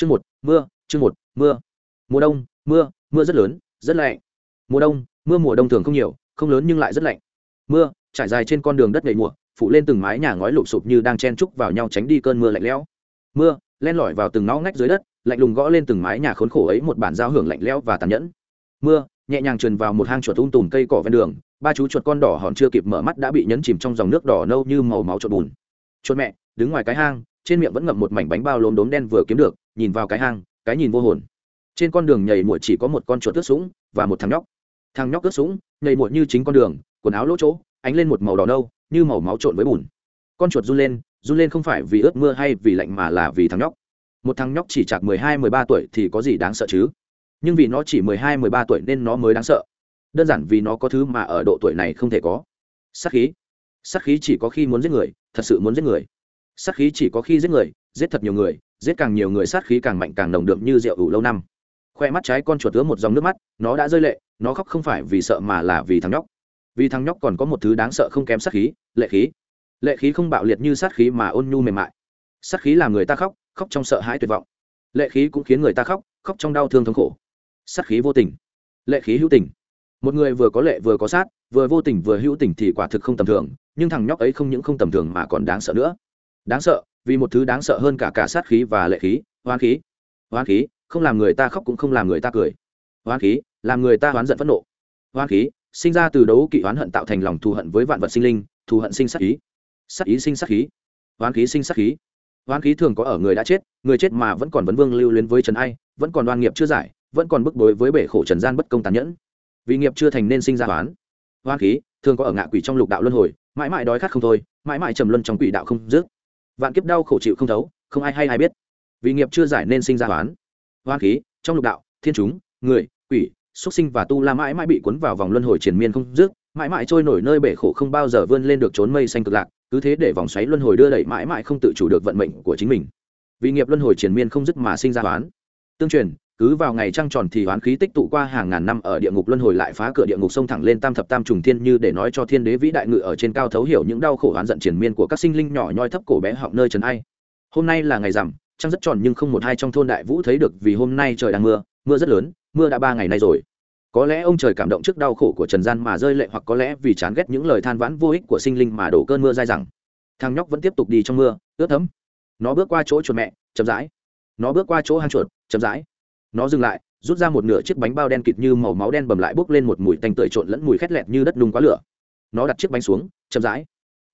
chương một, mưa, chương một, mưa. Mùa đông, mưa mưa rất lớn, rất lạnh. Mùa đông, mưa mùa đông thường không nhiều, không lớn nhưng lại rất lạnh. Mưa, trải dài trên con đường đất nhảy mùa, phụ lên từng mái nhà ngói lụp sụp như đang chen trúc vào nhau tránh đi cơn mưa lạnh lẽo. Mưa, len lỏi vào từng ngõ ngách dưới đất, lạnh lùng gõ lên từng mái nhà khốn khổ ấy một bản giao hưởng lạnh lẽo và tàn nhẫn. Mưa, nhẹ nhàng trườn vào một hang chuột tung tùm cây cỏ ven đường, ba chú chuột con đỏ hòn chưa kịp mở mắt đã bị nhấn chìm trong dòng nước đỏ nâu như màu máu chuột bùn. Chuột mẹ, đứng ngoài cái hang, trên miệng vẫn ngậm một mảnh bánh bao lốm đốm đen vừa kiếm được nhìn vào cái hang, cái nhìn vô hồn. Trên con đường nhảy muội chỉ có một con chuột tước sũng và một thằng nhóc. Thằng nhóc tước sũng, nhảy muội như chính con đường, quần áo lỗ chỗ, ánh lên một màu đỏ nâu, như màu máu trộn với bùn. Con chuột run lên run lên không phải vì ướt mưa hay vì lạnh mà là vì thằng nhóc. Một thằng nhóc chỉ chạc mười hai, mười ba tuổi thì có gì đáng sợ chứ? Nhưng vì nó chỉ mười hai, mười ba tuổi nên nó mới đáng sợ. Đơn giản vì nó có thứ mà ở độ tuổi này không thể có. Sát khí. Sát khí chỉ có khi muốn giết người, thật sự muốn giết người. Sát khí chỉ có khi giết người giết thật nhiều người, giết càng nhiều người sát khí càng mạnh càng nồng đượm như rượu ủ lâu năm. Khoe mắt trái con chuột ứa một dòng nước mắt, nó đã rơi lệ, nó khóc không phải vì sợ mà là vì thằng nhóc. Vì thằng nhóc còn có một thứ đáng sợ không kém sát khí, lệ khí. Lệ khí không bạo liệt như sát khí mà ôn nhu mềm mại. Sát khí làm người ta khóc khóc trong sợ hãi tuyệt vọng. Lệ khí cũng khiến người ta khóc khóc trong đau thương thống khổ. Sát khí vô tình. Lệ khí hữu tình. Một người vừa có lệ vừa có sát, vừa vô tình vừa hữu tình thì quả thực không tầm thường, nhưng thằng nhóc ấy không những không tầm thường mà còn đáng sợ nữa. Đáng sợ vì một thứ đáng sợ hơn cả cả sát khí và lệ khí hoán khí. Hoán khí, không làm người ta khóc cũng không làm người ta cười. Hoán khí, làm người ta hoán giận phẫn nộ. Hoán khí, sinh ra từ đấu kỵ hoán hận tạo thành lòng thù hận với vạn vật sinh linh, thù hận sinh sát khí. Sát ý sinh sát khí. Hoán khí sinh sát khí. Hoán khí thường có ở người đã chết, người chết mà vẫn còn vấn vương lưu luyến với trần ai, vẫn còn đoan nghiệp chưa giải, vẫn còn bức bối với bể khổ trần gian bất công tàn nhẫn. Vì nghiệp chưa thành nên sinh ra hoán hoán khí, thường có ở ngạ quỷ trong lục đạo luân hồi, mãi mãi đói khát không thôi, mãi mãi trầm luân trong quỷ đạo không dứt vạn kiếp đau khổ chịu không thấu, không ai hay ai biết. Vì nghiệp chưa giải nên sinh ra hoán hoán khí, trong lục đạo, thiên chúng, người, quỷ xuất sinh và tu la mãi mãi bị cuốn vào vòng luân hồi triền miên không dứt, mãi mãi trôi nổi nơi bể khổ không bao giờ vươn lên được trốn mây xanh cực lạc, cứ thế để vòng xoáy luân hồi đưa đẩy mãi mãi không tự chủ được vận mệnh của chính mình. Vì nghiệp luân hồi triền miên không dứt mà sinh ra hoán tương truyền cứ vào ngày trăng tròn thì hoán khí tích tụ qua hàng ngàn năm ở địa ngục luân hồi lại phá cửa địa ngục sông thẳng lên tam thập tam trùng thiên như để nói cho thiên đế vĩ đại ngự ở trên cao thấu hiểu những đau khổ oán giận triền miên của các sinh linh nhỏ nhoi thấp cổ bé họng nơi trần ai. Hôm nay là ngày rằm, trăng rất tròn nhưng không một hai trong thôn đại vũ thấy được vì hôm nay trời đang mưa mưa rất lớn, mưa đã ba ngày nay rồi. Có lẽ ông trời cảm động trước đau khổ của trần gian mà rơi lệ hoặc có lẽ vì chán ghét những lời than vãn vô ích của sinh linh mà đổ cơn mưa dai rằng thằng nhóc vẫn tiếp tục đi trong mưa, ướt thấm. Nó bước qua chỗ chuột mẹ, chậm rãi. Nó bước qua chỗ hang chuột, chậm rãi nó dừng lại, rút ra một nửa chiếc bánh bao đen kịt như màu máu đen bầm lại bốc lên một mùi tanh tưởi trộn lẫn mùi khét lẹt như đất nung quá lửa. Nó đặt chiếc bánh xuống, chậm rãi.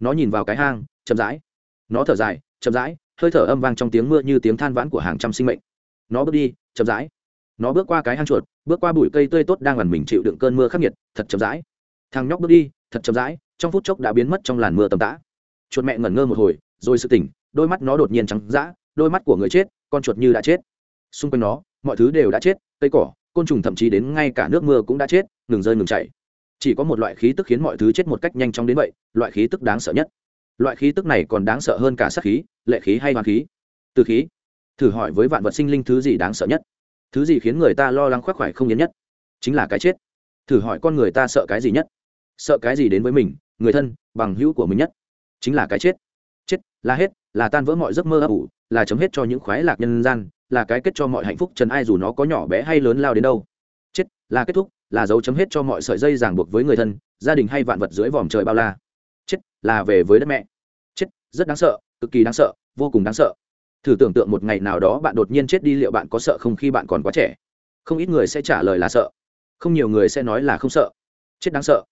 Nó nhìn vào cái hang, chậm rãi. Nó thở dài, chậm rãi, hơi thở âm vang trong tiếng mưa như tiếng than vãn của hàng trăm sinh mệnh. Nó bước đi, chậm rãi. Nó bước qua cái hang chuột, bước qua bụi cây tươi tốt đang ẩn mình chịu đựng cơn mưa khắc nghiệt, thật chậm rãi. Thằng nhóc bước đi, thật chậm rãi, trong phút chốc đã biến mất trong làn mưa tầm tã. Chuột mẹ ngẩn ngơ một hồi, rồi sự tỉnh, đôi mắt nó đột nhiên trắng dã, đôi mắt của người chết, con chuột như đã chết. Xung quanh nó mọi thứ đều đã chết, cây cỏ, côn trùng thậm chí đến ngay cả nước mưa cũng đã chết, ngừng rơi ngừng chảy. Chỉ có một loại khí tức khiến mọi thứ chết một cách nhanh chóng đến vậy, loại khí tức đáng sợ nhất. Loại khí tức này còn đáng sợ hơn cả sát khí, lệ khí hay hoàng khí? Từ khí. Thử hỏi với vạn vật sinh linh thứ gì đáng sợ nhất? Thứ gì khiến người ta lo lắng khoác khoải không nhấn nhất? Chính là cái chết. Thử hỏi con người ta sợ cái gì nhất? Sợ cái gì đến với mình, người thân, bằng hữu của mình nhất? Chính là cái chết. Chết, là hết, là tan vỡ mọi giấc mơ ấp ủ, là chấm hết cho những khoái lạc nhân gian là cái kết cho mọi hạnh phúc, trần ai dù nó có nhỏ bé hay lớn lao đến đâu. Chết, là kết thúc, là dấu chấm hết cho mọi sợi dây ràng buộc với người thân, gia đình hay vạn vật dưới vòm trời bao la. Chết, là về với đất mẹ. Chết, rất đáng sợ, cực kỳ đáng sợ, vô cùng đáng sợ. Thử tưởng tượng một ngày nào đó bạn đột nhiên chết đi, liệu bạn có sợ không khi bạn còn quá trẻ? Không ít người sẽ trả lời là sợ. Không nhiều người sẽ nói là không sợ. Chết đáng sợ.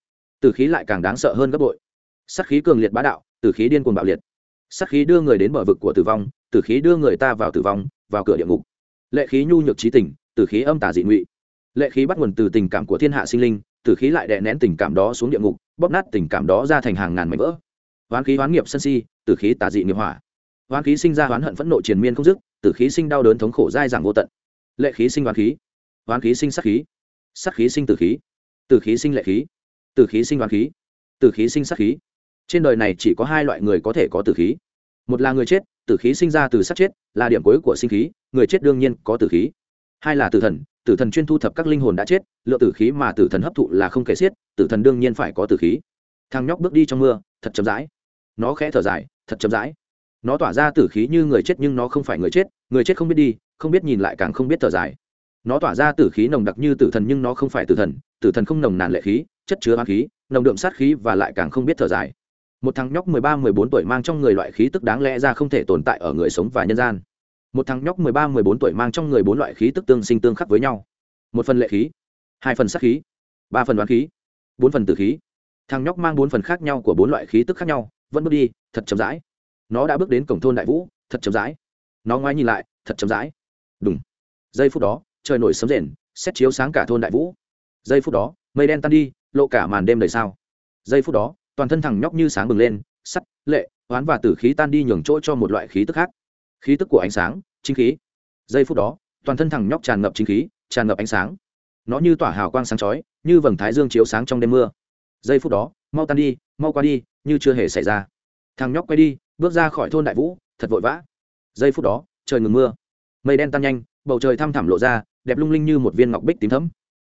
Từ khí lại càng đáng sợ hơn gấp bội. Sắc khí cường liệt bá đạo từ khí điên cuồng bạo liệt. Sắc khí đưa người đến bờ vực của tử vong tử khí đưa người ta vào tử vong, vào cửa địa ngục. Lệ khí nhu nhược trí tình tử khí âm tà dị ngụy. Lệ khí bắt nguồn từ tình cảm của thiên hạ sinh linh tử khí lại đè nén tình cảm đó xuống địa ngục, bóp nát tình cảm đó ra thành hàng ngàn mảnh vỡ. Hoán khí hoán nghiệp sân si tử khí tà dị nghiệp hỏa. Hoán khí sinh ra hoán hận phẫn nộ triền miên không dứt tử khí sinh đau đớn thống khổ dai dẳng vô tận. Lệ khí sinh hoán khí. Hoán khí sinh sắc khí. Sắc khí sinh tử khí. Tử khí sinh lệ khí. Tử khí sinh hoán khí. Tử khí sinh sắc khí. Trên đời này chỉ có hai loại người có thể có tử khí. Một là người chết tử khí sinh ra từ sát chết, là điểm cuối của sinh khí, người chết đương nhiên có tử khí. Hai là tử thần tử thần chuyên thu thập các linh hồn đã chết, lượng tử khí mà tử thần hấp thụ là không kể xiết, tử thần đương nhiên phải có tử khí. Thằng nhóc bước đi trong mưa, thật chậm rãi. Nó khẽ thở dài, thật chậm rãi. Nó tỏa ra tử khí như người chết nhưng nó không phải người chết người chết không biết đi, không biết nhìn lại càng không biết thở dài. Nó tỏa ra tử khí nồng đặc như tử thần nhưng nó không phải tử thần tử thần không nồng nàn lệ khí, chất chứa hoa khí, nồng đượm sát khí và lại càng không biết thở dài một thằng nhóc mười ba, mười bốn tuổi mang trong người loại khí tức đáng lẽ ra không thể tồn tại ở người sống và nhân gian. Một thằng nhóc mười ba, mười bốn tuổi mang trong người bốn loại khí tức tương sinh tương khắc với nhau. Một phần lệ khí, hai phần sát khí, ba phần đoán khí, bốn phần tử khí. Thằng nhóc mang bốn phần khác nhau của bốn loại khí tức khác nhau, vẫn bước đi, thật chậm rãi. Nó đã bước đến cổng thôn đại vũ, thật chậm rãi. Nó ngoái nhìn lại, thật chậm rãi. Đúng giây phút đó, trời nổi sấm rền, xét chiếu sáng cả thôn đại vũ. Giây phút đó, mây đen tan đi, lộ cả màn đêm đời sao. Giây phút đó toàn thân thằng nhóc như sáng bừng lên, sắt, lệ oán và tử khí tan đi nhường chỗ cho một loại khí tức khác. Khí tức của ánh sáng, chính khí. Giây phút đó, toàn thân thằng nhóc tràn ngập chính khí, tràn ngập ánh sáng. Nó như tỏa hào quang sáng chói, như vầng thái dương chiếu sáng trong đêm mưa. Giây phút đó, mau tan đi, mau qua đi, như chưa hề xảy ra. Thằng nhóc quay đi, bước ra khỏi thôn đại vũ, thật vội vã. Giây phút đó, trời ngừng mưa. Mây đen tan nhanh, bầu trời thăm thẳm lộ ra, đẹp lung linh như một viên ngọc bích tím thấm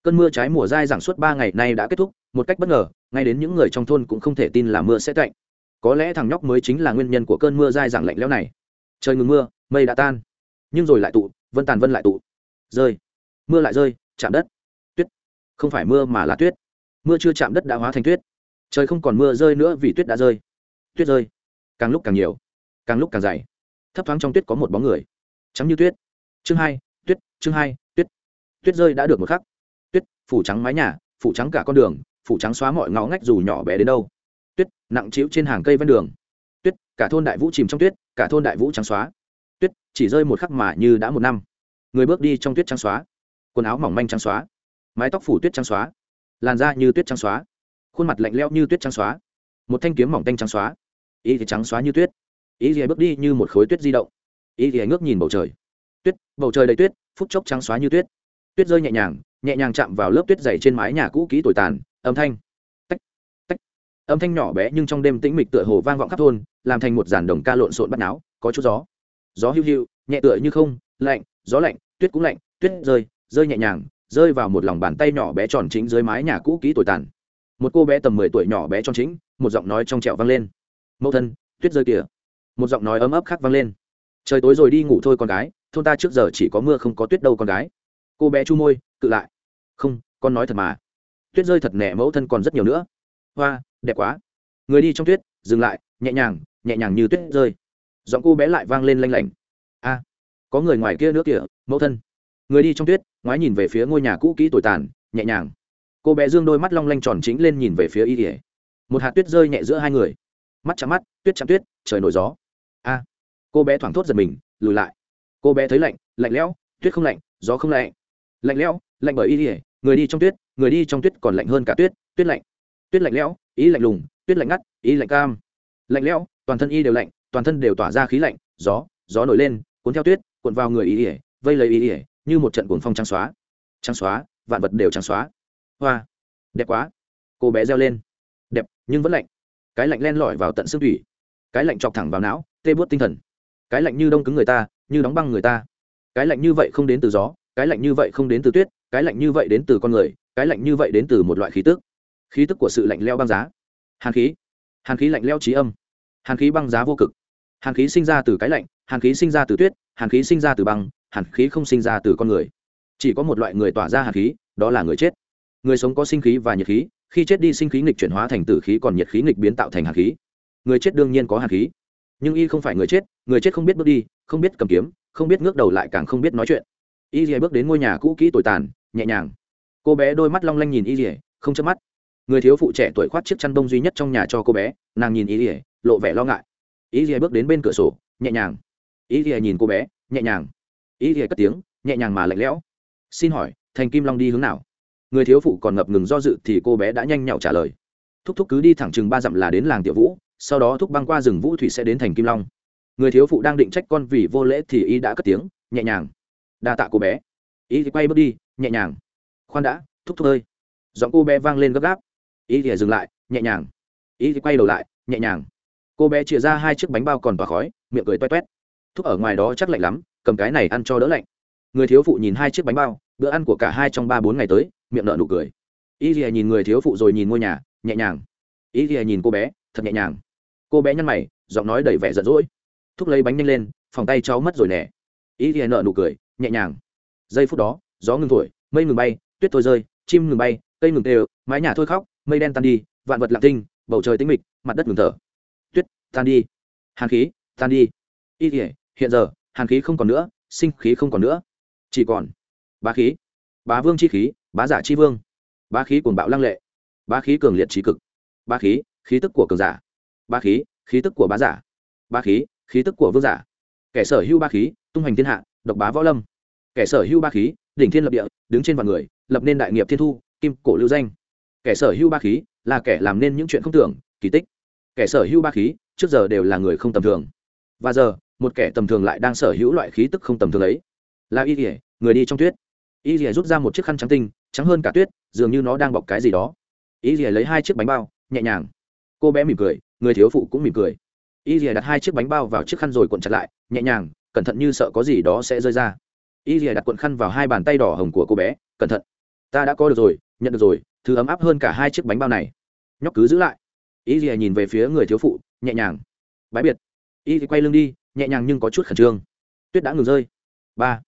cơn mưa trái mùa dai dẳng suốt ba ngày nay đã kết thúc, một cách bất ngờ, ngay đến những người trong thôn cũng không thể tin là mưa sẽ cạnh có lẽ thằng nhóc mới chính là nguyên nhân của cơn mưa dai dẳng lạnh lẽo này. Trời ngừng mưa, mây đã tan. Nhưng rồi lại tụ, vân tàn vân lại tụ. Rơi. Mưa lại rơi, chạm đất. Tuyết. Không phải mưa mà là tuyết. Mưa chưa chạm đất đã hóa thành tuyết. Trời không còn mưa rơi nữa vì tuyết đã rơi. Tuyết rơi. Càng lúc càng nhiều. Càng lúc càng dày. Thấp thoáng trong tuyết có một bóng người. Trắng như tuyết. Chương hai, tuyết, chương hai, tuyết. Tuyết rơi đã được một khắc phủ trắng mái nhà, phủ trắng cả con đường, phủ trắng xóa mọi ngõ ngách dù nhỏ bé đến đâu. Tuyết, nặng trĩu trên hàng cây ven đường. Tuyết, cả thôn đại vũ chìm trong tuyết, cả thôn đại vũ trắng xóa. Tuyết, chỉ rơi một khắc mà như đã một năm. Người bước đi trong tuyết trắng xóa. Quần áo mỏng manh trắng xóa. Mái tóc phủ tuyết trắng xóa. Làn da như tuyết trắng xóa. Khuôn mặt lạnh lẽo như tuyết trắng xóa. Một thanh kiếm mỏng tanh trắng xóa. Y thì trắng xóa như tuyết. Y thì bước đi như một khối tuyết di động. Y thì ngước nhìn bầu trời. Tuyết, bầu trời đầy tuyết, phút chốc trắng xóa như tuyết. Tuyết rơi nhẹ nhàng nhẹ nhàng chạm vào lớp tuyết dày trên mái nhà cũ kỹ tồi tàn, âm thanh, tách tách. Âm thanh nhỏ bé nhưng trong đêm tĩnh mịch tựa hồ vang vọng khắp thôn, làm thành một dàn đồng ca lộn xộn bắt náo, có chút gió. Gió hiu hiu, nhẹ tựa như không, lạnh, gió lạnh, tuyết cũng lạnh, tuyết rơi rơi nhẹ nhàng, rơi vào một lòng bàn tay nhỏ bé tròn chính dưới mái nhà cũ kỹ tồi tàn. Một cô bé tầm mười tuổi nhỏ bé tròn chính, một giọng nói trong trẹo vang lên. Mẫu thân, tuyết rơi kìa. Một giọng nói ấm áp khác vang lên. Trời tối rồi đi ngủ thôi con gái, thôn ta trước giờ chỉ có mưa không có tuyết đâu con gái. Cô bé chu môi, cự lại không, con nói thật mà. Tuyết rơi thật nẻ mẫu thân còn rất nhiều nữa. Hoa, đẹp quá. Người đi trong tuyết, dừng lại, nhẹ nhàng nhẹ nhàng như tuyết rơi. Giọng cô bé lại vang lên lanh lảnh. A, có người ngoài kia nữa kìa, mẫu thân. Người đi trong tuyết, ngoái nhìn về phía ngôi nhà cũ kỹ tồi tàn, nhẹ nhàng. Cô bé dương đôi mắt long lanh tròn chính lên nhìn về phía y ỉa một hạt tuyết rơi nhẹ giữa hai người. Mắt chạm mắt, tuyết chạm tuyết, trời nổi gió. A, cô bé thoảng thốt giật mình, lùi lại. Cô bé thấy lạnh lạnh lẽo, tuyết không lạnh, gió không lạnh. Lạnh lẽo, lạnh bởi y ỉa người đi trong tuyết, người đi trong tuyết còn lạnh hơn cả tuyết tuyết lạnh. Tuyết lạnh lẽo, ý lạnh lùng, tuyết lạnh ngắt, ý lạnh cam. Lạnh lẽo, toàn thân y đều lạnh, toàn thân đều tỏa ra khí lạnh, gió gió nổi lên, cuốn theo tuyết, cuộn vào người ý ỉa vây lấy ý ỉa như một trận cuồng phong trắng xóa. Trắng xóa, vạn vật đều trắng xóa. Hoa, đẹp quá. Cô bé reo lên. Đẹp, nhưng vẫn lạnh. Cái lạnh len lỏi vào tận xương thủy cái lạnh chọc thẳng vào não, tê buốt tinh thần. Cái lạnh như đông cứng người ta, như đóng băng người ta. Cái lạnh như vậy không đến từ gió, cái lạnh như vậy không đến từ tuyết cái lạnh như vậy đến từ con người, cái lạnh như vậy đến từ một loại khí tức. Khí tức của sự lạnh leo băng giá. Hàn khí. Hàn khí lạnh leo trí âm. Hàn khí băng giá vô cực. Hàn khí sinh ra từ cái lạnh, hàn khí sinh ra từ tuyết, hàn khí sinh ra từ băng, hàn khí không sinh ra từ con người. Chỉ có một loại người tỏa ra hàn khí, đó là người chết. Người sống có sinh khí và nhiệt khí, khi chết đi sinh khí nghịch chuyển hóa thành tử khí còn nhiệt khí nghịch biến tạo thành hàn khí. Người chết đương nhiên có hàn khí. Nhưng y không phải người chết người chết không biết bước đi, không biết cầm kiếm, không biết ngước đầu lại càng không biết nói chuyện. Y dì bước đến ngôi nhà cũ kỹ tồi tàn nhẹ nhàng. Cô bé đôi mắt long lanh nhìn y dì không chớp mắt. Người thiếu phụ trẻ tuổi khoát chiếc chăn đông duy nhất trong nhà cho cô bé, nàng nhìn y dì lộ vẻ lo ngại. Y dì bước đến bên cửa sổ, nhẹ nhàng. Y dì nhìn cô bé, nhẹ nhàng. Y dì cất tiếng, nhẹ nhàng mà lạnh lẽo. Xin hỏi, thành kim long đi hướng nào? Người thiếu phụ còn ngập ngừng do dự thì cô bé đã nhanh nhậu trả lời. Thúc thúc cứ đi thẳng chừng ba dặm là đến làng tiểu vũ, sau đó thúc băng qua rừng vũ thủy sẽ đến thành kim long. Người thiếu phụ đang định trách con vì vô lễ thì y đã cất tiếng, nhẹ nhàng. Đa tạ cô bé. Y quay bước đi nhẹ nhàng. Khoan đã, thúc thúc ơi. Giọng cô bé vang lên gấp gáp. Ý thì dừng lại, nhẹ nhàng. Ý thì quay đầu lại, nhẹ nhàng. Cô bé chia ra hai chiếc bánh bao còn tỏa khói, miệng cười toét toét. Thúc ở ngoài đó chắc lạnh lắm, cầm cái này ăn cho đỡ lạnh. Người thiếu phụ nhìn hai chiếc bánh bao, bữa ăn của cả hai trong ba bốn ngày tới, miệng nợ nụ cười. Ý thì nhìn người thiếu phụ rồi nhìn ngôi nhà, nhẹ nhàng. Ý thì nhìn cô bé, thật nhẹ nhàng. Cô bé nhăn mày, giọng nói đầy vẻ giận dỗi. Thúc lấy bánh nhanh lên, phòng tay cháu mất rồi nè. Ý thì nợ nụ cười, nhẹ nhàng. Giây phút đó gió ngừng thổi, mây ngừng bay, tuyết thôi rơi, chim ngừng bay, cây ngừng tê mái nhà thôi khóc, mây đen tan đi, vạn vật lặng tinh bầu trời tĩnh mịch, mặt đất ngừng thở. Tuyết tan đi. Hàn khí tan đi. Y thể hiện giờ, hàn khí không còn nữa, sinh khí không còn nữa. Chỉ còn bá khí. Bá vương chi khí, bá giả chi vương. Bá khí cuồng bạo lăng lệ. Bá khí cường liệt trí cực. Bá khí khí tức của cường giả. Bá khí khí tức của bá giả. Bá khí khí tức của vương giả. Kẻ sở hữu ba khí, tung hoành thiên hạ, độc bá võ lâm. Kẻ sở hữu ba khí đỉnh thiên lập địa, đứng trên vạn người, lập nên đại nghiệp thiên thu, kim, cổ, lưu danh. Kẻ sở hữu ba khí là kẻ làm nên những chuyện không tưởng, kỳ tích. Kẻ sở hữu ba khí, trước giờ đều là người không tầm thường. Và giờ, một kẻ tầm thường lại đang sở hữu loại khí tức không tầm thường ấy. Là y rỉa người đi trong tuyết. Y rỉa rút ra một chiếc khăn trắng tinh, trắng hơn cả tuyết, dường như nó đang bọc cái gì đó. Y rỉa lấy hai chiếc bánh bao, nhẹ nhàng. Cô bé mỉm cười, người thiếu phụ cũng mỉm cười. Y rỉa đặt hai chiếc bánh bao vào chiếc khăn rồi cuộn chặt lại, nhẹ nhàng, cẩn thận như sợ có gì đó sẽ rơi ra y rỉa đặt cuộn khăn vào hai bàn tay đỏ hồng của cô bé, cẩn thận, ta đã có được rồi, nhận được rồi, thứ ấm áp hơn cả hai chiếc bánh bao này. Nhóc cứ giữ lại. Y rỉa nhìn về phía người thiếu phụ, nhẹ nhàng bãi biệt. Y thì quay lưng đi, nhẹ nhàng nhưng có chút khẩn trương. Tuyết đã ngừng rơi. Ba.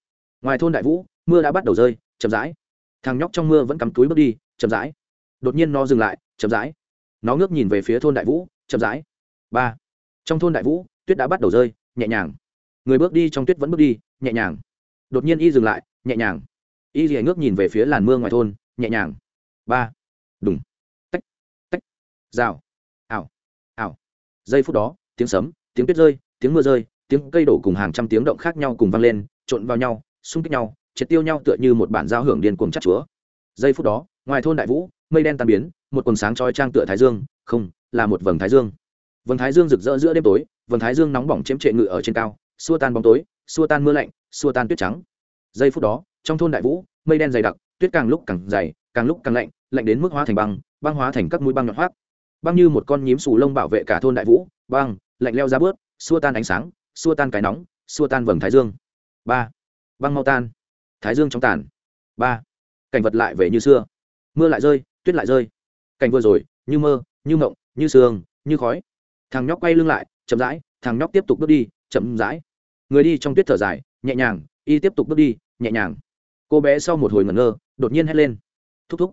Ngoài thôn đại vũ, mưa đã bắt đầu rơi, chậm rãi. Thằng nhóc trong mưa vẫn cắm túi bước đi, chậm rãi. Đột nhiên nó dừng lại, chậm rãi. Nó ngước nhìn về phía thôn đại vũ, chậm rãi. Ba. Trong thôn đại vũ, tuyết đã bắt đầu rơi, nhẹ nhàng. Người bước đi trong tuyết vẫn bước đi, nhẹ nhàng đột nhiên y dừng lại, nhẹ nhàng. Y thì ngước nhìn về phía làn mưa ngoài thôn, nhẹ nhàng. Ba. Đùng. Tách. Tách. Rào. Ảo. Ảo. Giây phút đó, tiếng sấm, tiếng tuyết rơi, tiếng mưa rơi, tiếng cây đổ cùng hàng trăm tiếng động khác nhau cùng vang lên, trộn vào nhau, xung kích nhau, triệt tiêu nhau tựa như một bản giao hưởng điên cuồng chắc chúa. Giây phút đó, ngoài thôn đại vũ, mây đen tan biến, một quần sáng trói trang tựa thái dương, không, là một vầng thái dương. Vầng thái dương rực rỡ giữa đêm tối, vầng thái dương nóng bỏng chém trệ ngự ở trên cao xua tan bóng tối, xua tan mưa lạnh, xua tan tuyết trắng. Giây phút đó, trong thôn đại vũ, mây đen dày đặc, tuyết càng lúc càng dày, càng lúc càng lạnh lạnh đến mức hóa thành băng băng hóa thành các mũi băng nhọn hoác. Băng như một con nhím xù lông bảo vệ cả thôn đại vũ, băng, lạnh leo ra bớt xua tan ánh sáng, xua tan cái nóng, xua tan vầng thái dương. Ba. Băng mau tan. Thái dương trong tàn. Ba. Cảnh vật lại về như xưa. Mưa lại rơi, tuyết lại rơi. Cảnh vừa rồi, như mơ, như mộng, như sương, như khói. Thằng nhóc quay lưng lại, chậm rãi, thằng nhóc tiếp tục bước đi chậm rãi. Người đi trong tuyết thở dài, nhẹ nhàng, y tiếp tục bước đi, nhẹ nhàng. Cô bé sau một hồi ngẩn ngơ, đột nhiên hét lên. Thúc thúc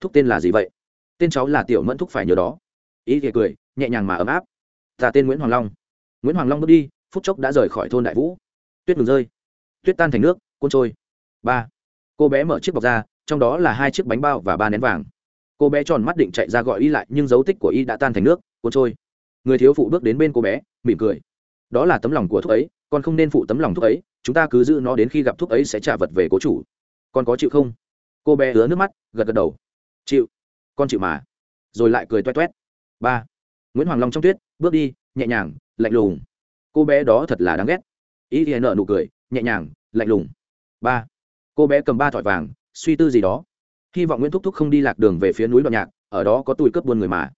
thúc tên là gì vậy? Tên cháu là tiểu mẫn thúc phải nhớ đó. Y thì cười, nhẹ nhàng mà ấm áp. Ta tên nguyễn hoàng long. Nguyễn hoàng long bước đi, phút chốc đã rời khỏi thôn đại vũ. Tuyết ngừng rơi. Tuyết tan thành nước, cuốn trôi. Ba. Cô bé mở chiếc bọc ra, trong đó là hai chiếc bánh bao và ba nén vàng. Cô bé tròn mắt định chạy ra gọi y lại, nhưng dấu tích của y đã tan thành nước, cuốn trôi. Người thiếu phụ bước đến bên cô bé, mỉm cười đó là tấm lòng của thuốc ấy, con không nên phụ tấm lòng thuốc ấy, chúng ta cứ giữ nó đến khi gặp thuốc ấy sẽ trả vật về cố chủ. Con có chịu không? Cô bé hứa nước mắt, gật gật đầu. Chịu. Con chịu mà. Rồi lại cười toét toét ba. Nguyễn hoàng long trong tuyết, bước đi, nhẹ nhàng, lạnh lùng. Cô bé đó thật là đáng ghét. Ý thì nợ nụ cười, nhẹ nhàng, lạnh lùng. Ba. Cô bé cầm ba thỏi vàng, suy tư gì đó. Hy vọng nguyễn thúc thúc không đi lạc đường về phía núi đoạn nhạc, ở đó có tùi cướp buôn người mà.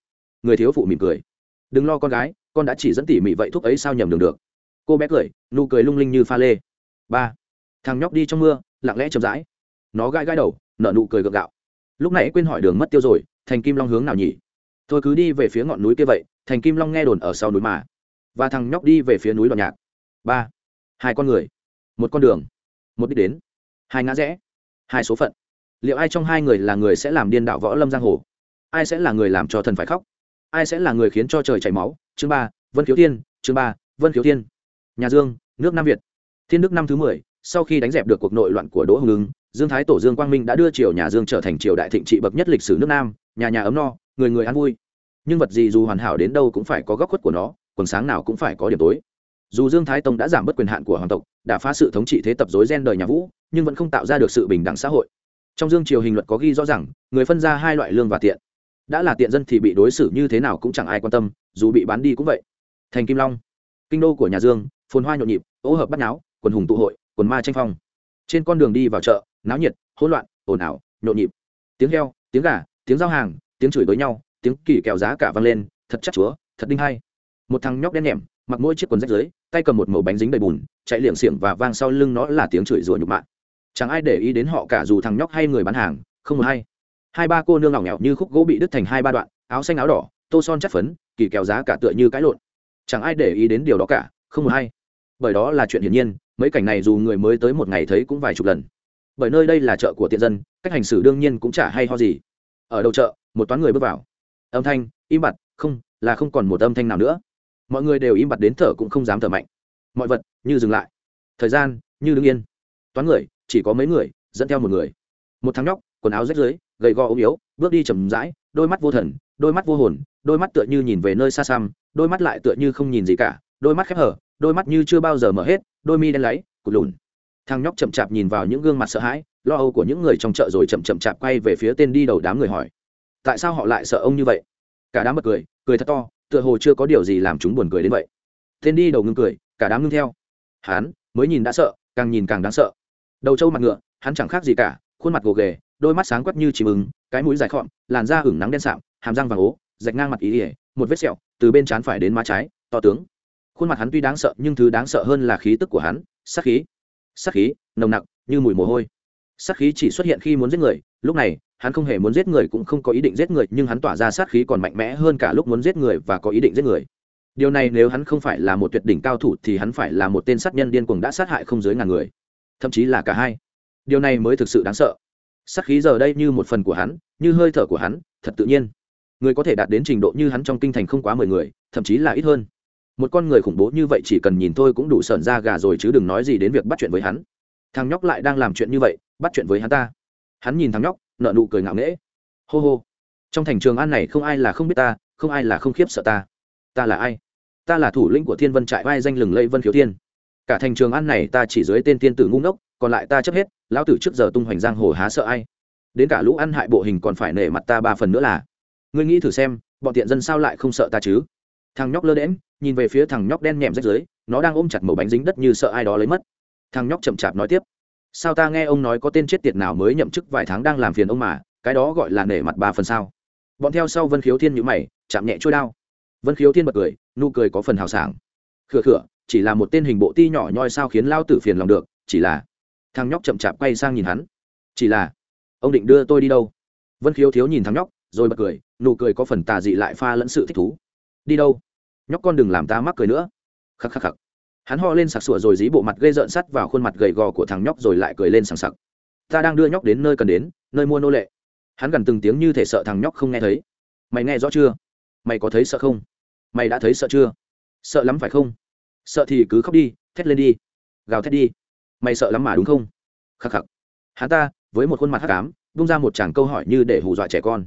Người thiếu phụ mỉm cười. Đừng lo con gái con đã chỉ dẫn tỉ mỉ vậy thuốc ấy sao nhầm đường được. Cô bé cười, nụ cười lung linh như pha lê. Ba, thằng nhóc đi trong mưa, lặng lẽ chậm rãi. Nó gãi gãi đầu, nở nụ cười gượng gạo. Lúc nãy quên hỏi đường mất tiêu rồi, thành kim long hướng nào nhỉ? Thôi cứ đi về phía ngọn núi kia vậy, thành kim long nghe đồn ở sau núi mà. Và thằng nhóc đi về phía núi đoạn nhạc. Ba, hai con người, một con đường, một đích đến. Hai ngã rẽ, hai số phận. Liệu ai trong hai người là người sẽ làm điên đạo võ lâm giang hồ? Ai sẽ là người làm cho thần phải khóc? Ai sẽ là người khiến cho trời chảy máu? Chương ba, vân khiếu thiên, chương ba, vân khiếu thiên. Nhà dương, nước nam việt. Thiên đức năm thứ mười, sau khi đánh dẹp được cuộc nội loạn của đỗ hồng ứng dương thái tổ dương quang minh đã đưa triều nhà dương trở thành triều đại thịnh trị bậc nhất lịch sử nước nam, nhà nhà ấm no, người người ăn vui. Nhưng vật gì dù hoàn hảo đến đâu cũng phải có góc khuất của nó, quần sáng nào cũng phải có điểm tối. Dù dương thái tông đã giảm bớt quyền hạn của hoàng tộc, đã phá sự thống trị thế tập dối gen đời nhà vũ, nhưng vẫn không tạo ra được sự bình đẳng xã hội. Trong dương triều hình luật có ghi rõ rằng, người phân ra hai loại lương và tiện đã là tiện dân thì bị đối xử như thế nào cũng chẳng ai quan tâm, dù bị bán đi cũng vậy. Thành kim long. Kinh đô của nhà dương, phồn hoa nhộn nhịp, ô hợp bắt náo, quần hùng tụ hội, quần ma tranh phong. Trên con đường đi vào chợ, náo nhiệt, hỗn loạn, ồn ào, nhộn nhịp. Tiếng heo, tiếng gà, tiếng giao hàng, tiếng chửi đối nhau, tiếng kỳ kèo giá cả vang lên, thật chắc chúa, thật đinh hay. Một thằng nhóc đen nhẻm, mặc mỗi chiếc quần rách dưới, tay cầm một mẩu bánh dính đầy bùn, chạy liệng xiềng và vang sau lưng nó là tiếng chửi rủa nhục mạ. Chẳng ai để ý đến họ cả dù thằng nhóc hay người bán hàng, không một hay hai ba cô nương lỏng nghèo như khúc gỗ bị đứt thành hai ba đoạn, áo xanh áo đỏ, tô son chất phấn, kỳ kèo giá cả tựa như cãi lộn. Chẳng ai để ý đến điều đó cả, không một hay. Bởi đó là chuyện hiển nhiên, mấy cảnh này dù người mới tới một ngày thấy cũng vài chục lần. Bởi nơi đây là chợ của tiện dân, cách hành xử đương nhiên cũng chả hay ho gì. Ở đầu chợ, một toán người bước vào. Âm thanh, im bặt, không, là không còn một âm thanh nào nữa. Mọi người đều im bặt đến thở cũng không dám thở mạnh. Mọi vật, như dừng lại. Thời gian, như đứng yên. Toán người, chỉ có mấy người, dẫn theo một người. Một thằng nhóc, quần áo rách rưới gầy gò ốm yếu, bước đi chầm rãi, đôi mắt vô thần, đôi mắt vô hồn, đôi mắt tựa như nhìn về nơi xa xăm, đôi mắt lại tựa như không nhìn gì cả, đôi mắt khép hở, đôi mắt như chưa bao giờ mở hết, đôi mi đen láy, cụt lùn. Thằng nhóc chậm chạp nhìn vào những gương mặt sợ hãi, lo âu của những người trong chợ rồi chậm chậm chạp quay về phía tên đi đầu đám người hỏi, tại sao họ lại sợ ông như vậy? Cả đám bật cười cười thật to, tựa hồ chưa có điều gì làm chúng buồn cười đến vậy. Tên đi đầu ngưng cười, cả đám ngưng theo. Hắn mới nhìn đã sợ, càng nhìn càng đáng sợ. Đầu trâu mặt ngựa, hắn chẳng khác gì cả, khuôn mặt gồ ghề đôi mắt sáng quắc như chìm ứng cái mũi dài khọn làn da hửng nắng đen sạm, hàm răng vàng ố, rạch ngang mặt ý ỉa một vết sẹo, từ bên trán phải đến má trái, to tướng. Khuôn mặt hắn tuy đáng sợ, nhưng thứ đáng sợ hơn là khí tức của hắn, sát khí. Sát khí, nồng nặc, như mùi mồ hôi. Sát khí chỉ xuất hiện khi muốn giết người, lúc này, hắn không hề muốn giết người cũng không có ý định giết người, nhưng hắn tỏa ra sát khí còn mạnh mẽ hơn cả lúc muốn giết người và có ý định giết người. Điều này nếu hắn không phải là một tuyệt đỉnh cao thủ thì hắn phải là một tên sát nhân điên cuồng đã sát hại không dưới ngàn người, thậm chí là cả hai. Điều này mới thực sự đáng sợ. Sắc khí giờ đây như một phần của hắn, như hơi thở của hắn, thật tự nhiên. Người có thể đạt đến trình độ như hắn trong kinh thành không quá mười người, thậm chí là ít hơn. Một con người khủng bố như vậy chỉ cần nhìn thôi cũng đủ sởn ra gà rồi chứ đừng nói gì đến việc bắt chuyện với hắn. Thằng nhóc lại đang làm chuyện như vậy, bắt chuyện với hắn ta. Hắn nhìn thằng nhóc nợ nụ cười ngạo nghễ. Hô hô. Trong thành trường an này không ai là không biết ta, không ai là không khiếp sợ ta. Ta là ai? Ta là thủ lĩnh của thiên vân trại vai danh lừng lây vân khiếu thiên. Cả thành trường an này ta chỉ dưới tên Thiên tử ngu ngốc, còn lại ta chấp hết lão tử trước giờ tung hoành giang hồ há sợ ai? Đến cả lũ ăn hại bộ hình còn phải nể mặt ta ba phần nữa là. Ngươi nghĩ thử xem, bọn tiện dân sao lại không sợ ta chứ? Thằng nhóc lơ đễm nhìn về phía thằng nhóc đen nhèm rách dưới, nó đang ôm chặt màu bánh dính đất như sợ ai đó lấy mất. Thằng nhóc chậm chạp nói tiếp. Sao ta nghe ông nói có tên chết tiệt nào mới nhậm chức vài tháng đang làm phiền ông mà, cái đó gọi là nể mặt ba phần sao? Bọn theo sau vân khiếu thiên nhữ mày, chạm nhẹ trôi đao. Vân khiếu thiên bật cười, nụ cười có phần hào sảng. Khửa khửa, chỉ là một tên hình bộ ti nhỏ nhoi sao khiến lao tử phiền lòng được, chỉ là thằng nhóc chậm chạp quay sang nhìn hắn. Chỉ là, ông định đưa tôi đi đâu? Vân khiếu thiếu nhìn thằng nhóc, rồi bật cười, nụ cười có phần tà dị lại pha lẫn sự thích thú. Đi đâu? Nhóc con đừng làm ta mắc cười nữa. Khắc khắc khắc. Hắn ho lên sặc sụa rồi dí bộ mặt gây rợn sắt vào khuôn mặt gầy gò của thằng nhóc rồi lại cười lên sằng sặc. Ta đang đưa nhóc đến nơi cần đến, nơi mua nô lệ. Hắn gần từng tiếng như thể sợ thằng nhóc không nghe thấy. Mày nghe rõ chưa? Mày có thấy sợ không? Mày đã thấy sợ chưa? Sợ lắm phải không? Sợ thì cứ khóc đi, thét lên đi. Gào thét đi mày sợ lắm mà đúng không? Khắc khắc. Hắn ta, với một khuôn mặt hắc ám, bung ra một chàng câu hỏi như để hù dọa trẻ con.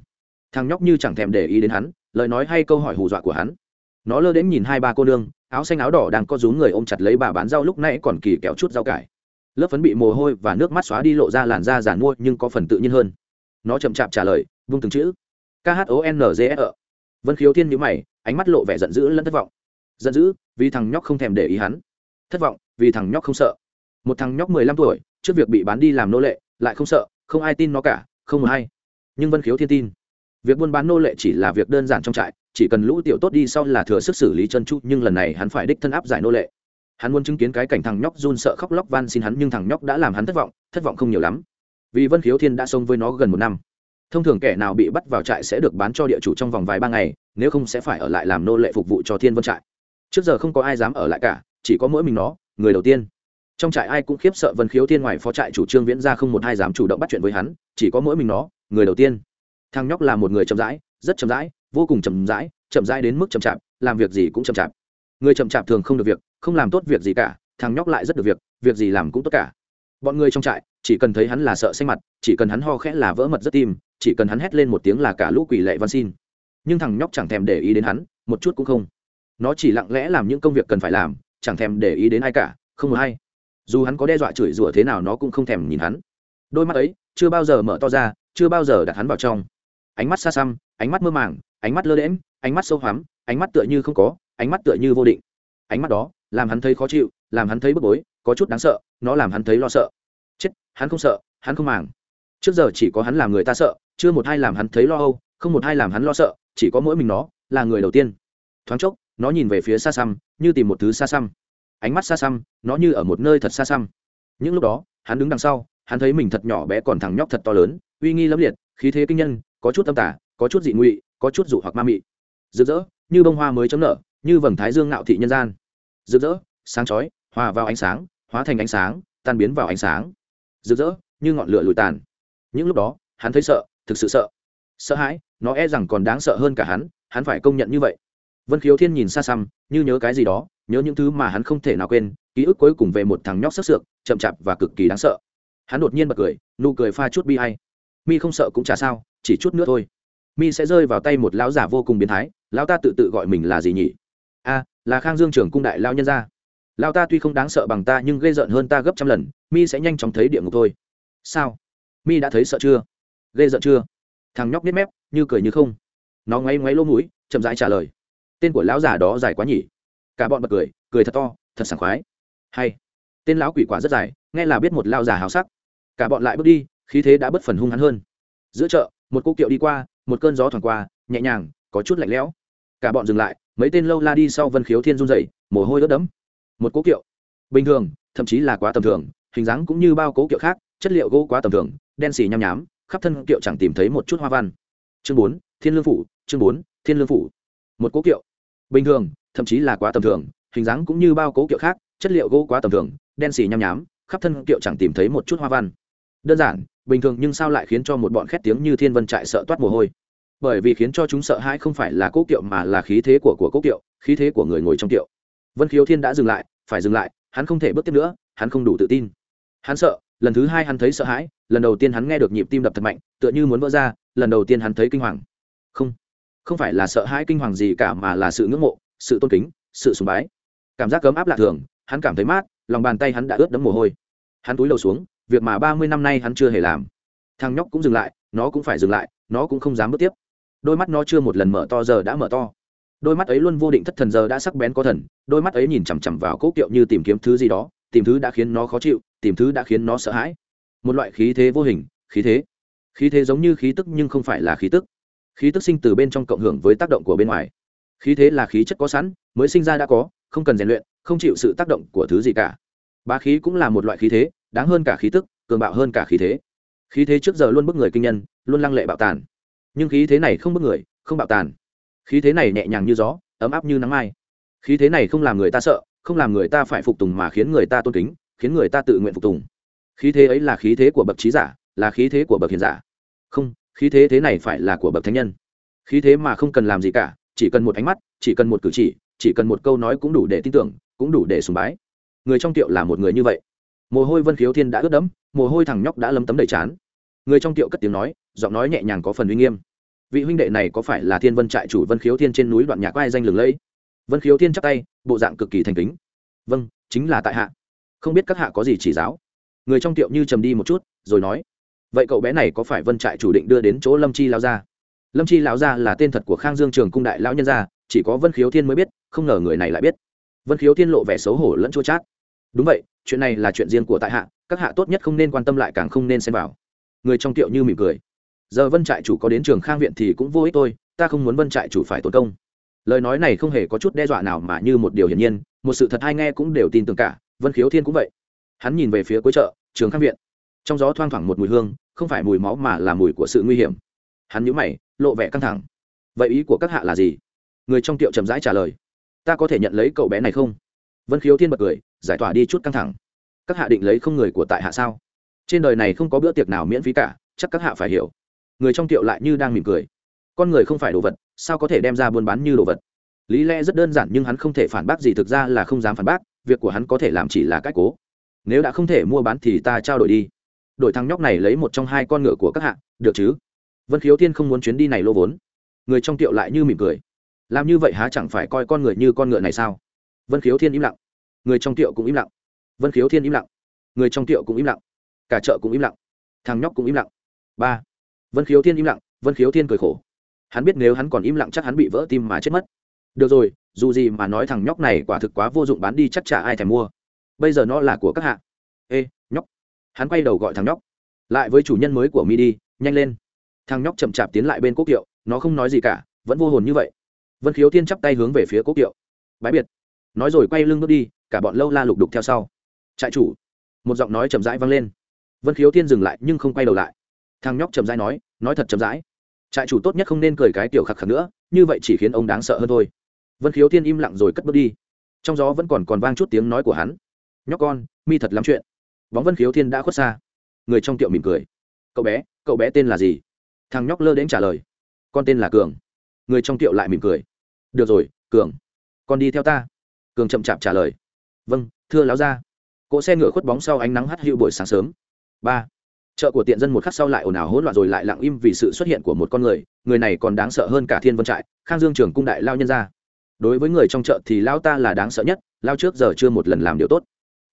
Thằng nhóc như chẳng thèm để ý đến hắn, lời nói hay câu hỏi hù dọa của hắn. Nó lơ đến nhìn hai ba cô nương, áo xanh áo đỏ đang có rú người ôm chặt lấy bà bán rau lúc nãy còn kỳ kéo chút rau cải. Lớp phấn bị mồ hôi và nước mắt xóa đi lộ ra làn da giàn mua nhưng có phần tự nhiên hơn. Nó chậm chạp trả lời, vung từng chữ. K h o n g s e. Vân khiếu thiên nhữ mày, ánh mắt lộ vẻ giận dữ lẫn thất vọng. Giận dữ, vì thằng nhóc không thèm để ý hắn. Thất vọng, vì thằng nhóc không sợ một thằng nhóc mười lăm tuổi, trước việc bị bán đi làm nô lệ, lại không sợ, không ai tin nó cả, không một hay. Nhưng vân khiếu thiên tin. Việc buôn bán nô lệ chỉ là việc đơn giản trong trại, chỉ cần lũ tiểu tốt đi sau là thừa sức xử lý chân chu nhưng lần này hắn phải đích thân áp giải nô lệ. Hắn muốn chứng kiến cái cảnh thằng nhóc run sợ khóc lóc van xin hắn, nhưng thằng nhóc đã làm hắn thất vọng thất vọng không nhiều lắm. Vì vân khiếu thiên đã sống với nó gần một năm. Thông thường kẻ nào bị bắt vào trại sẽ được bán cho địa chủ trong vòng vài ba ngày, nếu không sẽ phải ở lại làm nô lệ phục vụ cho thiên vân trại. Trước giờ không có ai dám ở lại cả, chỉ có mỗi mình nó, người đầu tiên trong trại ai cũng khiếp sợ vân khiếu thiên ngoài phó trại chủ trương viễn ra không một ai dám chủ động bắt chuyện với hắn, chỉ có mỗi mình nó, người đầu tiên. Thằng nhóc là một người chậm rãi, rất chậm rãi, vô cùng chậm rãi chậm rãi đến mức chậm chạp, làm việc gì cũng chậm chạp. Người chậm chạp thường không được việc, không làm tốt việc gì cả, thằng nhóc lại rất được việc việc gì làm cũng tốt cả. Bọn người trong trại, chỉ cần thấy hắn là sợ xanh mặt, chỉ cần hắn ho khẽ là vỡ mật rất tim chỉ cần hắn hét lên một tiếng là cả lũ quỷ lệ văn xin. Nhưng thằng nhóc chẳng thèm để ý đến hắn, một chút cũng không. Nó chỉ lặng lẽ làm những công việc cần phải làm, chẳng thèm để ý đến ai cả, không một ai dù hắn có đe dọa chửi rủa thế nào nó cũng không thèm nhìn hắn. Đôi mắt ấy chưa bao giờ mở to ra, chưa bao giờ đặt hắn vào trong. Ánh mắt xa xăm, ánh mắt mơ màng, ánh mắt lơ đễm ánh mắt sâu hoắm ánh mắt tựa như không có, ánh mắt tựa như vô định. Ánh mắt đó làm hắn thấy khó chịu, làm hắn thấy bức bối, có chút đáng sợ, nó làm hắn thấy lo sợ. Chết, hắn không sợ, hắn không màng. Trước giờ chỉ có hắn làm người ta sợ, chưa một hai làm hắn thấy lo âu, không một hai làm hắn lo sợ, chỉ có mỗi mình nó là người đầu tiên. Thoáng chốc, nó nhìn về phía xa xăm, như tìm một thứ xa xăm ánh mắt xa xăm, nó như ở một nơi thật xa xăm. Những lúc đó, hắn đứng đằng sau, hắn thấy mình thật nhỏ bé còn thằng nhóc thật to lớn, uy nghi lẫm liệt, khí thế kinh nhân, có chút tâm tả có chút dị ngụy, có chút dụ hoặc ma mị. Rực rỡ, như bông hoa mới chấm nở, như vầng thái dương ngạo thị nhân gian. Rực rỡ, sáng chói, hòa vào ánh sáng, hóa thành ánh sáng, tan biến vào ánh sáng. Rực rỡ, như ngọn lửa lùi tàn. Những lúc đó, hắn thấy sợ, thực sự sợ. Sợ hãi, nó e rằng còn đáng sợ hơn cả hắn hắn phải công nhận như vậy. Vân khiếu thiên nhìn xa xăm, như nhớ cái gì đó nhớ những thứ mà hắn không thể nào quên, ký ức cuối cùng về một thằng nhóc sắc sượng chậm chạp và cực kỳ đáng sợ. Hắn đột nhiên bật cười, nụ cười pha chút bi hay mi không sợ cũng chả sao, chỉ chút nữa thôi. Mi sẽ rơi vào tay một lão giả vô cùng biến thái, lão ta tự tự gọi mình là gì nhỉ? A, là khang dương trưởng cung đại lao nhân gia. Lão ta tuy không đáng sợ bằng ta nhưng gây rợn hơn ta gấp trăm lần, mi sẽ nhanh chóng thấy địa ngục thôi. Sao? Mi đã thấy sợ chưa? Gây rợn chưa? Thằng nhóc biết mép, như cười như không. Nó ngoáy ngoáy lỗ mũi, chậm rãi trả lời. Tên của lão giả đó dài quá nhỉ? Cả bọn bật cười cười thật to, thật sảng khoái. Hay. Tên lão quỷ quả rất dài, nghe là biết một lao già hào sắc. Cả bọn lại bước đi, khí thế đã bất phần hung hắn hơn. Giữa chợ, một cô kiệu đi qua, một cơn gió thoảng qua, nhẹ nhàng, có chút lạnh lẽo. Cả bọn dừng lại, mấy tên lâu la đi sau vân khiếu thiên run dậy mồ hôi ướt đẫm. Một cố kiệu. Bình thường, thậm chí là quá tầm thường, hình dáng cũng như bao cố kiệu khác, chất liệu gỗ quá tầm thường, đen xì nham nhám, khắp thân kiệu chẳng tìm thấy một chút hoa văn. Chương bốn, thiên lương phủ, chương bốn, thiên lương phủ. Một cố kiệu. Bình thường thậm chí là quá tầm thường, hình dáng cũng như bao cố kiệu khác, chất liệu gỗ quá tầm thường, đen xì nhăm nhám, khắp thân kiệu chẳng tìm thấy một chút hoa văn. Đơn giản, bình thường nhưng sao lại khiến cho một bọn khét tiếng như thiên vân trại sợ toát mồ hôi? Bởi vì khiến cho chúng sợ hãi không phải là cố kiệu mà là khí thế của của cố kiệu, khí thế của người ngồi trong kiệu. Vân khiếu thiên đã dừng lại, phải dừng lại, hắn không thể bước tiếp nữa, hắn không đủ tự tin. Hắn sợ, lần thứ hai hắn thấy sợ hãi, lần đầu tiên hắn nghe được nhịp tim đập thật mạnh, tựa như muốn vỡ ra, lần đầu tiên hắn thấy kinh hoàng. Không không phải là sợ hãi kinh hoàng gì cả mà là sự ngưỡng mộ sự tôn kính, sự sùng bái. Cảm giác cấm áp lạ thường, hắn cảm thấy mát, lòng bàn tay hắn đã ướt đẫm mồ hôi. Hắn túi đầu xuống, việc mà ba mươi năm nay hắn chưa hề làm. Thằng nhóc cũng dừng lại, nó cũng phải dừng lại, nó cũng không dám bước tiếp. Đôi mắt nó chưa một lần mở to, giờ đã mở to. Đôi mắt ấy luôn vô định thất thần, giờ đã sắc bén có thần. Đôi mắt ấy nhìn chằm chằm vào cốc kiệu như tìm kiếm thứ gì đó, tìm thứ đã khiến nó khó chịu, tìm thứ đã khiến nó sợ hãi. Một loại khí thế vô hình, khí thế. Khí thế giống như khí tức nhưng không phải là khí tức. Khí tức sinh từ bên trong cộng hưởng với tác động của bên ngoài khí thế là khí chất có sẵn, mới sinh ra đã có, không cần rèn luyện, không chịu sự tác động của thứ gì cả. Bá khí cũng là một loại khí thế, đáng hơn cả khí tức, cường bạo hơn cả khí thế. Khí thế trước giờ luôn bức người kinh nhân, luôn lăng lệ bạo tàn. Nhưng khí thế này không bức người, không bạo tàn. Khí thế này nhẹ nhàng như gió, ấm áp như nắng mai. Khí thế này không làm người ta sợ, không làm người ta phải phục tùng mà khiến người ta tôn kính, khiến người ta tự nguyện phục tùng. Khí thế ấy là khí thế của bậc trí giả, là khí thế của bậc hiền giả. Không, khí thế thế này phải là của bậc thánh nhân. Khí thế mà không cần làm gì cả chỉ cần một ánh mắt, chỉ cần một cử chỉ chỉ cần một câu nói cũng đủ để tin tưởng, cũng đủ để sùng bái. Người trong tiệu là một người như vậy. Mồ hôi vân khiếu thiên đã ướt đẫm, mồ hôi thằng nhóc đã lấm tấm đầy chán. Người trong tiệu cất tiếng nói, giọng nói nhẹ nhàng có phần uy nghiêm. Vị huynh đệ này có phải là thiên vân trại chủ vân khiếu thiên trên núi đoạn nhạc ai danh lừng lẫy? Vân khiếu thiên chắp tay, bộ dạng cực kỳ thành kính. Vâng chính là tại hạ. Không biết các hạ có gì chỉ giáo? Người trong tiệu như trầm đi một chút, rồi nói, vậy cậu bé này có phải vân trại chủ định đưa đến chỗ lâm chi lao ra? Lâm chi lão gia là tên thật của khang dương trường cung đại lão nhân gia, chỉ có vân khiếu thiên mới biết, không ngờ người này lại biết. Vân khiếu thiên lộ vẻ xấu hổ lẫn chua chát. Đúng vậy, chuyện này là chuyện riêng của tại hạ, các hạ tốt nhất không nên quan tâm lại càng không nên xem vào. Người trong tiệu như mỉm cười. Giờ vân trại chủ có đến trường khang viện thì cũng vô ích tôi ta không muốn vân trại chủ phải tốn công. Lời nói này không hề có chút đe dọa nào mà như một điều hiển nhiên, một sự thật hay nghe cũng đều tin tưởng cả, vân khiếu thiên cũng vậy. Hắn nhìn về phía cuối chợ, trường khang viện. Trong gió thoang thoảng một mùi hương, không phải mùi máu mà là mùi của sự nguy hiểm. Hắn nhíu mày lộ vẻ căng thẳng. Vậy ý của các hạ là gì? Người trong tiệu chậm rãi trả lời. Ta có thể nhận lấy cậu bé này không? Vân khiếu thiên bật cười, giải tỏa đi chút căng thẳng. Các hạ định lấy không người của tại hạ sao? Trên đời này không có bữa tiệc nào miễn phí cả, chắc các hạ phải hiểu. Người trong tiệu lại như đang mỉm cười. Con người không phải đồ vật, sao có thể đem ra buôn bán như đồ vật? Lý lẽ rất đơn giản nhưng hắn không thể phản bác gì, thực ra là không dám phản bác, việc của hắn có thể làm chỉ là cách cố. Nếu đã không thể mua bán thì ta trao đổi đi. Đổi thằng nhóc này lấy một trong hai con ngựa của các hạ, được chứ? Vân khiếu thiên không muốn chuyến đi này lô vốn. Người trong tiệu lại như mỉm cười. Làm như vậy há chẳng phải coi con người như con ngựa này sao? Vân khiếu thiên im lặng. Người trong tiệu cũng im lặng. Vân khiếu thiên im lặng. Người trong tiệu cũng im lặng. Cả chợ cũng im lặng. Thằng nhóc cũng im lặng. Ba. Vân khiếu thiên im lặng. Vân khiếu thiên cười khổ. Hắn biết nếu hắn còn im lặng chắc hắn bị vỡ tim mà chết mất. Được rồi, dù gì mà nói thằng nhóc này quả thực quá vô dụng bán đi chắc chả ai thèm mua. Bây giờ nó là của các hạ. Ê, nhóc. Hắn quay đầu gọi thằng nhóc. Lại với chủ nhân mới của mi đi, nhanh lên thằng nhóc chậm chạp tiến lại bên quốc kiệu, nó không nói gì cả, vẫn vô hồn như vậy. Vân khiếu thiên chắp tay hướng về phía quốc kiệu. Bãi biệt. Nói rồi quay lưng bước đi, cả bọn lâu la lục đục theo sau. Trại chủ. Một giọng nói chậm rãi vang lên. Vân khiếu thiên dừng lại nhưng không quay đầu lại. Thằng nhóc chậm rãi nói nói thật chậm rãi. Trại chủ tốt nhất không nên cười cái tiểu khắc khắc nữa, như vậy chỉ khiến ông đáng sợ hơn thôi. Vân khiếu thiên im lặng rồi cất bước đi. Trong gió vẫn còn còn vang chút tiếng nói của hắn. Nhóc con, mi thật lắm chuyện. Bóng vân khiếu thiên đã khuất xa. Người trong tiệu mỉm cười. Cậu bé cậu bé tên là gì? Thằng nhóc lơ đến trả lời. Con tên là cường. Người trong tiệu lại mỉm cười. Được rồi, cường. Con đi theo ta. Cường chậm chạp trả lời. Vâng thưa láo ra cỗ xe ngựa khuất bóng sau ánh nắng hắt hiu buổi sáng sớm. Ba. Chợ của tiện dân một khắc sau lại ồn ào hỗn loạn rồi lại lặng im vì sự xuất hiện của một con người. Người này còn đáng sợ hơn cả thiên vân trại, khang dương trường cung đại lao nhân ra đối với người trong chợ thì lao ta là đáng sợ nhất lao trước giờ chưa một lần làm điều tốt.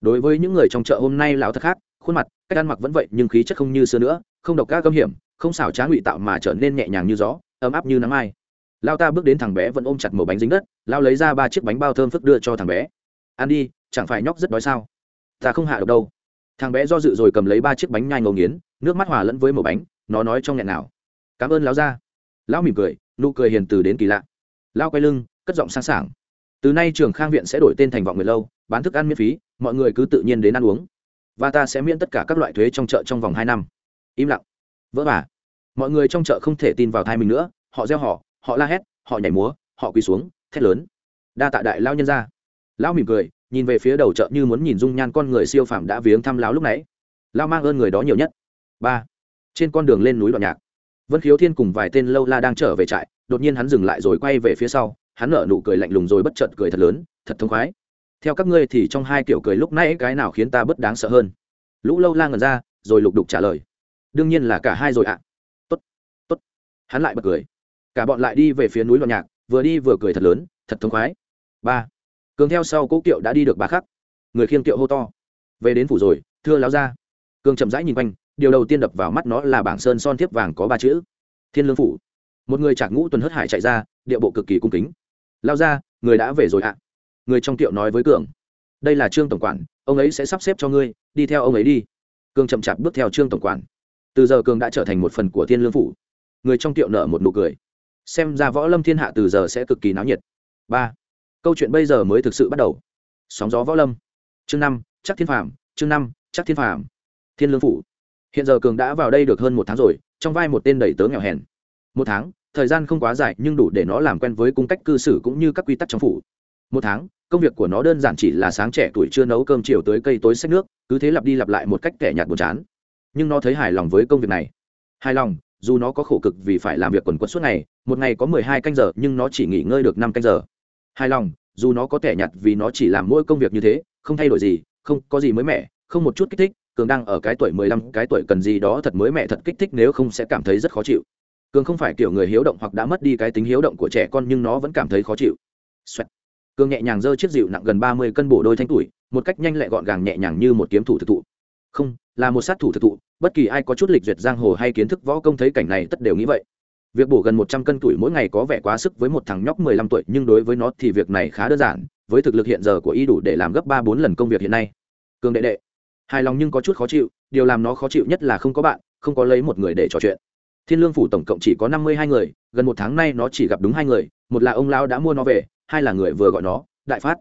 Đối với những người trong chợ hôm nay lao thật khác, khuôn mặt, cách ăn mặc vẫn vậy nhưng khí chất không như xưa nữa, không độc các cấm hiểm không xảo trá ngụy tạo mà trở nên nhẹ nhàng như gió, ấm áp như nắng mai. Lao ta bước đến thằng bé vẫn ôm chặt một bánh dính đất, lao lấy ra ba chiếc bánh bao thơm phức đưa cho thằng bé. Ăn đi, chẳng phải nhóc rất đói sao? Ta không hạ được đâu. Thằng bé do dự rồi cầm lấy ba chiếc bánh nhai ngầu nghiến, nước mắt hòa lẫn với một bánh, nó nói trong nghẹn nào. Cảm ơn lão ra lão mỉm cười, nụ cười hiền từ đến kỳ lạ. Lao quay lưng, cất giọng sáng sảng. Từ nay trường khang viện sẽ đổi tên thành vọng người lâu, bán thức ăn miễn phí, mọi người cứ tự nhiên đến ăn uống. Và ta sẽ miễn tất cả các loại thuế trong chợ trong vòng hai năm. Im lặng vỡ vả mọi người trong chợ không thể tin vào thai mình nữa, họ gieo họ họ la hét, họ nhảy múa, họ quỳ xuống, thét lớn. Đa tạ đại lao nhân ra lão mỉm cười, nhìn về phía đầu chợ như muốn nhìn dung nhan con người siêu phàm đã viếng thăm lão lúc nãy. Lao mang ơn người đó nhiều nhất. Ba. Trên con đường lên núi đoạn nhạc. Vân khiếu thiên cùng vài tên lâu la đang trở về trại, đột nhiên hắn dừng lại rồi quay về phía sau, hắn nở nụ cười lạnh lùng rồi bất chợt cười thật lớn, thật thông khoái. Theo các ngươi thì trong hai kiểu cười lúc nãy cái nào khiến ta bất đáng sợ hơn? Lũ lâu la ngần ra, rồi lục đục trả lời đương nhiên là cả hai rồi ạ. À. tốt tốt. Hắn lại bật cười. Cả bọn lại đi về phía núi loạn nhạc, vừa đi vừa cười thật lớn, thật thống khoái. Ba. Cường theo sau cố kiệu đã đi được ba khắc. Người khiêng kiệu hô to. Về đến phủ rồi, thưa láo ra cường chậm rãi nhìn quanh, điều đầu tiên đập vào mắt nó là bảng sơn son thiếp vàng có ba chữ. Thiên lương phủ. Một người chạc ngũ tuần hất hải chạy ra, địa bộ cực kỳ cung kính. Lao ra người đã về rồi ạ. Người trong tiệu nói với cường. Đây là trương tổng quản, ông ấy sẽ sắp xếp cho ngươi, đi theo ông ấy đi. Cường chậm chạp bước theo trương tổng quản từ giờ cường đã trở thành một phần của thiên lương phủ. Người trong tiệu nở một nụ cười. Xem ra võ lâm thiên hạ từ giờ sẽ cực kỳ náo nhiệt. Ba. Câu chuyện bây giờ mới thực sự bắt đầu. Sóng gió võ lâm. Chương năm, chắc thiên phạm chương năm, chắc thiên phạm thiên lương phủ. Hiện giờ cường đã vào đây được hơn một tháng rồi, trong vai một tên đầy tớ nghèo hèn. Một tháng, thời gian không quá dài nhưng đủ để nó làm quen với cung cách cư xử cũng như các quy tắc trong phủ. Một tháng, công việc của nó đơn giản chỉ là sáng trẻ tuổi chưa nấu cơm chiều tới cây tối xách nước, cứ thế lặp đi lặp lại một cách kẻ nhạt buồn chán nhưng nó thấy hài lòng với công việc này. Hài lòng, dù nó có khổ cực vì phải làm việc quần quất suốt ngày, một ngày có mười hai canh giờ, nhưng nó chỉ nghỉ ngơi được năm canh giờ. Hài lòng, dù nó có thẻ nhạt vì nó chỉ làm mỗi công việc như thế, không thay đổi gì, không có gì mới mẻ, không một chút kích thích, cường đang ở cái tuổi mười lăm, cái tuổi cần gì đó thật mới mẻ, thật kích thích nếu không sẽ cảm thấy rất khó chịu. Cường không phải kiểu người hiếu động hoặc đã mất đi cái tính hiếu động của trẻ con nhưng nó vẫn cảm thấy khó chịu. Xoẹt. cường nhẹ nhàng giơ chiếc dịu nặng gần ba mươi cân bổ đôi thanh tuổi, một cách nhanh lẹ gọn gàng nhẹ nhàng như một kiếm thủ thực thụ. Không, là một sát thủ thực thụ bất kỳ ai có chút lịch duyệt giang hồ hay kiến thức võ công thấy cảnh này tất đều nghĩ vậy. Việc bổ gần một trăm cân tuổi mỗi ngày có vẻ quá sức với một thằng nhóc mười lăm tuổi, nhưng đối với nó thì việc này khá đơn giản, với thực lực hiện giờ của y đủ để làm gấp ba bốn lần công việc hiện nay. Cường đệ đệ, hài lòng nhưng có chút khó chịu, điều làm nó khó chịu nhất là không có bạn, không có lấy một người để trò chuyện. Thiên lương phủ tổng cộng chỉ có năm mươi hai người, gần một tháng nay nó chỉ gặp đúng hai người, một là ông lão đã mua nó về, hai là người vừa gọi nó, đại phát.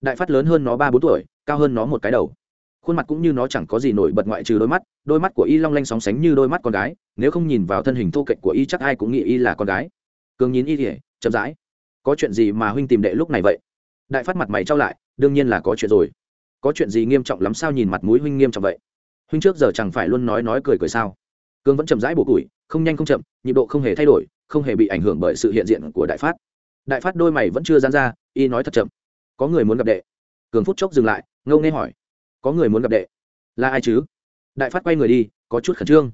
Đại phát lớn hơn nó ba bốn tuổi, cao hơn nó một cái đầu khuôn mặt cũng như nó chẳng có gì nổi bật ngoại trừ đôi mắt đôi mắt của y long lanh sóng sánh như đôi mắt con gái, nếu không nhìn vào thân hình thô kệch của y chắc ai cũng nghĩ y là con gái. Cường nhìn y thì chậm rãi. Có chuyện gì mà huynh tìm đệ lúc này vậy? Đại phát mặt mày trao lại, đương nhiên là có chuyện rồi. Có chuyện gì nghiêm trọng lắm sao nhìn mặt mũi huynh nghiêm trọng vậy? Huynh trước giờ chẳng phải luôn nói nói cười cười sao? Cường vẫn chậm rãi bổ củi, không nhanh không chậm, nhịp độ không hề thay đổi, không hề bị ảnh hưởng bởi sự hiện diện của đại phát. Đại phát đôi mày vẫn chưa dán ra, y nói thật chậm. Có người muốn gặp đệ. Cường phút chốc dừng lại, ngâu nghe hỏi có người muốn gặp đệ. Là ai chứ? Đại phát quay người đi, có chút khẩn trương.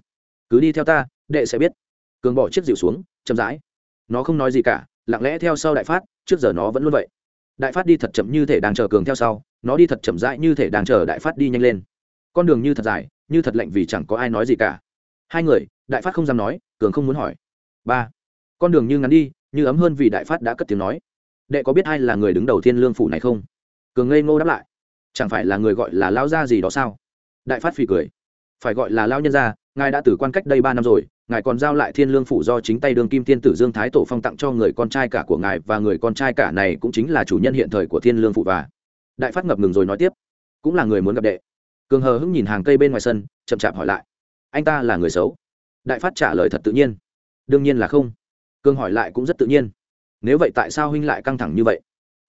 Cứ đi theo ta, đệ sẽ biết. Cường bỏ chiếc dịu xuống, chậm rãi. Nó không nói gì cả, lặng lẽ theo sau đại phát, trước giờ nó vẫn luôn vậy. Đại phát đi thật chậm như thể đang chờ cường theo sau, nó đi thật chậm rãi như thể đang chờ đại phát đi nhanh lên. Con đường như thật dài, như thật lạnh vì chẳng có ai nói gì cả. Hai người, đại phát không dám nói, cường không muốn hỏi. Ba, con đường như ngắn đi, như ấm hơn vì đại phát đã cất tiếng nói. Đệ có biết ai là người đứng đầu thiên lương phủ này không? Cường ngây ngô đáp lại chẳng phải là người gọi là lao gia gì đó sao? Đại phát phì cười. Phải gọi là lao nhân gia, ngài đã tử quan cách đây ba năm rồi, ngài còn giao lại thiên lương phủ do chính tay đường kim thiên tử dương thái tổ phong tặng cho người con trai cả của ngài và người con trai cả này cũng chính là chủ nhân hiện thời của thiên lương phụ và đại phát ngập ngừng rồi nói tiếp. Cũng là người muốn gặp đệ. Cường hờ hững nhìn hàng cây bên ngoài sân, chậm chạp hỏi lại. Anh ta là người xấu? Đại phát trả lời thật tự nhiên. Đương nhiên là không. Cường hỏi lại cũng rất tự nhiên. Nếu vậy tại sao huynh lại căng thẳng như vậy?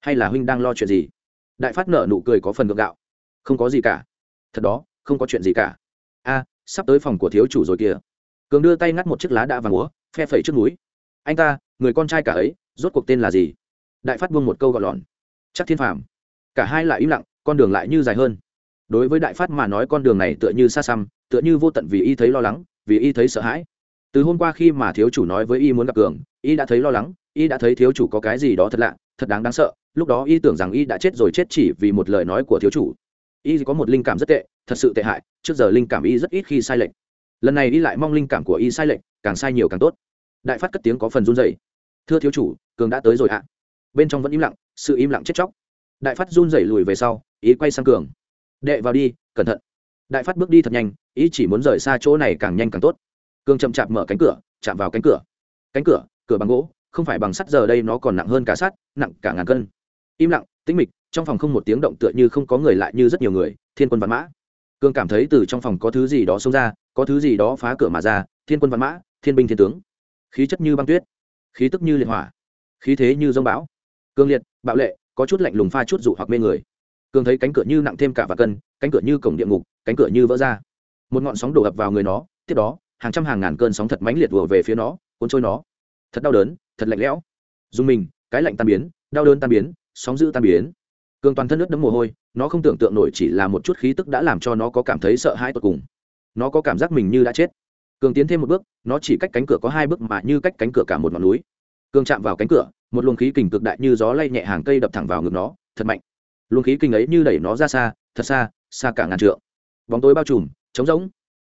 Hay là huynh đang lo chuyện gì? Đại phát nở nụ cười có phần ngượng gạo. Không có gì cả. Thật đó, không có chuyện gì cả. A, sắp tới phòng của thiếu chủ rồi kìa. Cường đưa tay ngắt một chiếc lá đã vàng úa phe phẩy trước núi. Anh ta, người con trai cả ấy, rốt cuộc tên là gì? Đại phát buông một câu gọn lọn. Chắc thiên phàm. Cả hai lại im lặng, con đường lại như dài hơn. Đối với đại phát mà nói con đường này tựa như xa xăm, tựa như vô tận vì y thấy lo lắng, vì y thấy sợ hãi. Từ hôm qua khi mà thiếu chủ nói với y muốn gặp cường, y đã thấy lo lắng, y đã thấy thiếu chủ có cái gì đó thật lạ thật đáng đáng sợ, lúc đó y tưởng rằng y đã chết rồi chết chỉ vì một lời nói của thiếu chủ. Y có một linh cảm rất tệ, thật sự tệ hại, trước giờ linh cảm y rất ít khi sai lệch. Lần này y lại mong linh cảm của y sai lệch, càng sai nhiều càng tốt. Đại phát cất tiếng có phần run dày thưa thiếu chủ, cường đã tới rồi ạ. Bên trong vẫn im lặng, sự im lặng chết chóc. Đại phát run dày lùi về sau ý quay sang cường. Đệ vào đi, cẩn thận. Đại phát bước đi thật nhanh ý chỉ muốn rời xa chỗ này càng nhanh càng tốt. Cường chậm chạp mở cánh cửa, chạm vào cánh cửa. Cánh cửa cửa bằng gỗ không phải bằng sắt giờ đây nó còn nặng hơn cả sắt, nặng cả ngàn cân. Im lặng, tĩnh mịch, trong phòng không một tiếng động tựa như không có người lại như rất nhiều người, thiên quân văn mã. Cương cảm thấy từ trong phòng có thứ gì đó xông ra, có thứ gì đó phá cửa mà ra, thiên quân văn mã, thiên binh thiên tướng. Khí chất như băng tuyết, khí tức như liệt hỏa, khí thế như dông bão. Cương liệt, bạo lệ, có chút lạnh lùng pha chút dụ hoặc mê người. Cường thấy cánh cửa như nặng thêm cả và cân, cánh cửa như cổng địa ngục, cánh cửa như vỡ ra. Một ngọn sóng đổ ập vào người nó, tiếp đó, hàng trăm hàng ngàn cơn sóng thật mãnh liệt vừa về phía nó, cuốn trôi nó. Thật đau đớn thật lạnh lẽo. Dùng mình, cái lạnh tan biến, đau đớn tan biến, sóng dữ tan biến. Cường toàn thân nước đấm mồ hôi, nó không tưởng tượng nổi chỉ là một chút khí tức đã làm cho nó có cảm thấy sợ hãi tột cùng. Nó có cảm giác mình như đã chết. Cường tiến thêm một bước, nó chỉ cách cánh cửa có hai bước mà như cách cánh cửa cả một ngọn núi. Cường chạm vào cánh cửa, một luồng khí kình cực đại như gió lay nhẹ hàng cây đập thẳng vào ngực nó, thật mạnh. Luồng khí kình ấy như đẩy nó ra xa, thật xa xa cả ngàn trượng. Bóng tối bao trùm, trống rỗng.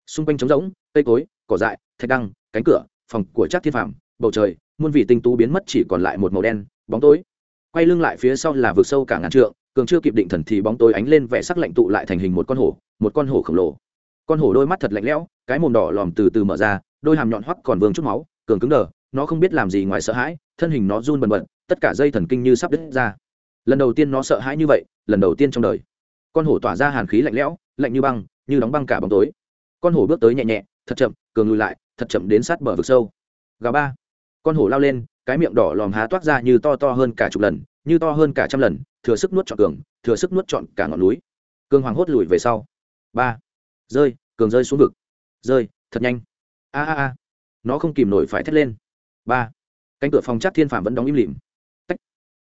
Xung quanh trống rỗng, cây cối, cỏ dại, thạch đăng, cánh cửa, phòng của chắc thiên phạm bầu trời muôn vị tinh tú biến mất chỉ còn lại một màu đen, bóng tối. Quay lưng lại phía sau là vực sâu cả ngàn trượng, cường chưa kịp định thần thì bóng tối ánh lên vẻ sắc lạnh tụ lại thành hình một con hổ, một con hổ khổng lồ. Con hổ đôi mắt thật lạnh lẽo, cái mồm đỏ lòm từ từ mở ra, đôi hàm nhọn hoắt còn vương chút máu, cường cứng đờ, nó không biết làm gì ngoài sợ hãi, thân hình nó run bần bật, tất cả dây thần kinh như sắp đứt ra. Lần đầu tiên nó sợ hãi như vậy, lần đầu tiên trong đời. Con hổ tỏa ra hàn khí lạnh lẽo, lạnh như băng, như đóng băng cả bóng tối. Con hổ bước tới nhẹ nhẹ, thật chậm, cường lùi lại, thật chậm đến sát bờ vực sâu. Gà ba con hổ lao lên, cái miệng đỏ lòm há toát ra như to to hơn cả chục lần, như to hơn cả trăm lần, thừa sức nuốt trọn cường thừa sức nuốt trọn cả ngọn núi. Cường hoàng hốt lùi về sau. Ba. Rơi, cường rơi xuống vực. Rơi, thật nhanh. A a a. Nó không kìm nổi phải thét lên. Ba. Cánh cửa phòng chắc thiên phạm vẫn đóng im lìm. Tách.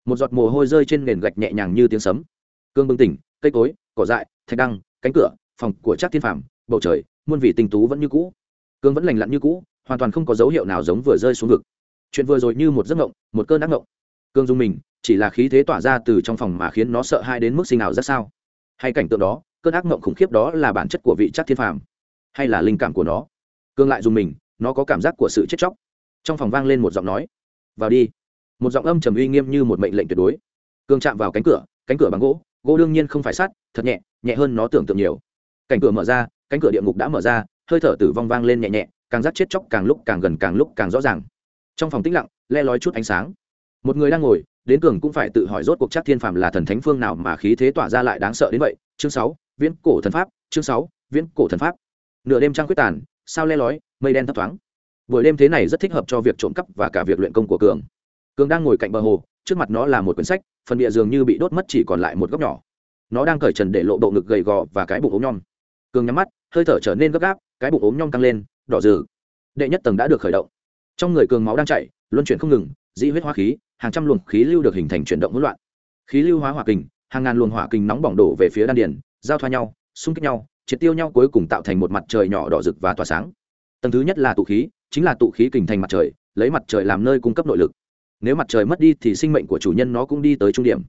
Một giọt mồ hôi rơi trên nền gạch nhẹ nhàng như tiếng sấm. Cương bừng tỉnh, cây cối, cỏ dại, thạch đăng, cánh cửa, phòng của chắc thiên phạm bầu trời, muôn vị tinh tú vẫn như cũ. Cương vẫn lành lặn như cũ, hoàn toàn không có dấu hiệu nào giống vừa rơi xuống vực chuyện vừa rồi như một giấc ngộng một cơn ác ngộng cương dung mình, chỉ là khí thế tỏa ra từ trong phòng mà khiến nó sợ hai đến mức sinh nào rất sao? Hay cảnh tượng đó, cơn ác ngộng khủng khiếp đó là bản chất của vị chắc thiên phàm, hay là linh cảm của nó? Cương lại dùng mình, nó có cảm giác của sự chết chóc. Trong phòng vang lên một giọng nói. Vào đi. Một giọng âm trầm uy nghiêm như một mệnh lệnh tuyệt đối. Cương chạm vào cánh cửa cánh cửa bằng gỗ gỗ đương nhiên không phải sắt, thật nhẹ nhẹ hơn nó tưởng tượng nhiều. Cánh cửa mở ra, cánh cửa địa ngục đã mở ra, hơi thở tử vong vang lên nhẹ nhẹ, càng rắc chết chóc càng lúc càng gần càng lúc càng rõ ràng trong phòng tĩnh lặng, le lói chút ánh sáng. Một người đang ngồi, đến cường cũng phải tự hỏi rốt cuộc chắc thiên phàm là thần thánh phương nào mà khí thế tỏa ra lại đáng sợ đến vậy. Chương sáu, viễn cổ thần pháp, chương sáu, viễn cổ thần pháp. Nửa đêm trăng quyết tàn, sao le lói, mây đen thấp thoáng. Buổi đêm thế này rất thích hợp cho việc trộm cắp và cả việc luyện công của cường. Cường đang ngồi cạnh bờ hồ, trước mặt nó là một quyển sách, phần bìa dường như bị đốt mất chỉ còn lại một góc nhỏ. Nó đang cởi trần để lộ bộ ngực gầy gò và cái bụng ốm nhom. Cường nhắm mắt, hơi thở trở nên gấp gáp, cái bụng ốm nhom căng lên, đỏ rừ. Đệ nhất tầng đã được khởi động trong người cường máu đang chảy, luân chuyển không ngừng, dĩ huyết hóa khí, hàng trăm luồng khí lưu được hình thành chuyển động hỗn loạn. Khí lưu hóa hỏa kình, hàng ngàn luồng hỏa kình nóng bỏng đổ về phía đan điền, giao thoa nhau, xung kích nhau, triệt tiêu nhau cuối cùng tạo thành một mặt trời nhỏ đỏ rực và tỏa sáng. Tầng thứ nhất là tụ khí, chính là tụ khí kình thành mặt trời, lấy mặt trời làm nơi cung cấp nội lực. Nếu mặt trời mất đi thì sinh mệnh của chủ nhân nó cũng đi tới trung điểm.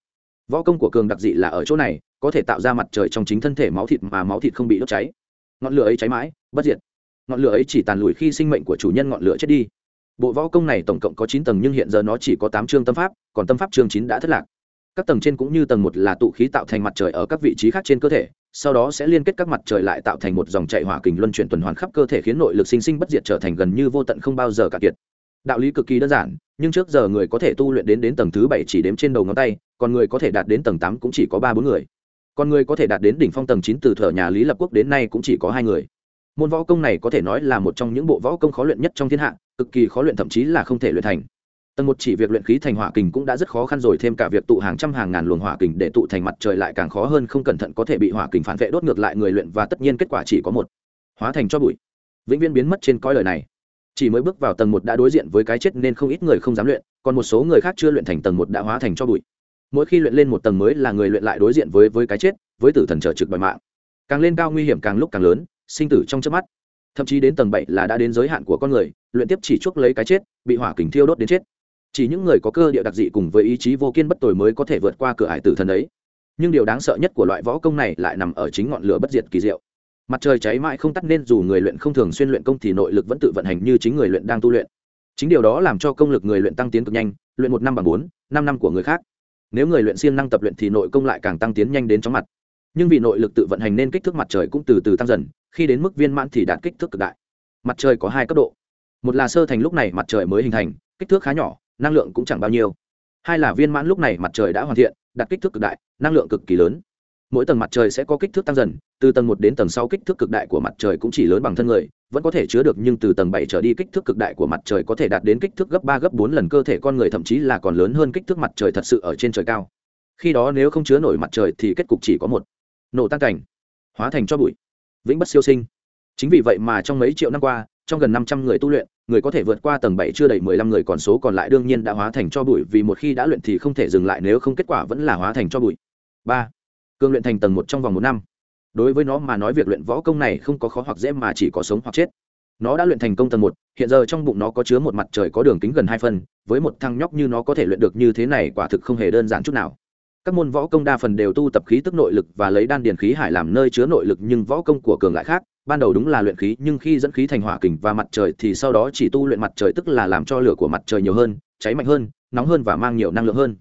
Võ công của cường đặc dị là ở chỗ này, có thể tạo ra mặt trời trong chính thân thể máu thịt mà máu thịt không bị đốt cháy. Ngọn lửa ấy cháy mãi, bất diệt. Ngọn lửa ấy chỉ tàn lùi khi sinh mệnh của chủ nhân ngọn lửa chết đi bộ võ công này tổng cộng có chín tầng nhưng hiện giờ nó chỉ có tám chương tâm pháp, còn tâm pháp chương chín đã thất lạc. Các tầng trên cũng như tầng một là tụ khí tạo thành mặt trời ở các vị trí khác trên cơ thể, sau đó sẽ liên kết các mặt trời lại tạo thành một dòng chạy hỏa kình luân chuyển tuần hoàn khắp cơ thể khiến nội lực sinh sinh bất diệt trở thành gần như vô tận không bao giờ cạn kiệt. Đạo lý cực kỳ đơn giản, nhưng trước giờ người có thể tu luyện đến đến tầng thứ bảy chỉ đếm trên đầu ngón tay, còn người có thể đạt đến tầng tám cũng chỉ có ba bốn người. Còn người có thể đạt đến đỉnh phong tầng chín từ thở nhà lý lập quốc đến nay cũng chỉ có hai người. Môn võ công này có thể nói là một trong những bộ võ công khó luyện nhất trong thiên hạ cực kỳ khó luyện, thậm chí là không thể luyện thành. Tầng một chỉ việc luyện khí thành hỏa kình cũng đã rất khó khăn rồi, thêm cả việc tụ hàng trăm hàng ngàn luồng hỏa kình để tụ thành mặt trời lại càng khó hơn, không cẩn thận có thể bị hỏa kình phản vệ đốt ngược lại người luyện, và tất nhiên kết quả chỉ có một. Hóa thành cho bụi. Vĩnh viễn biến mất trên cõi lời này. Chỉ mới bước vào tầng một đã đối diện với cái chết nên không ít người không dám luyện, còn một số người khác chưa luyện thành tầng một đã hóa thành cho bụi. Mỗi khi luyện lên một tầng mới là người luyện lại đối diện với với cái chết, với tử thần trở trực đòi mạng. Càng lên cao nguy hiểm càng lúc càng lớn, sinh tử trong chớp mắt thậm chí đến tầng bảy là đã đến giới hạn của con người, luyện tiếp chỉ chuốc lấy cái chết, bị hỏa kình thiêu đốt đến chết. Chỉ những người có cơ địa đặc dị cùng với ý chí vô kiên bất tồi mới có thể vượt qua cửa hải tử thần ấy. Nhưng điều đáng sợ nhất của loại võ công này lại nằm ở chính ngọn lửa bất diệt kỳ diệu. Mặt trời cháy mãi không tắt nên dù người luyện không thường xuyên luyện công thì nội lực vẫn tự vận hành như chính người luyện đang tu luyện. Chính điều đó làm cho công lực người luyện tăng tiến cực nhanh, luyện một năm bằng bốn, năm năm của người khác. Nếu người luyện siêng năng tập luyện thì nội công lại càng tăng tiến nhanh đến chóng mặt nhưng vì nội lực tự vận hành nên kích thước mặt trời cũng từ từ tăng dần, khi đến mức viên mãn thì đạt kích thước cực đại. Mặt trời có hai cấp độ. Một là sơ thành lúc này mặt trời mới hình thành, kích thước khá nhỏ, năng lượng cũng chẳng bao nhiêu. Hai là viên mãn lúc này mặt trời đã hoàn thiện, đạt kích thước cực đại, năng lượng cực kỳ lớn. Mỗi tầng mặt trời sẽ có kích thước tăng dần, từ tầng một đến tầng sáu kích thước cực đại của mặt trời cũng chỉ lớn bằng thân người, vẫn có thể chứa được nhưng từ tầng bảy trở đi kích thước cực đại của mặt trời có thể đạt đến kích thước gấp ba, gấp bốn lần cơ thể con người, thậm chí là còn lớn hơn kích thước mặt trời thật sự ở trên trời cao. Khi đó nếu không chứa nổi mặt trời thì kết cục chỉ có một nổ tan cảnh, hóa thành cho bụi, vĩnh bất siêu sinh. Chính vì vậy mà trong mấy triệu năm qua, trong gần năm trăm người tu luyện, người có thể vượt qua tầng bảy chưa đầy mười lăm người còn số còn lại đương nhiên đã hóa thành cho bụi, vì một khi đã luyện thì không thể dừng lại, nếu không kết quả vẫn là hóa thành cho bụi. Ba, cương luyện thành tầng một trong vòng một năm. Đối với nó mà nói việc luyện võ công này không có khó hoặc dễ mà chỉ có sống hoặc chết. Nó đã luyện thành công tầng một, hiện giờ trong bụng nó có chứa một mặt trời có đường kính gần hai phân, với một thăng nhóc như nó có thể luyện được như thế này quả thực không hề đơn giản chút nào các môn võ công đa phần đều tu tập khí tức nội lực và lấy đan điền khí hải làm nơi chứa nội lực nhưng võ công của cường lại khác. Ban đầu đúng là luyện khí, nhưng khi dẫn khí thành hỏa kình và mặt trời thì sau đó chỉ tu luyện mặt trời tức là làm cho lửa của mặt trời nhiều hơn, cháy mạnh hơn, nóng hơn và mang nhiều năng lượng hơn.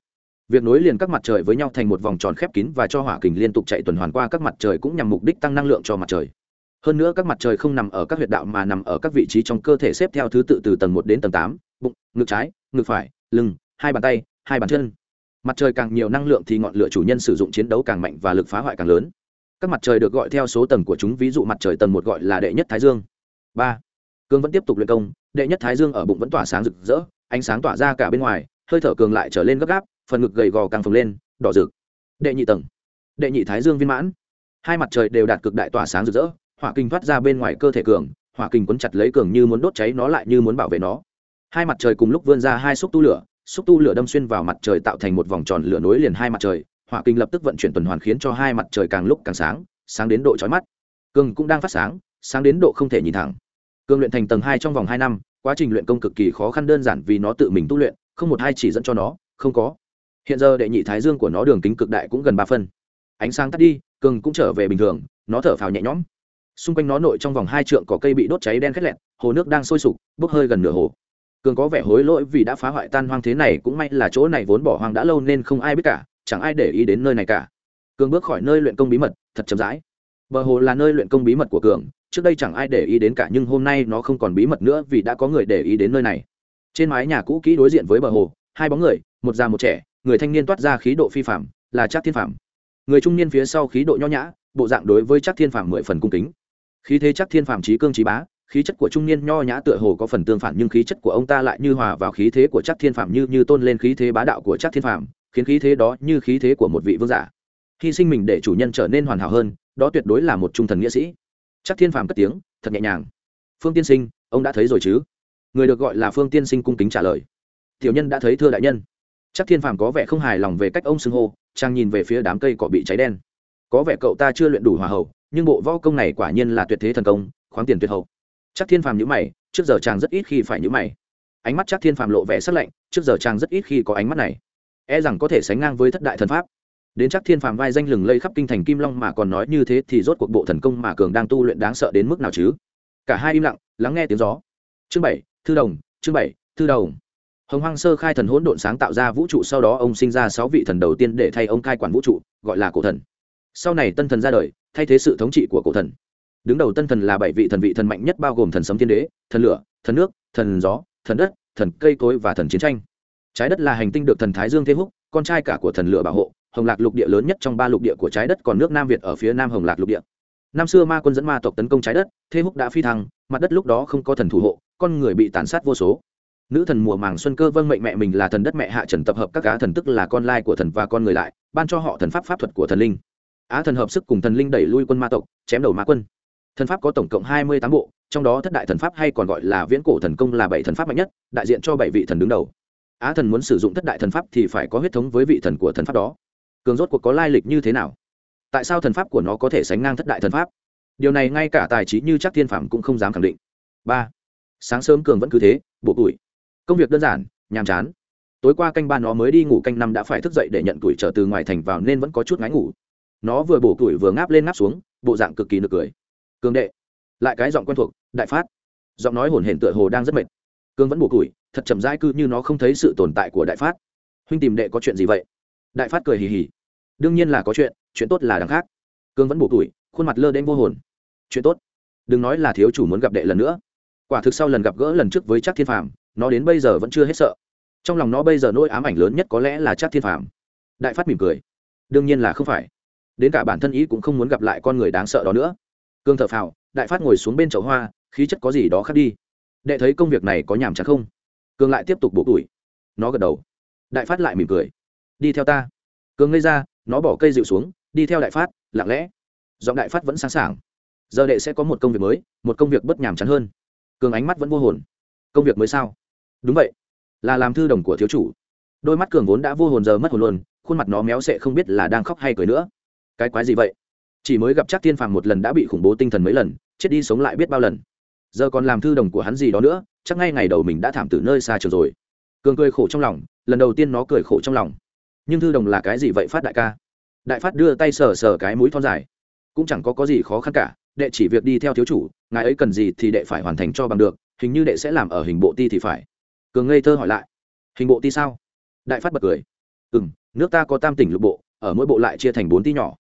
Việc nối liền các mặt trời với nhau thành một vòng tròn khép kín và cho hỏa kình liên tục chạy tuần hoàn qua các mặt trời cũng nhằm mục đích tăng năng lượng cho mặt trời. Hơn nữa các mặt trời không nằm ở các huyệt đạo mà nằm ở các vị trí trong cơ thể xếp theo thứ tự từ tầng một đến tầng tám, bụng, ngực trái, ngực phải, lưng, hai bàn tay, hai bàn chân mặt trời càng nhiều năng lượng thì ngọn lửa chủ nhân sử dụng chiến đấu càng mạnh và lực phá hoại càng lớn. Các mặt trời được gọi theo số tầng của chúng, ví dụ mặt trời tầng một gọi là đệ nhất thái dương. Ba, cường vẫn tiếp tục luyện công. Đệ nhất thái dương ở bụng vẫn tỏa sáng rực rỡ, ánh sáng tỏa ra cả bên ngoài, hơi thở cường lại trở lên gấp gáp, phần ngực gầy gò càng phồng lên, đỏ rực. Đệ nhị tầng. Đệ nhị thái dương viên mãn. Hai mặt trời đều đạt cực đại tỏa sáng rực rỡ, hỏa kinh thoát ra bên ngoài cơ thể cường, hỏa kinh quấn chặt lấy cường như muốn đốt cháy nó lại như muốn bảo vệ nó. Hai mặt trời cùng lúc vươn ra hai xúc tu lửa xúc tu lửa đâm xuyên vào mặt trời tạo thành một vòng tròn lửa nối liền hai mặt trời, hỏa kinh lập tức vận chuyển tuần hoàn khiến cho hai mặt trời càng lúc càng sáng sáng đến độ chói mắt. Cường cũng đang phát sáng sáng đến độ không thể nhìn thẳng. Cường luyện thành tầng hai trong vòng hai năm, quá trình luyện công cực kỳ khó khăn đơn giản vì nó tự mình tu luyện, không một hai chỉ dẫn cho nó, không có. Hiện giờ đệ nhị thái dương của nó đường kính cực đại cũng gần ba phân. Ánh sáng tắt đi, cường cũng trở về bình thường, nó thở phào nhẹ nhõm. Xung quanh nó nội trong vòng hai trượng có cây bị đốt cháy đen khét lẹn hồ nước đang sôi sục, bốc hơi gần nửa hồ cường có vẻ hối lỗi vì đã phá hoại tan hoang thế này, cũng may là chỗ này vốn bỏ hoang đã lâu nên không ai biết cả, chẳng ai để ý đến nơi này cả. Cường bước khỏi nơi luyện công bí mật, thật chậm rãi. Bờ hồ là nơi luyện công bí mật của cường, trước đây chẳng ai để ý đến cả, nhưng hôm nay nó không còn bí mật nữa vì đã có người để ý đến nơi này. Trên mái nhà cũ kỹ đối diện với bờ hồ, hai bóng người, một già một trẻ, người thanh niên toát ra khí độ phi phạm là chắc thiên phạm người trung niên phía sau khí độ nho nhã, bộ dạng đối với chắc thiên phạm mười phần cung kính. Khí thế chắc thiên phạm trí cương trí bá khí chất của trung niên nho nhã tựa hồ có phần tương phản, nhưng khí chất của ông ta lại như hòa vào khí thế của chắc thiên phạm như như tôn lên khí thế bá đạo của chắc thiên phạm khiến khí thế đó như khí thế của một vị vương giả. Hy sinh mình để chủ nhân trở nên hoàn hảo hơn, đó tuyệt đối là một trung thần nghĩa sĩ. Chắc thiên phạm cất tiếng, thật nhẹ nhàng. Phương tiên sinh, ông đã thấy rồi chứ? Người được gọi là phương tiên sinh cung kính trả lời. Tiểu nhân đã thấy thưa đại nhân. Chắc thiên phàm có vẻ không hài lòng về cách ông xưng hô trang nhìn về phía đám cây cỏ bị cháy đen. Có vẻ cậu ta chưa luyện đủ hòa hậu, nhưng bộ võ công này quả nhiên là tuyệt thế thần công, khoáng tiền tuyệt hậu chắc thiên phàm nhữ mày, trước giờ chàng rất ít khi phải nhữ mày. Ánh mắt chắc thiên phàm lộ vẻ sắc lạnh, trước giờ chàng rất ít khi có ánh mắt này. E rằng có thể sánh ngang với thất đại thần pháp. Đến chắc thiên phàm vai danh lừng lây khắp kinh thành kim long mà còn nói như thế thì rốt cuộc bộ thần công mà cường đang tu luyện đáng sợ đến mức nào chứ? Cả hai im lặng, lắng nghe tiếng gió. Chương bảy, thư đồng, chương bảy, thư đồng. Hồng hoang sơ khai thần hỗn độn sáng tạo ra vũ trụ, sau đó ông sinh ra sáu vị thần đầu tiên để thay ông cai quản vũ trụ, gọi là cổ thần. Sau này tân thần ra đời, thay thế sự thống trị của cổ thần đứng đầu tân thần là bảy vị thần vị thần mạnh nhất bao gồm thần sấm thiên đế, thần lửa, thần nước, thần gió, thần đất, thần cây cối và thần chiến tranh. Trái đất là hành tinh được thần thái dương thế húc, con trai cả của thần lửa bảo hộ, hồng lạc lục địa lớn nhất trong ba lục địa của trái đất, còn nước nam việt ở phía nam hồng lạc lục địa. Năm xưa ma quân dẫn ma tộc tấn công trái đất, thế húc đã phi thăng, mặt đất lúc đó không có thần thủ hộ, con người bị tàn sát vô số. Nữ thần mùa màng xuân cơ vâng mệnh mẹ mình là thần đất mẹ hạ trần tập hợp các cá thần tức là con lai của thần và con người lại, ban cho họ thần pháp pháp thuật của thần linh. Á thần hợp sức cùng thần linh đẩy lui quân ma tộc, chém đầu ma quân thần pháp có tổng cộng hai mươi tám bộ, trong đó thất đại thần pháp hay còn gọi là viễn cổ thần công là bảy thần pháp mạnh nhất, đại diện cho bảy vị thần đứng đầu. Á thần muốn sử dụng thất đại thần pháp thì phải có huyết thống với vị thần của thần pháp đó. Cường rốt cuộc có lai lịch như thế nào? Tại sao thần pháp của nó có thể sánh ngang thất đại thần pháp? Điều này ngay cả tài trí như chắc thiên phạm cũng không dám khẳng định. Ba, sáng sớm cường vẫn cứ thế bộ tuổi. Công việc đơn giản, nhàm chán. Tối qua canh ba nó mới đi ngủ canh năm đã phải thức dậy để nhận tuổi trở từ ngoài thành vào nên vẫn có chút ngáy ngủ. Nó vừa bổ tuổi vừa ngáp lên ngáp xuống, bộ dạng cực kỳ nực cười cường đệ. Lại cái giọng quen thuộc, đại phát. Giọng nói hồn hển tựa hồ đang rất mệt. Cương vẫn buộc củi thật chậm rãi cư như nó không thấy sự tồn tại của đại phát. Huynh tìm đệ có chuyện gì vậy? Đại phát cười hì hì. Đương nhiên là có chuyện chuyện tốt là đằng khác. Cương vẫn buộc củi khuôn mặt lơ đen vô hồn. Chuyện tốt. Đừng nói là thiếu chủ muốn gặp đệ lần nữa. Quả thực sau lần gặp gỡ lần trước với chắc thiên phàm, nó đến bây giờ vẫn chưa hết sợ. Trong lòng nó bây giờ nỗi ám ảnh lớn nhất có lẽ là chắc thiên phàm. Đại phát mỉm cười. Đương nhiên là không phải. Đến cả bản thân ý cũng không muốn gặp lại con người đáng sợ đó nữa cương thợ phào, đại phát ngồi xuống bên chậu hoa, khí chất có gì đó khác đi. Đệ thấy công việc này có nhàm chán không? Cương lại tiếp tục bổ tuổi. Nó gật đầu. Đại phát lại mỉm cười. Đi theo ta. Cương ngây ra, nó bỏ cây dịu xuống, đi theo đại phát, lặng lẽ. Giọng đại phát vẫn sẵn sàng giờ đệ sẽ có một công việc mới, một công việc bất nhàm chán hơn. Cường ánh mắt vẫn vô hồn. Công việc mới sao? Đúng vậy. Là làm thư đồng của thiếu chủ. Đôi mắt cường vốn đã vô hồn giờ mất hồn luôn, khuôn mặt nó méo sệ không biết là đang khóc hay cười nữa. Cái quái gì vậy? Chỉ mới gặp chắc tiên phàm một lần đã bị khủng bố tinh thần mấy lần, chết đi sống lại biết bao lần. Giờ còn làm thư đồng của hắn gì đó nữa, chắc ngay ngày đầu mình đã thảm từ nơi xa trường rồi. Cường cười khổ trong lòng, lần đầu tiên nó cười khổ trong lòng. Nhưng thư đồng là cái gì vậy phát đại ca? Đại phát đưa tay sờ sờ cái mũi thon dài. Cũng chẳng có có gì khó khăn cả, đệ chỉ việc đi theo thiếu chủ, ngài ấy cần gì thì đệ phải hoàn thành cho bằng được, hình như đệ sẽ làm ở hình bộ ti thì phải. Cường ngây thơ hỏi lại. Hình bộ ti sao? Đại phát bật cười. Ừ m nước ta có tam tỉnh lục bộ, ở mỗi bộ lại chia thành bốn ti nhỏ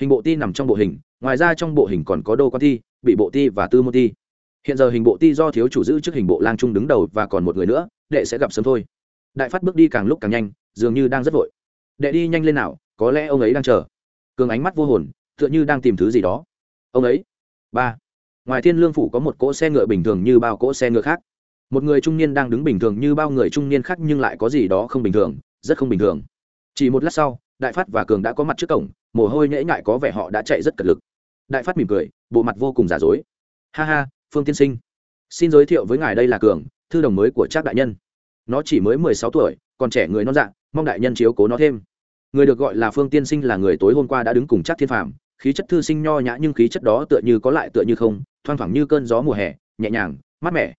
hình bộ ti nằm trong bộ hình, ngoài ra trong bộ hình còn có đô quan thi, bị bộ ti và tư môn ti hiện giờ hình bộ ti do thiếu chủ giữ trước hình bộ lang trung đứng đầu và còn một người nữa, đệ sẽ gặp sớm thôi. Đại phát bước đi càng lúc càng nhanh, dường như đang rất vội. Đệ đi nhanh lên nào, có lẽ ông ấy đang chờ. Cường ánh mắt vô hồn, tựa như đang tìm thứ gì đó. Ông ấy. Ba. Ngoài thiên lương phủ có một cỗ xe ngựa bình thường như bao cỗ xe ngựa khác. Một người trung niên đang đứng bình thường như bao người trung niên khác nhưng lại có gì đó không bình thường, rất không bình thường. Chỉ một lát sau đại phát và cường đã có mặt trước cổng, mồ hôi nhễ nhại có vẻ họ đã chạy rất cật lực. Đại phát mỉm cười, bộ mặt vô cùng giả dối. Ha ha, phương tiên sinh. Xin giới thiệu với ngài đây là cường, thư đồng mới của trác đại nhân. Nó chỉ mới mười sáu tuổi, còn trẻ người non dạng mong đại nhân chiếu cố nó thêm. Người được gọi là phương tiên sinh là người tối hôm qua đã đứng cùng trác thiên phàm, khí chất thư sinh nho nhã nhưng khí chất đó tựa như có lại tựa như không, thoang thoảng như cơn gió mùa hè, nhẹ nhàng, mát mẻ.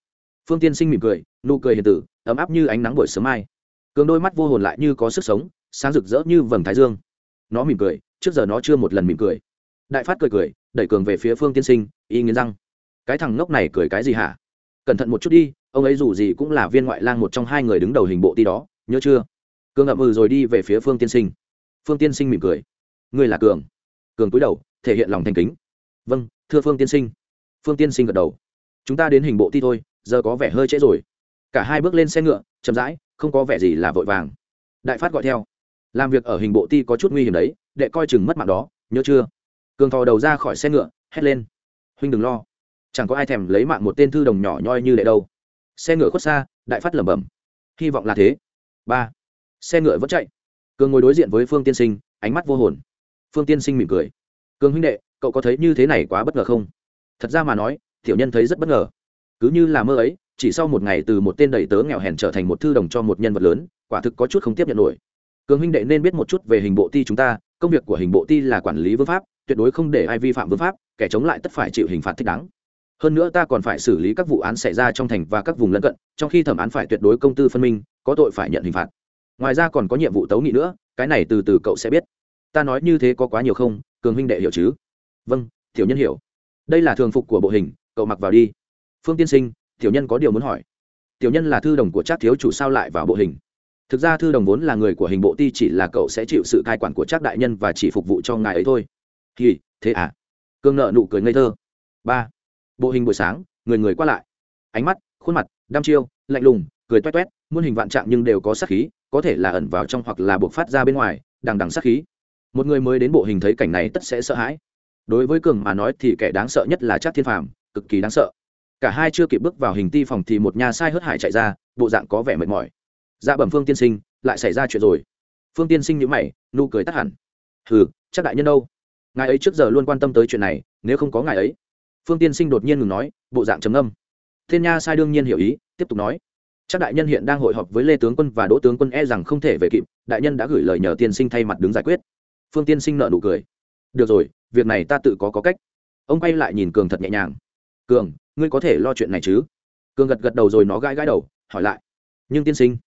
Phương tiên sinh mỉm cười, nụ cười hiền tử, ấm áp như ánh nắng buổi sớm mai. Cường đôi mắt vô hồn lại như có sức sống sáng rực rỡ như vầng thái dương. Nó mỉm cười, trước giờ nó chưa một lần mỉm cười. Đại phát cười cười, đẩy cường về phía phương tiên sinh, y nghiến răng. Cái thằng ngốc này cười cái gì hả? Cẩn thận một chút đi, ông ấy dù gì cũng là viên ngoại lang một trong hai người đứng đầu hình bộ ti đó, nhớ chưa? Cường ậm ừ rồi đi về phía phương tiên sinh. Phương tiên sinh mỉm cười. Ngươi là cường. Cường cúi đầu, thể hiện lòng thành kính. Vâng thưa phương tiên sinh. Phương tiên sinh gật đầu. Chúng ta đến hình bộ ti thôi, giờ có vẻ hơi trễ rồi. Cả hai bước lên xe ngựa, chậm rãi, không có vẻ gì là vội vàng. Đại phát gọi theo làm việc ở hình bộ ti có chút nguy hiểm đấy, đệ coi chừng mất mạng đó, nhớ chưa? Cường thò đầu ra khỏi xe ngựa, hét lên. Huynh đừng lo. Chẳng có ai thèm lấy mạng một tên thư đồng nhỏ nhoi như đệ đâu. Xe ngựa khuất xa, đại phát lẩm bẩm. Hy vọng là thế. Ba. Xe ngựa vẫn chạy. Cường ngồi đối diện với phương tiên sinh, ánh mắt vô hồn. Phương tiên sinh mỉm cười. Cường huynh đệ, cậu có thấy như thế này quá bất ngờ không? Thật ra mà nói, tiểu nhân thấy rất bất ngờ. Cứ như là mơ ấy, chỉ sau một ngày từ một tên đầy tớ nghèo hèn trở thành một thư đồng cho một nhân vật lớn, quả thực có chút không tiếp nhận nổi cường huynh đệ nên biết một chút về hình bộ ti chúng ta, công việc của hình bộ ti là quản lý vương pháp, tuyệt đối không để ai vi phạm vương pháp, kẻ chống lại tất phải chịu hình phạt thích đáng. Hơn nữa ta còn phải xử lý các vụ án xảy ra trong thành và các vùng lân cận, trong khi thẩm án phải tuyệt đối công tư phân minh, có tội phải nhận hình phạt. Ngoài ra còn có nhiệm vụ tấu nghị nữa, cái này từ từ cậu sẽ biết. Ta nói như thế có quá nhiều không, cường huynh đệ hiểu chứ? Vâng tiểu nhân hiểu. Đây là thường phục của bộ hình, cậu mặc vào đi. Phương tiên sinh, tiểu nhân có điều muốn hỏi. Tiểu nhân là thư đồng của trác thiếu chủ sao lại vào bộ hình? Thực ra thư đồng vốn là người của hình bộ ti chỉ là cậu sẽ chịu sự cai quản của trác đại nhân và chỉ phục vụ cho ngài ấy thôi. Thì, thế à? Cương nợ nụ cười ngây thơ. Ba. Bộ hình buổi sáng, người người qua lại. Ánh mắt, khuôn mặt, đăm chiêu, lạnh lùng, cười toét toét, muôn hình vạn trạng nhưng đều có sát khí, có thể là ẩn vào trong hoặc là buộc phát ra bên ngoài, đằng đằng sát khí. Một người mới đến bộ hình thấy cảnh này tất sẽ sợ hãi. Đối với cường mà nói thì kẻ đáng sợ nhất là chắc thiên phàm, cực kỳ đáng sợ. Cả hai chưa kịp bước vào hình ti phòng thì một nhà sai hớt hải chạy ra, bộ dạng có vẻ mệt mỏi dạ bẩm phương tiên sinh, lại xảy ra chuyện rồi. Phương tiên sinh nhữ mày, nụ cười tắt hẳn. Hừ, chắc đại nhân đâu? Ngài ấy trước giờ luôn quan tâm tới chuyện này, nếu không có ngài ấy. Phương tiên sinh đột nhiên ngừng nói, bộ dạng trầm âm thiên nha sai đương nhiên hiểu ý, tiếp tục nói. Chắc đại nhân hiện đang hội họp với lê tướng quân và đỗ tướng quân e rằng không thể về kịp, đại nhân đã gửi lời nhờ tiên sinh thay mặt đứng giải quyết. Phương tiên sinh nợ nụ cười. Được rồi, việc này ta tự có có cách. Ông quay lại nhìn cường thật nhẹ nhàng. Cường, ngươi có thể lo chuyện này chứ? Cường gật gật đầu rồi nó gãi gãi đầu, hỏi lại. Nhưng tiên sinh?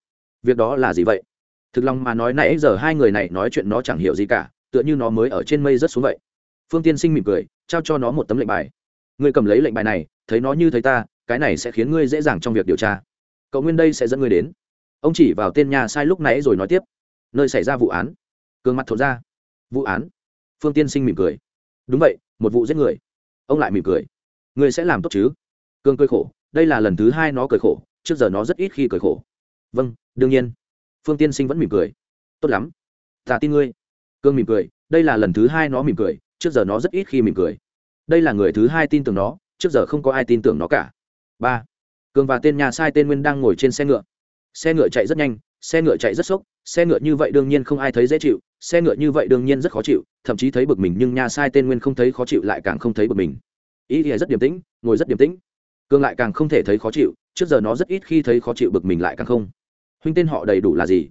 Việc đó là gì vậy? Thực lòng mà nói nãy giờ hai người này nói chuyện nó chẳng hiểu gì cả, tựa như nó mới ở trên mây rất xuống vậy. Phương tiên sinh mỉm cười, trao cho nó một tấm lệnh bài. Ngươi cầm lấy lệnh bài này, thấy nó như thấy ta, cái này sẽ khiến ngươi dễ dàng trong việc điều tra. Cậu nguyên đây sẽ dẫn ngươi đến. Ông chỉ vào tên nhà sai lúc nãy rồi nói tiếp. Nơi xảy ra vụ án. Cường mặt thổ ra. Vụ án. Phương tiên sinh mỉm cười. Đúng vậy, một vụ giết người. Ông lại mỉm cười. Ngươi sẽ làm tốt chứ? Cương cười khổ, đây là lần thứ hai nó cười khổ, trước giờ nó rất ít khi cười khổ. Vâng đương nhiên. Phương tiên sinh vẫn mỉm cười. Tốt lắm. Ta tin ngươi. Cương mỉm cười, đây là lần thứ hai nó mỉm cười, trước giờ nó rất ít khi mỉm cười. Đây là người thứ hai tin tưởng nó, trước giờ không có ai tin tưởng nó cả. Ba. Cường và tên nhà sai tên nguyên đang ngồi trên xe ngựa. Xe ngựa chạy rất nhanh, xe ngựa chạy rất sốc, xe ngựa như vậy đương nhiên không ai thấy dễ chịu, xe ngựa như vậy đương nhiên rất khó chịu, thậm chí thấy bực mình nhưng nhà sai tên nguyên không thấy khó chịu lại càng không thấy bực mình. Ý thì rất điềm tĩnh, ngồi rất điềm tĩnh. Cường lại càng không thể thấy khó chịu, trước giờ nó rất ít khi thấy khó chịu bực mình lại càng không huynh tên họ đầy đủ là gì?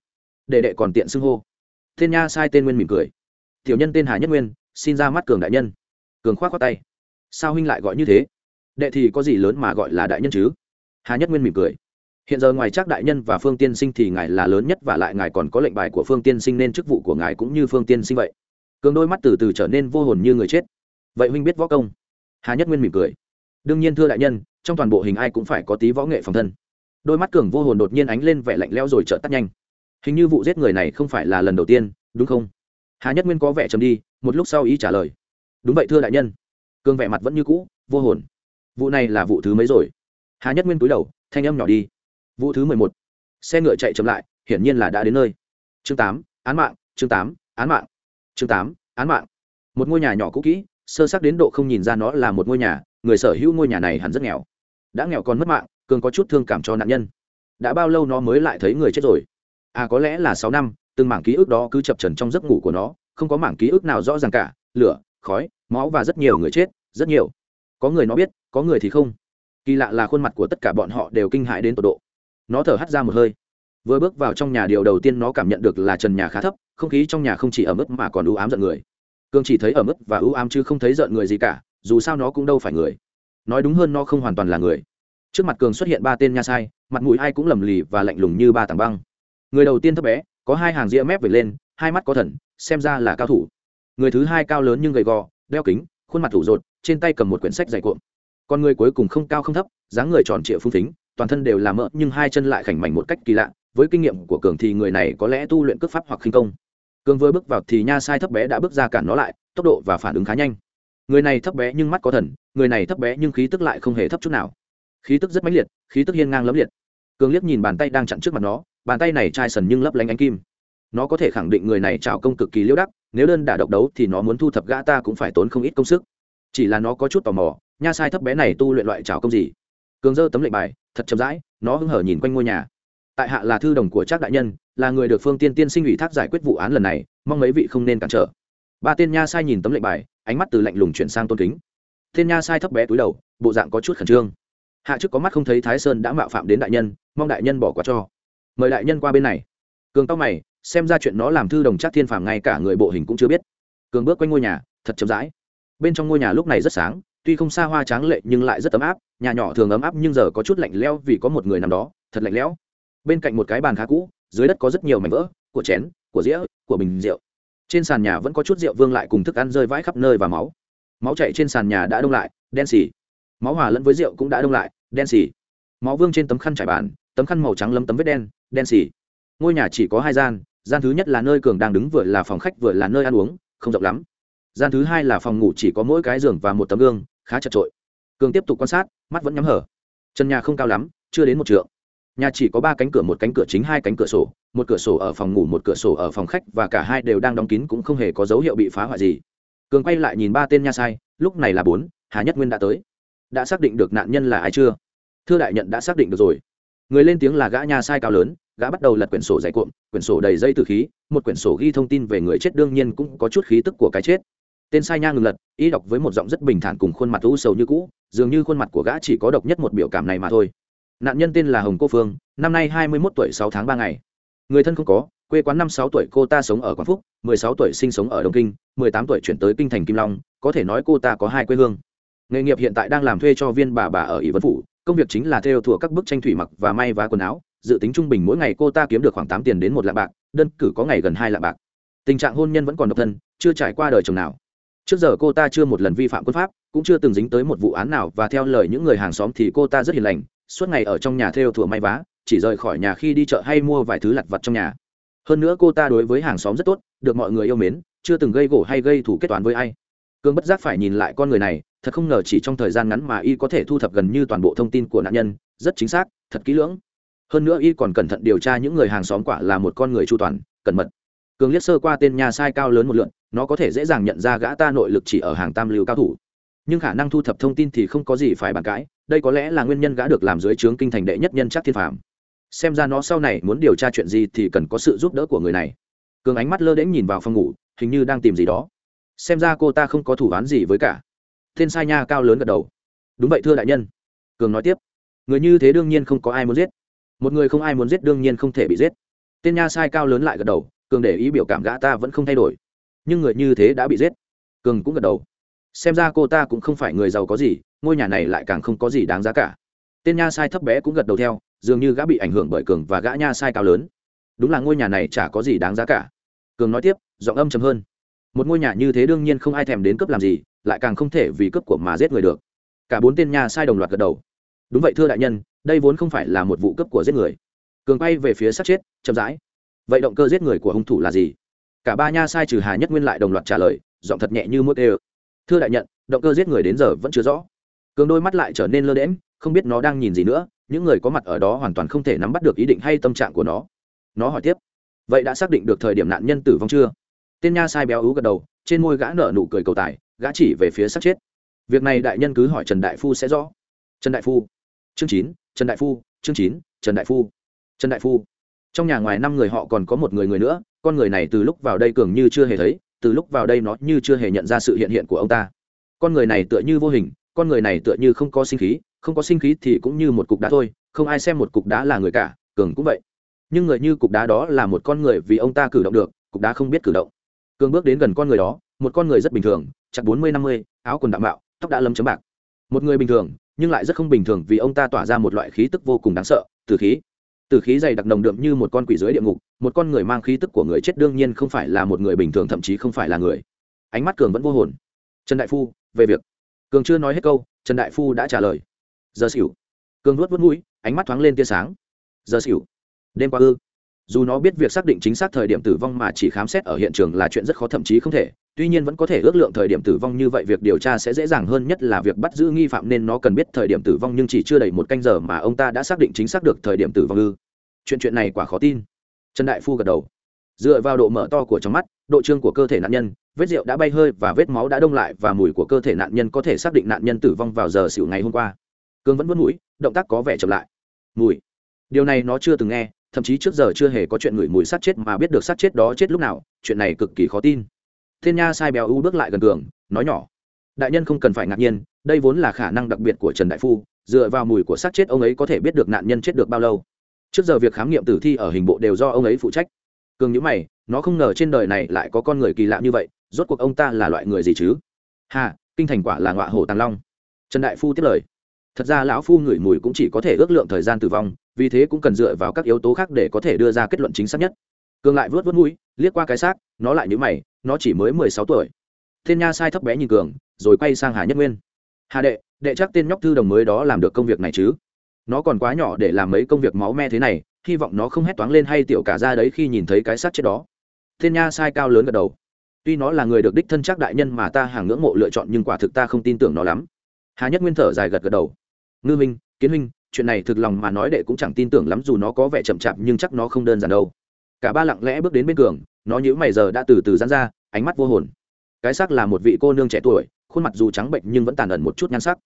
Để đệ còn tiện xưng hô. Thiên nha sai tên nguyên mỉm cười. Tiểu nhân tên hà nhất nguyên, xin ra mắt cường đại nhân. Cường khoác khoát tay. Sao huynh lại gọi như thế? Đệ thì có gì lớn mà gọi là đại nhân chứ? Hà nhất nguyên mỉm cười. Hiện giờ ngoài chắc đại nhân và phương tiên sinh thì ngài là lớn nhất và lại ngài còn có lệnh bài của phương tiên sinh nên chức vụ của ngài cũng như phương tiên sinh vậy. Cường đôi mắt từ từ trở nên vô hồn như người chết. Vậy huynh biết võ công? Hà nhất nguyên mỉm cười. Đương nhiên thưa đại nhân, trong toàn bộ hình ai cũng phải có tí võ nghệ phòng thân đôi mắt cường vô hồn đột nhiên ánh lên vẻ lạnh lẽo rồi chợt tắt nhanh. Hình như vụ giết người này không phải là lần đầu tiên, đúng không? Hà nhất nguyên có vẻ chấm đi, một lúc sau ý trả lời. Đúng vậy thưa đại nhân. Cường vẻ mặt vẫn như cũ, vô hồn. Vụ này là vụ thứ mấy rồi? Hà nhất nguyên túi đầu, thanh âm nhỏ đi. Vụ thứ mười một. Xe ngựa chạy chậm lại, hiển nhiên là đã đến nơi. Chương tám, án mạng, chương tám, án mạng. Chương tám, án mạng. Một ngôi nhà nhỏ cũ kỹ, sơ sắc đến độ không nhìn ra nó là một ngôi nhà, người sở hữu ngôi nhà này hẳn rất nghèo. Đã nghèo còn mất mạng cường có chút thương cảm cho nạn nhân. Đã bao lâu nó mới lại thấy người chết rồi? À có lẽ là sáu năm, từng mảng ký ức đó cứ chập trần trong giấc ngủ của nó, không có mảng ký ức nào rõ ràng cả, lửa, khói, máu và rất nhiều người chết, rất nhiều. Có người nó biết, có người thì không. Kỳ lạ là khuôn mặt của tất cả bọn họ đều kinh hãi đến tột độ. Nó thở hắt ra một hơi. Vừa bước vào trong nhà, điều đầu tiên nó cảm nhận được là trần nhà khá thấp, không khí trong nhà không chỉ ở mức mà còn ưu ám giận người. Cương chỉ thấy ở mức và ưu ám chứ không thấy giận người gì cả, dù sao nó cũng đâu phải người. Nói đúng hơn, nó không hoàn toàn là người trước mặt cường xuất hiện ba tên nha sai, mặt mũi ai cũng lầm lì và lạnh lùng như ba tảng băng. Người đầu tiên thấp bé, có hai hàng ria mép về lên, hai mắt có thần, xem ra là cao thủ. Người thứ hai cao lớn nhưng gầy gò, đeo kính, khuôn mặt thủ rột, trên tay cầm một quyển sách dày cuộn. Còn người cuối cùng không cao không thấp, dáng người tròn trịa phung thính toàn thân đều là mỡ nhưng hai chân lại khảnh mảnh một cách kỳ lạ. Với kinh nghiệm của cường thì người này có lẽ tu luyện cước pháp hoặc khinh công. Cường vừa bước vào thì nha sai thấp bé đã bước ra cản nó lại, tốc độ và phản ứng khá nhanh. Người này thấp bé nhưng mắt có thần, người này thấp bé nhưng khí tức lại không hề thấp chút nào khí tức rất mãnh liệt, khí tức hiên ngang lấm liệt. Cường liếc nhìn bàn tay đang chặn trước mặt nó, bàn tay này chai sần nhưng lấp lánh ánh kim. Nó có thể khẳng định người này trào công cực kỳ liễu đắc, nếu đơn đả độc đấu thì nó muốn thu thập gã ta cũng phải tốn không ít công sức. Chỉ là nó có chút tò mò, nha sai thấp bé này tu luyện loại trào công gì? Cường dơ tấm lệnh bài, thật chậm rãi, nó hưng hở nhìn quanh ngôi nhà. Tại hạ là thư đồng của trác đại nhân, là người được phương tiên tiên sinh ủy thác giải quyết vụ án lần này, mong mấy vị không nên cản trở. Ba tên nha sai nhìn tấm lệnh bài, ánh mắt từ lạnh lùng chuyển sang tôn kính. Tên nha sai thấp bé túi đầu, bộ dạng có chút khẩn trương hạ chức có mắt không thấy thái sơn đã mạo phạm đến đại nhân, mong đại nhân bỏ qua cho. Mời đại nhân qua bên này. Cường tóc mày, xem ra chuyện nó làm thư đồng chắc thiên phàm ngay cả người bộ hình cũng chưa biết. Cường bước quanh ngôi nhà, thật chậm rãi. Bên trong ngôi nhà lúc này rất sáng, tuy không xa hoa tráng lệ nhưng lại rất ấm áp, nhà nhỏ thường ấm áp nhưng giờ có chút lạnh lẽo vì có một người nằm đó, thật lạnh lẽo. Bên cạnh một cái bàn khá cũ, dưới đất có rất nhiều mảnh vỡ, của chén, của dĩa, của bình rượu. Trên sàn nhà vẫn có chút rượu vương lại cùng thức ăn rơi vãi khắp nơi và máu. Máu chạy trên sàn nhà đã đông lại, đen xì máu hòa lẫn với rượu cũng đã đông lại, đen xì. Máu vương trên tấm khăn trải bàn, tấm khăn màu trắng lấm tấm vết đen đen xì. Ngôi nhà chỉ có hai gian gian thứ nhất là nơi cường đang đứng vừa là phòng khách vừa là nơi ăn uống, không rộng lắm. Gian thứ hai là phòng ngủ chỉ có mỗi cái giường và một tấm gương, khá chật trội cường tiếp tục quan sát, mắt vẫn nhắm hở. Chân nhà không cao lắm, chưa đến một trượng. Nhà chỉ có ba cánh cửa, một cánh cửa chính, hai cánh cửa sổ, một cửa sổ ở phòng ngủ, một cửa sổ ở phòng khách và cả hai đều đang đóng kín cũng không hề có dấu hiệu bị phá hoại gì. Cường quay lại nhìn ba tên nha sai, lúc này là bốn, hà nhất nguyên đã tới đã xác định được nạn nhân là ai chưa? Thưa đại nhận đã xác định được rồi. Người lên tiếng là gã nhà sai cao lớn, gã bắt đầu lật quyển sổ dày cuộn, quyển sổ đầy dây từ khí, một quyển sổ ghi thông tin về người chết đương nhiên cũng có chút khí tức của cái chết. Tên sai nha ngừng lật, y đọc với một giọng rất bình thản cùng khuôn mặt u sầu như cũ, dường như khuôn mặt của gã chỉ có độc nhất một biểu cảm này mà thôi. Nạn nhân tên là hồng cô phương, năm nay hai mươi một tuổi sáu tháng ba ngày. Người thân không có, quê quán năm sáu tuổi cô ta sống ở quảng phúc, mười sáu tuổi sinh sống ở đông kinh, mười tám tuổi chuyển tới kinh thành kim long, có thể nói cô ta có hai quê hương nghề nghiệp hiện tại đang làm thuê cho viên bà bà ở ỷ vân phủ, công việc chính là theo thủa các bức tranh thủy mặc và may vá quần áo, dự tính trung bình mỗi ngày cô ta kiếm được khoảng tám tiền đến một lạng bạc, đơn cử có ngày gần hai lạng bạc. Tình trạng hôn nhân vẫn còn độc thân, chưa trải qua đời chồng nào. Trước giờ cô ta chưa một lần vi phạm quân pháp, cũng chưa từng dính tới một vụ án nào và theo lời những người hàng xóm thì cô ta rất hiền lành, suốt ngày ở trong nhà theo thủa may vá, chỉ rời khỏi nhà khi đi chợ hay mua vài thứ lặt vặt trong nhà. Hơn nữa cô ta đối với hàng xóm rất tốt, được mọi người yêu mến, chưa từng gây gỗ hay gây thủ kết toán với ai. Cương bất giác phải nhìn lại con người này thật không ngờ chỉ trong thời gian ngắn mà y có thể thu thập gần như toàn bộ thông tin của nạn nhân, rất chính xác, thật kỹ lưỡng. Hơn nữa y còn cẩn thận điều tra những người hàng xóm quả là một con người chu toàn, cẩn mật. Cường liếc sơ qua tên nhà sai cao lớn một lượn, nó có thể dễ dàng nhận ra gã ta nội lực chỉ ở hàng tam lưu cao thủ. Nhưng khả năng thu thập thông tin thì không có gì phải bàn cãi, đây có lẽ là nguyên nhân gã được làm dưới trướng kinh thành đệ nhất nhân chắc thiên phạm xem ra nó sau này muốn điều tra chuyện gì thì cần có sự giúp đỡ của người này. Cường ánh mắt lơ đễnh nhìn vào phòng ngủ, hình như đang tìm gì đó. Xem ra cô ta không có thủ án gì với cả tên sai nha cao lớn gật đầu. Đúng vậy, thưa đại nhân. Cường nói tiếp. Người như thế đương nhiên không có ai muốn giết. Một người không ai muốn giết đương nhiên không thể bị giết. Tên nha sai cao lớn lại gật đầu, cường để ý biểu cảm gã ta vẫn không thay đổi. Nhưng người như thế đã bị giết. Cường cũng gật đầu. Xem ra cô ta cũng không phải người giàu có gì, ngôi nhà này lại càng không có gì đáng giá cả. Tên nha sai thấp bé cũng gật đầu theo, dường như gã bị ảnh hưởng bởi cường và gã nha sai cao lớn. Đúng là ngôi nhà này chả có gì đáng giá cả. Cường nói tiếp, giọng âm chầm hơn. Một ngôi nhà như thế đương nhiên không ai thèm đến cướp làm gì lại càng không thể vì cướp của mà giết người được. Cả bốn tên nha sai đồng loạt gật đầu. Đúng vậy thưa đại nhân, đây vốn không phải là một vụ cướp của giết người. Cường quay về phía sát chết, chậm rãi. Vậy động cơ giết người của hung thủ là gì? Cả ba nha sai trừ hà nhất nguyên lại đồng loạt trả lời, giọng thật nhẹ như mốt ê thưa đại nhận, động cơ giết người đến giờ vẫn chưa rõ. Cường đôi mắt lại trở nên lơ đễm không biết nó đang nhìn gì nữa, những người có mặt ở đó hoàn toàn không thể nắm bắt được ý định hay tâm trạng của nó. Nó hỏi tiếp. Vậy đã xác định được thời điểm nạn nhân tử vong chưa? Tên nha sai béo ú gật đầu, trên môi gã nợ nụ cười cầu tài gã chỉ về phía sát chết. Việc này đại nhân cứ hỏi trần đại phu sẽ rõ. Trần đại phu. Chương chín, trần đại phu, chương chín, trần đại phu. Trần đại phu. Trong nhà ngoài năm người họ còn có một người người nữa, con người này từ lúc vào đây cường như chưa hề thấy, từ lúc vào đây nó như chưa hề nhận ra sự hiện hiện của ông ta. Con người này tựa như vô hình, con người này tựa như không có sinh khí, không có sinh khí thì cũng như một cục đá thôi, không ai xem một cục đá là người cả, cường cũng vậy. Nhưng người như cục đá đó là một con người vì ông ta cử động được, cục đá không biết cử động. Cường bước đến gần con người đó, một con người rất bình thường chặt bốn mươi, năm mươi, áo quần đạm bạo tóc đã lấm chấm bạc. Một người bình thường, nhưng lại rất không bình thường vì ông ta tỏa ra một loại khí tức vô cùng đáng sợ từ khí. Từ khí dày đặc nồng đượm như một con quỷ dưới địa ngục, một con người mang khí tức của người chết đương nhiên không phải là một người bình thường, thậm chí không phải là người. Ánh mắt cường vẫn vô hồn. Trần đại phu, về việc. Cường chưa nói hết câu, trần đại phu đã trả lời. Giờ xỉu. Cường nuốt vớt mũi, ánh mắt thoáng lên tia sáng. Giờ xỉu. Đêm qua ư dù nó biết việc xác định chính xác thời điểm tử vong mà chỉ khám xét ở hiện trường là chuyện rất khó, thậm chí không thể. Tuy nhiên vẫn có thể ước lượng thời điểm tử vong như vậy, việc điều tra sẽ dễ dàng hơn, nhất là việc bắt giữ nghi phạm nên nó cần biết thời điểm tử vong nhưng chỉ chưa đầy một canh giờ mà ông ta đã xác định chính xác được thời điểm tử vong ư. Chuyện chuyện này quả khó tin. Trần đại phu gật đầu. Dựa vào độ mở to của trong mắt, độ trương của cơ thể nạn nhân, vết rượu đã bay hơi và vết máu đã đông lại và mùi của cơ thể nạn nhân có thể xác định nạn nhân tử vong vào giờ xỉu ngày hôm qua. Cương vẫn vớt mũi, động tác có vẻ chậm lại. Mùi. Điều này nó chưa từng nghe thậm chí trước giờ chưa hề có chuyện người mùi sát chết mà biết được sát chết đó chết lúc nào, chuyện này cực kỳ khó tin. Thiên nha sai béo u bước lại gần cường nói nhỏ, đại nhân không cần phải ngạc nhiên, đây vốn là khả năng đặc biệt của trần đại phu, dựa vào mùi của sát chết ông ấy có thể biết được nạn nhân chết được bao lâu. Trước giờ việc khám nghiệm tử thi ở hình bộ đều do ông ấy phụ trách. Cường nhữ mày, nó không ngờ trên đời này lại có con người kỳ lạ như vậy, rốt cuộc ông ta là loại người gì chứ? Hà kinh thành quả là ngọa hổ tàng long. Trần đại phu tiếp lời, thật ra lão phu ngửi mùi cũng chỉ có thể ước lượng thời gian tử vong vì thế cũng cần dựa vào các yếu tố khác để có thể đưa ra kết luận chính xác nhất. Cường lại vớt vớt mũi, liếc qua cái xác, nó lại nhữ mày, nó chỉ mới mười sáu tuổi. Thiên nha sai thấp bé nhìn cường, rồi quay sang hà nhất nguyên. Hà đệ đệ chắc tên nhóc thư đồng mới đó làm được công việc này chứ? Nó còn quá nhỏ để làm mấy công việc máu me thế này, hy vọng nó không hét toáng lên hay tiểu cả ra đấy khi nhìn thấy cái xác chết đó. Thiên nha sai cao lớn gật đầu. Tuy nó là người được đích thân chắc đại nhân mà ta hàng ngưỡng mộ lựa chọn nhưng quả thực ta không tin tưởng nó lắm. Hà nhất nguyên thở dài gật gật đầu. Ngư minh, kiến minh chuyện này thực lòng mà nói đệ cũng chẳng tin tưởng lắm dù nó có vẻ chậm chạp nhưng chắc nó không đơn giản đâu. Cả ba lặng lẽ bước đến bên cường, nó nhữ mày giờ đã từ từ dán ra, ánh mắt vô hồn. Cái xác là một vị cô nương trẻ tuổi, khuôn mặt dù trắng bệnh nhưng vẫn tàn ẩn một chút nhan sắc.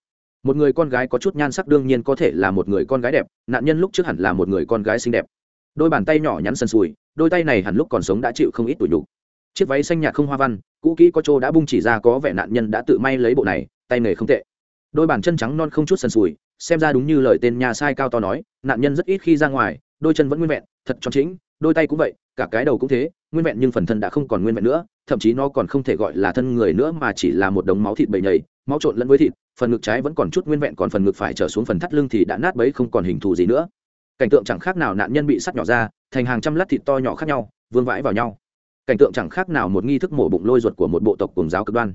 Một người con gái có chút nhan sắc đương nhiên có thể là một người con gái đẹp, nạn nhân lúc trước hẳn là một người con gái xinh đẹp. Đôi bàn tay nhỏ nhắn sần sùi, đôi tay này hẳn lúc còn sống đã chịu không ít tủi nhục. Chiếc váy xanh nhạt không hoa văn, cũ kỹ có chỗ đã bung chỉ ra có vẻ nạn nhân đã tự may lấy bộ này, tay nghề không tệ. Đôi bàn chân trắng non không chút sần sùi xem ra đúng như lời tên nhà sai cao to nói, nạn nhân rất ít khi ra ngoài, đôi chân vẫn nguyên vẹn, thật tròn chính đôi tay cũng vậy, cả cái đầu cũng thế, nguyên vẹn nhưng phần thân đã không còn nguyên vẹn nữa, thậm chí nó còn không thể gọi là thân người nữa mà chỉ là một đống máu thịt bầy nhầy, máu trộn lẫn với thịt, phần ngực trái vẫn còn chút nguyên vẹn còn phần ngực phải trở xuống phần thắt lưng thì đã nát bấy không còn hình thù gì nữa. Cảnh tượng chẳng khác nào nạn nhân bị sắt nhỏ ra, thành hàng trăm lát thịt to nhỏ khác nhau, vương vãi vào nhau. Cảnh tượng chẳng khác nào một nghi thức mổ bụng lôi ruột của một bộ tộc cùng giáo cực đoan.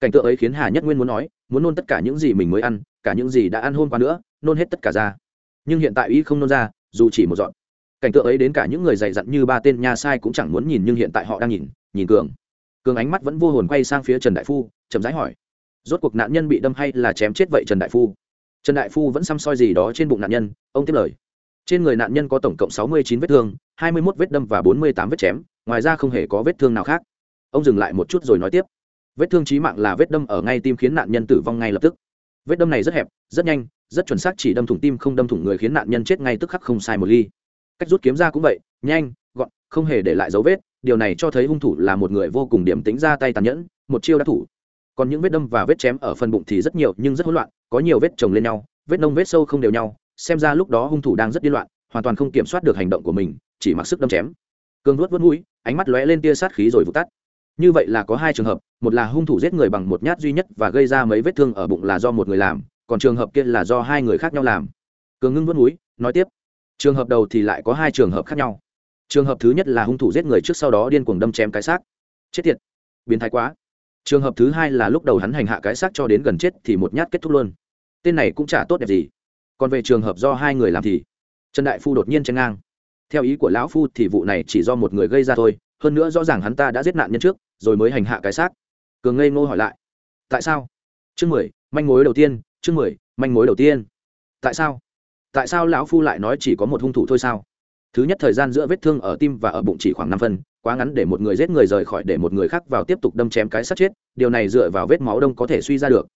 Cảnh tượng ấy khiến hà nhất nguyên muốn nói muốn nôn tất cả những gì mình mới ăn, cả những gì đã ăn hôm qua nữa, nôn hết tất cả ra. Nhưng hiện tại y không nôn ra, dù chỉ một dọn. Cảnh tượng ấy đến cả những người dày dặn như ba tên nha sai cũng chẳng muốn nhìn nhưng hiện tại họ đang nhìn nhìn cường. Cường ánh mắt vẫn vô hồn quay sang phía trần đại phu, chậm rãi hỏi. Rốt cuộc nạn nhân bị đâm hay là chém chết vậy trần đại phu? Trần đại phu vẫn xăm soi gì đó trên bụng nạn nhân, ông tiếp lời. Trên người nạn nhân có tổng cộng sáu mươi chín vết thương, hai mươi mốt vết đâm và bốn mươi tám vết chém, ngoài ra không hề có vết thương nào khác. Ông dừng lại một chút rồi nói tiếp vết thương trí mạng là vết đâm ở ngay tim khiến nạn nhân tử vong ngay lập tức. Vết đâm này rất hẹp, rất nhanh, rất chuẩn xác, chỉ đâm thủng tim không đâm thủng người khiến nạn nhân chết ngay tức khắc không sai một ly. Cách rút kiếm ra cũng vậy, nhanh, gọn, không hề để lại dấu vết, điều này cho thấy hung thủ là một người vô cùng điểm tính ra tay tàn nhẫn, một chiêu đã thủ. Còn những vết đâm và vết chém ở phần bụng thì rất nhiều, nhưng rất hỗn loạn, có nhiều vết chồng lên nhau, vết nông vết sâu không đều nhau, xem ra lúc đó hung thủ đang rất điên loạn, hoàn toàn không kiểm soát được hành động của mình, chỉ mặc sức đâm chém. Cương vuốt vớt mũi, ánh mắt lóe lên tia sát khí rồi vụt tắt như vậy là có hai trường hợp, một là hung thủ giết người bằng một nhát duy nhất và gây ra mấy vết thương ở bụng là do một người làm, còn trường hợp kia là do hai người khác nhau làm. Cường ngưng vớt mũi nói tiếp. Trường hợp đầu thì lại có hai trường hợp khác nhau. Trường hợp thứ nhất là hung thủ giết người trước sau đó điên cuồng đâm chém cái xác. Chết tiệt. Biến thái quá. Trường hợp thứ hai là lúc đầu hắn hành hạ cái xác cho đến gần chết thì một nhát kết thúc luôn. Tên này cũng chả tốt đẹp gì. Còn về trường hợp do hai người làm thì, trần đại phu đột nhiên chen ngang. Theo ý của lão phu thì vụ này chỉ do một người gây ra thôi hơn nữa rõ ràng hắn ta đã giết nạn nhân trước, rồi mới hành hạ cái xác. Cường ngây ngô hỏi lại, tại sao? Chương mười, manh mối đầu tiên, chương mười, manh mối đầu tiên. Tại sao? Tại sao lão phu lại nói chỉ có một hung thủ thôi sao? Thứ nhất, thời gian giữa vết thương ở tim và ở bụng chỉ khoảng năm phân, quá ngắn để một người giết người rời khỏi để một người khác vào tiếp tục đâm chém cái sát chết, điều này dựa vào vết máu đông có thể suy ra được.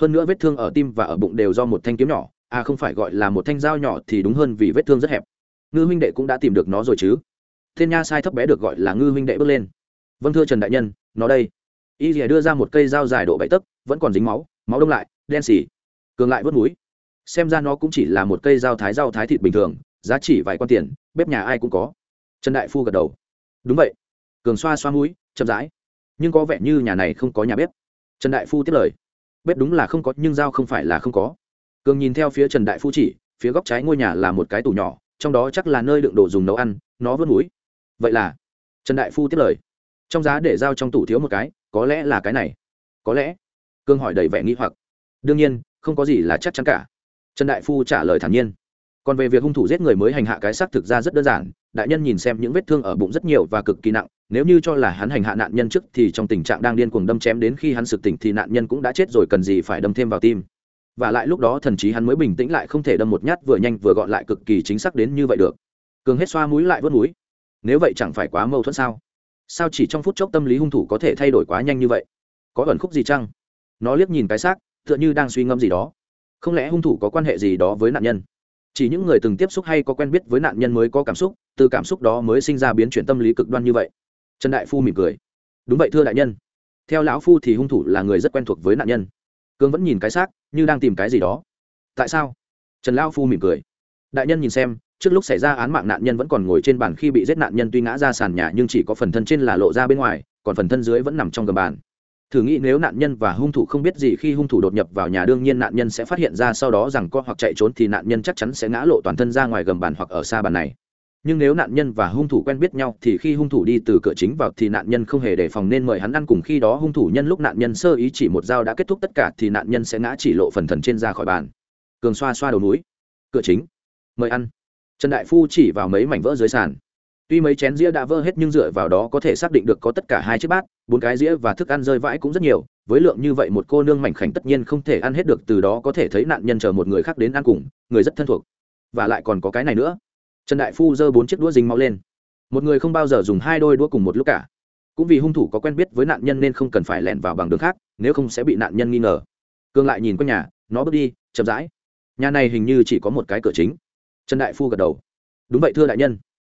Hơn nữa vết thương ở tim và ở bụng đều do một thanh kiếm nhỏ à không phải gọi là một thanh dao nhỏ thì đúng hơn vì vết thương rất hẹp. Ngư huynh đệ cũng đã tìm được nó rồi chứ? Thiên nha sai thấp bé được gọi là ngư huynh đệ bước lên. Vâng thưa trần đại nhân, nó đây. Y rìa đưa ra một cây dao dài độ bảy tấc, vẫn còn dính máu máu đông lại, đen xỉ cường lại vớt núi. Xem ra nó cũng chỉ là một cây dao thái dao thái thịt bình thường, giá trị vài con tiền, bếp nhà ai cũng có. Trần đại phu gật đầu. Đúng vậy. Cường xoa xoa mũi, chậm rãi. Nhưng có vẻ như nhà này không có nhà bếp. Trần đại phu tiếp lời. Bếp đúng là không có, nhưng dao không phải là không có. Cường nhìn theo phía trần đại phu chỉ, phía góc trái ngôi nhà là một cái tủ nhỏ, trong đó chắc là nơi đựng đồ dùng nấu ăn, nó vớt mũi vậy là, trần đại phu tiếp lời. Trong giá để giao trong tủ thiếu một cái, có lẽ là cái này. Có lẽ. Cương hỏi đầy vẻ nghi hoặc. Đương nhiên, không có gì là chắc chắn cả. Trần đại phu trả lời thản nhiên. Còn về việc hung thủ giết người mới hành hạ cái xác thực ra rất đơn giản, đại nhân nhìn xem những vết thương ở bụng rất nhiều và cực kỳ nặng, nếu như cho là hắn hành hạ nạn nhân trước thì trong tình trạng đang điên cuồng đâm chém đến khi hắn sực tỉnh thì nạn nhân cũng đã chết rồi cần gì phải đâm thêm vào tim. Và lại lúc đó thần chí hắn mới bình tĩnh lại không thể đâm một nhát vừa nhanh vừa gọn lại cực kỳ chính xác đến như vậy được. Cường hết xoa mũi lại vớt mũi nếu vậy chẳng phải quá mâu thuẫn sao? Sao chỉ trong phút chốc tâm lý hung thủ có thể thay đổi quá nhanh như vậy? Có ẩn khúc gì chăng? Nó liếc nhìn cái xác, tựa như đang suy ngẫm gì đó. Không lẽ hung thủ có quan hệ gì đó với nạn nhân? Chỉ những người từng tiếp xúc hay có quen biết với nạn nhân mới có cảm xúc, từ cảm xúc đó mới sinh ra biến chuyển tâm lý cực đoan như vậy. Trần đại phu mỉm cười. Đúng vậy thưa đại nhân. Theo lão phu thì hung thủ là người rất quen thuộc với nạn nhân. Cương vẫn nhìn cái xác, như đang tìm cái gì đó. Tại sao? Trần lão phu mỉm cười. Đại nhân nhìn xem trước lúc xảy ra án mạng nạn nhân vẫn còn ngồi trên bàn khi bị giết, nạn nhân tuy ngã ra sàn nhà nhưng chỉ có phần thân trên là lộ ra bên ngoài, còn phần thân dưới vẫn nằm trong gầm bàn. Thử nghĩ nếu nạn nhân và hung thủ không biết gì khi hung thủ đột nhập vào nhà, đương nhiên nạn nhân sẽ phát hiện ra sau đó rằng co hoặc chạy trốn thì nạn nhân chắc chắn sẽ ngã lộ toàn thân ra ngoài gầm bàn hoặc ở xa bàn này. Nhưng nếu nạn nhân và hung thủ quen biết nhau thì khi hung thủ đi từ cửa chính vào thì nạn nhân không hề đề phòng nên mời hắn ăn cùng. Khi đó hung thủ nhân lúc nạn nhân sơ ý chỉ một dao đã kết thúc tất cả thì nạn nhân sẽ ngã chỉ lộ phần thần trên ra khỏi bàn. Cường xoa xoa đầu núi. Cửa chính. Mời ăn trần đại phu chỉ vào mấy mảnh vỡ dưới sàn. Tuy mấy chén dĩa đã vỡ hết nhưng dựa vào đó có thể xác định được có tất cả hai chiếc bát, bốn cái dĩa và thức ăn rơi vãi cũng rất nhiều, với lượng như vậy một cô nương mảnh khảnh tất nhiên không thể ăn hết được, từ đó có thể thấy nạn nhân chờ một người khác đến ăn cùng, người rất thân thuộc. Và lại còn có cái này nữa. Trần đại phu giơ bốn chiếc đũa dính máu lên. Một người không bao giờ dùng hai đôi đũa cùng một lúc cả. Cũng vì hung thủ có quen biết với nạn nhân nên không cần phải lẻn vào bằng đường khác, nếu không sẽ bị nạn nhân nghi ngờ. Cương lại nhìn qua nhà, nó bước đi, chậm rãi. Nhà này hình như chỉ có một cái cửa chính trần đại phu gật đầu. Đúng vậy thưa đại nhân.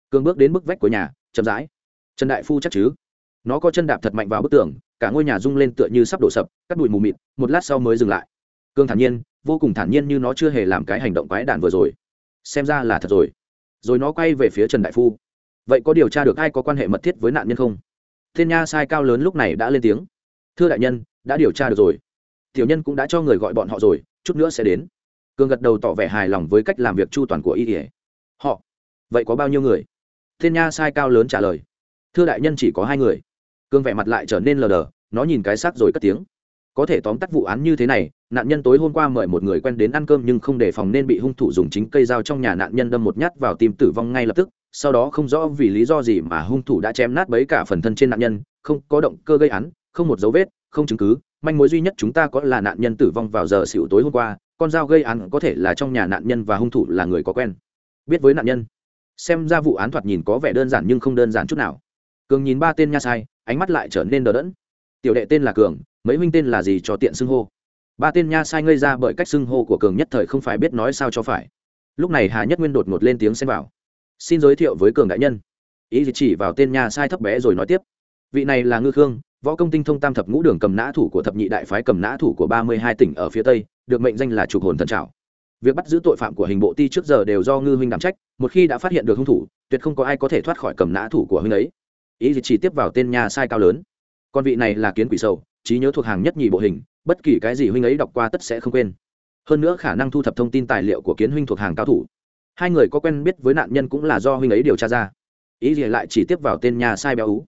Cường bước đến bức vách của nhà, chậm rãi. Trần đại phu chắc chứ? Nó có chân đạp thật mạnh vào bức tường, cả ngôi nhà rung lên tựa như sắp đổ sập, cắt bụi mù mịt, một lát sau mới dừng lại. Cương thản nhiên, vô cùng thản nhiên như nó chưa hề làm cái hành động quái đản vừa rồi. Xem ra là thật rồi. Rồi nó quay về phía trần đại phu. Vậy có điều tra được ai có quan hệ mật thiết với nạn nhân không? Thiên nha sai cao lớn lúc này đã lên tiếng. Thưa đại nhân, đã điều tra được rồi. Tiểu nhân cũng đã cho người gọi bọn họ rồi, chút nữa sẽ đến cường gật đầu tỏ vẻ hài lòng với cách làm việc chu toàn của y ỉa họ, vậy có bao nhiêu người? Thiên nha sai cao lớn trả lời. Thưa đại nhân chỉ có hai người. Cương vẻ mặt lại trở nên lờ đờ, nó nhìn cái xác rồi cất tiếng. Có thể tóm tắt vụ án như thế này, nạn nhân tối hôm qua mời một người quen đến ăn cơm nhưng không đề phòng nên bị hung thủ dùng chính cây dao trong nhà nạn nhân đâm một nhát vào tim tử vong ngay lập tức, sau đó không rõ vì lý do gì mà hung thủ đã chém nát bấy cả phần thân trên nạn nhân, không có động cơ gây án, không một dấu vết, không chứng cứ, manh mối duy nhất chúng ta có là nạn nhân tử vong vào giờ xỉu tối hôm qua con dao gây án có thể là trong nhà nạn nhân và hung thủ là người có quen. Biết với nạn nhân. Xem ra vụ án thoạt nhìn có vẻ đơn giản nhưng không đơn giản chút nào. Cường nhìn ba tên nha sai, ánh mắt lại trở nên đờ đẫn. Tiểu đệ tên là cường, mấy huynh tên là gì cho tiện xưng hô? Ba tên nha sai ngây ra bởi cách xưng hô của cường nhất thời không phải biết nói sao cho phải. Lúc này hà nhất nguyên đột ngột lên tiếng xem vào. Xin giới thiệu với cường đại nhân. Ý chỉ vào tên nha sai thấp bé rồi nói tiếp. Vị này là ngư khương, võ công tinh thông tam thập ngũ đường cầm nã thủ của thập nhị đại phái cầm nã thủ của ba mươi hai tỉnh ở phía tây được mệnh danh là trục hồn thần trảo, việc bắt giữ tội phạm của hình bộ ti trước giờ đều do ngư huynh đảm trách một khi đã phát hiện được hung thủ tuyệt không có ai có thể thoát khỏi cầm nã thủ của huynh ấy. Ý chỉ tiếp vào tên nhà sai cao lớn. Con vị này là kiến quỷ sầu trí nhớ thuộc hàng nhất nhì bộ hình bất kỳ cái gì huynh ấy đọc qua tất sẽ không quên. Hơn nữa khả năng thu thập thông tin tài liệu của kiến huynh thuộc hàng cao thủ. Hai người có quen biết với nạn nhân cũng là do huynh ấy điều tra ra. Ý gì lại chỉ tiếp vào tên nhà sai béo ú.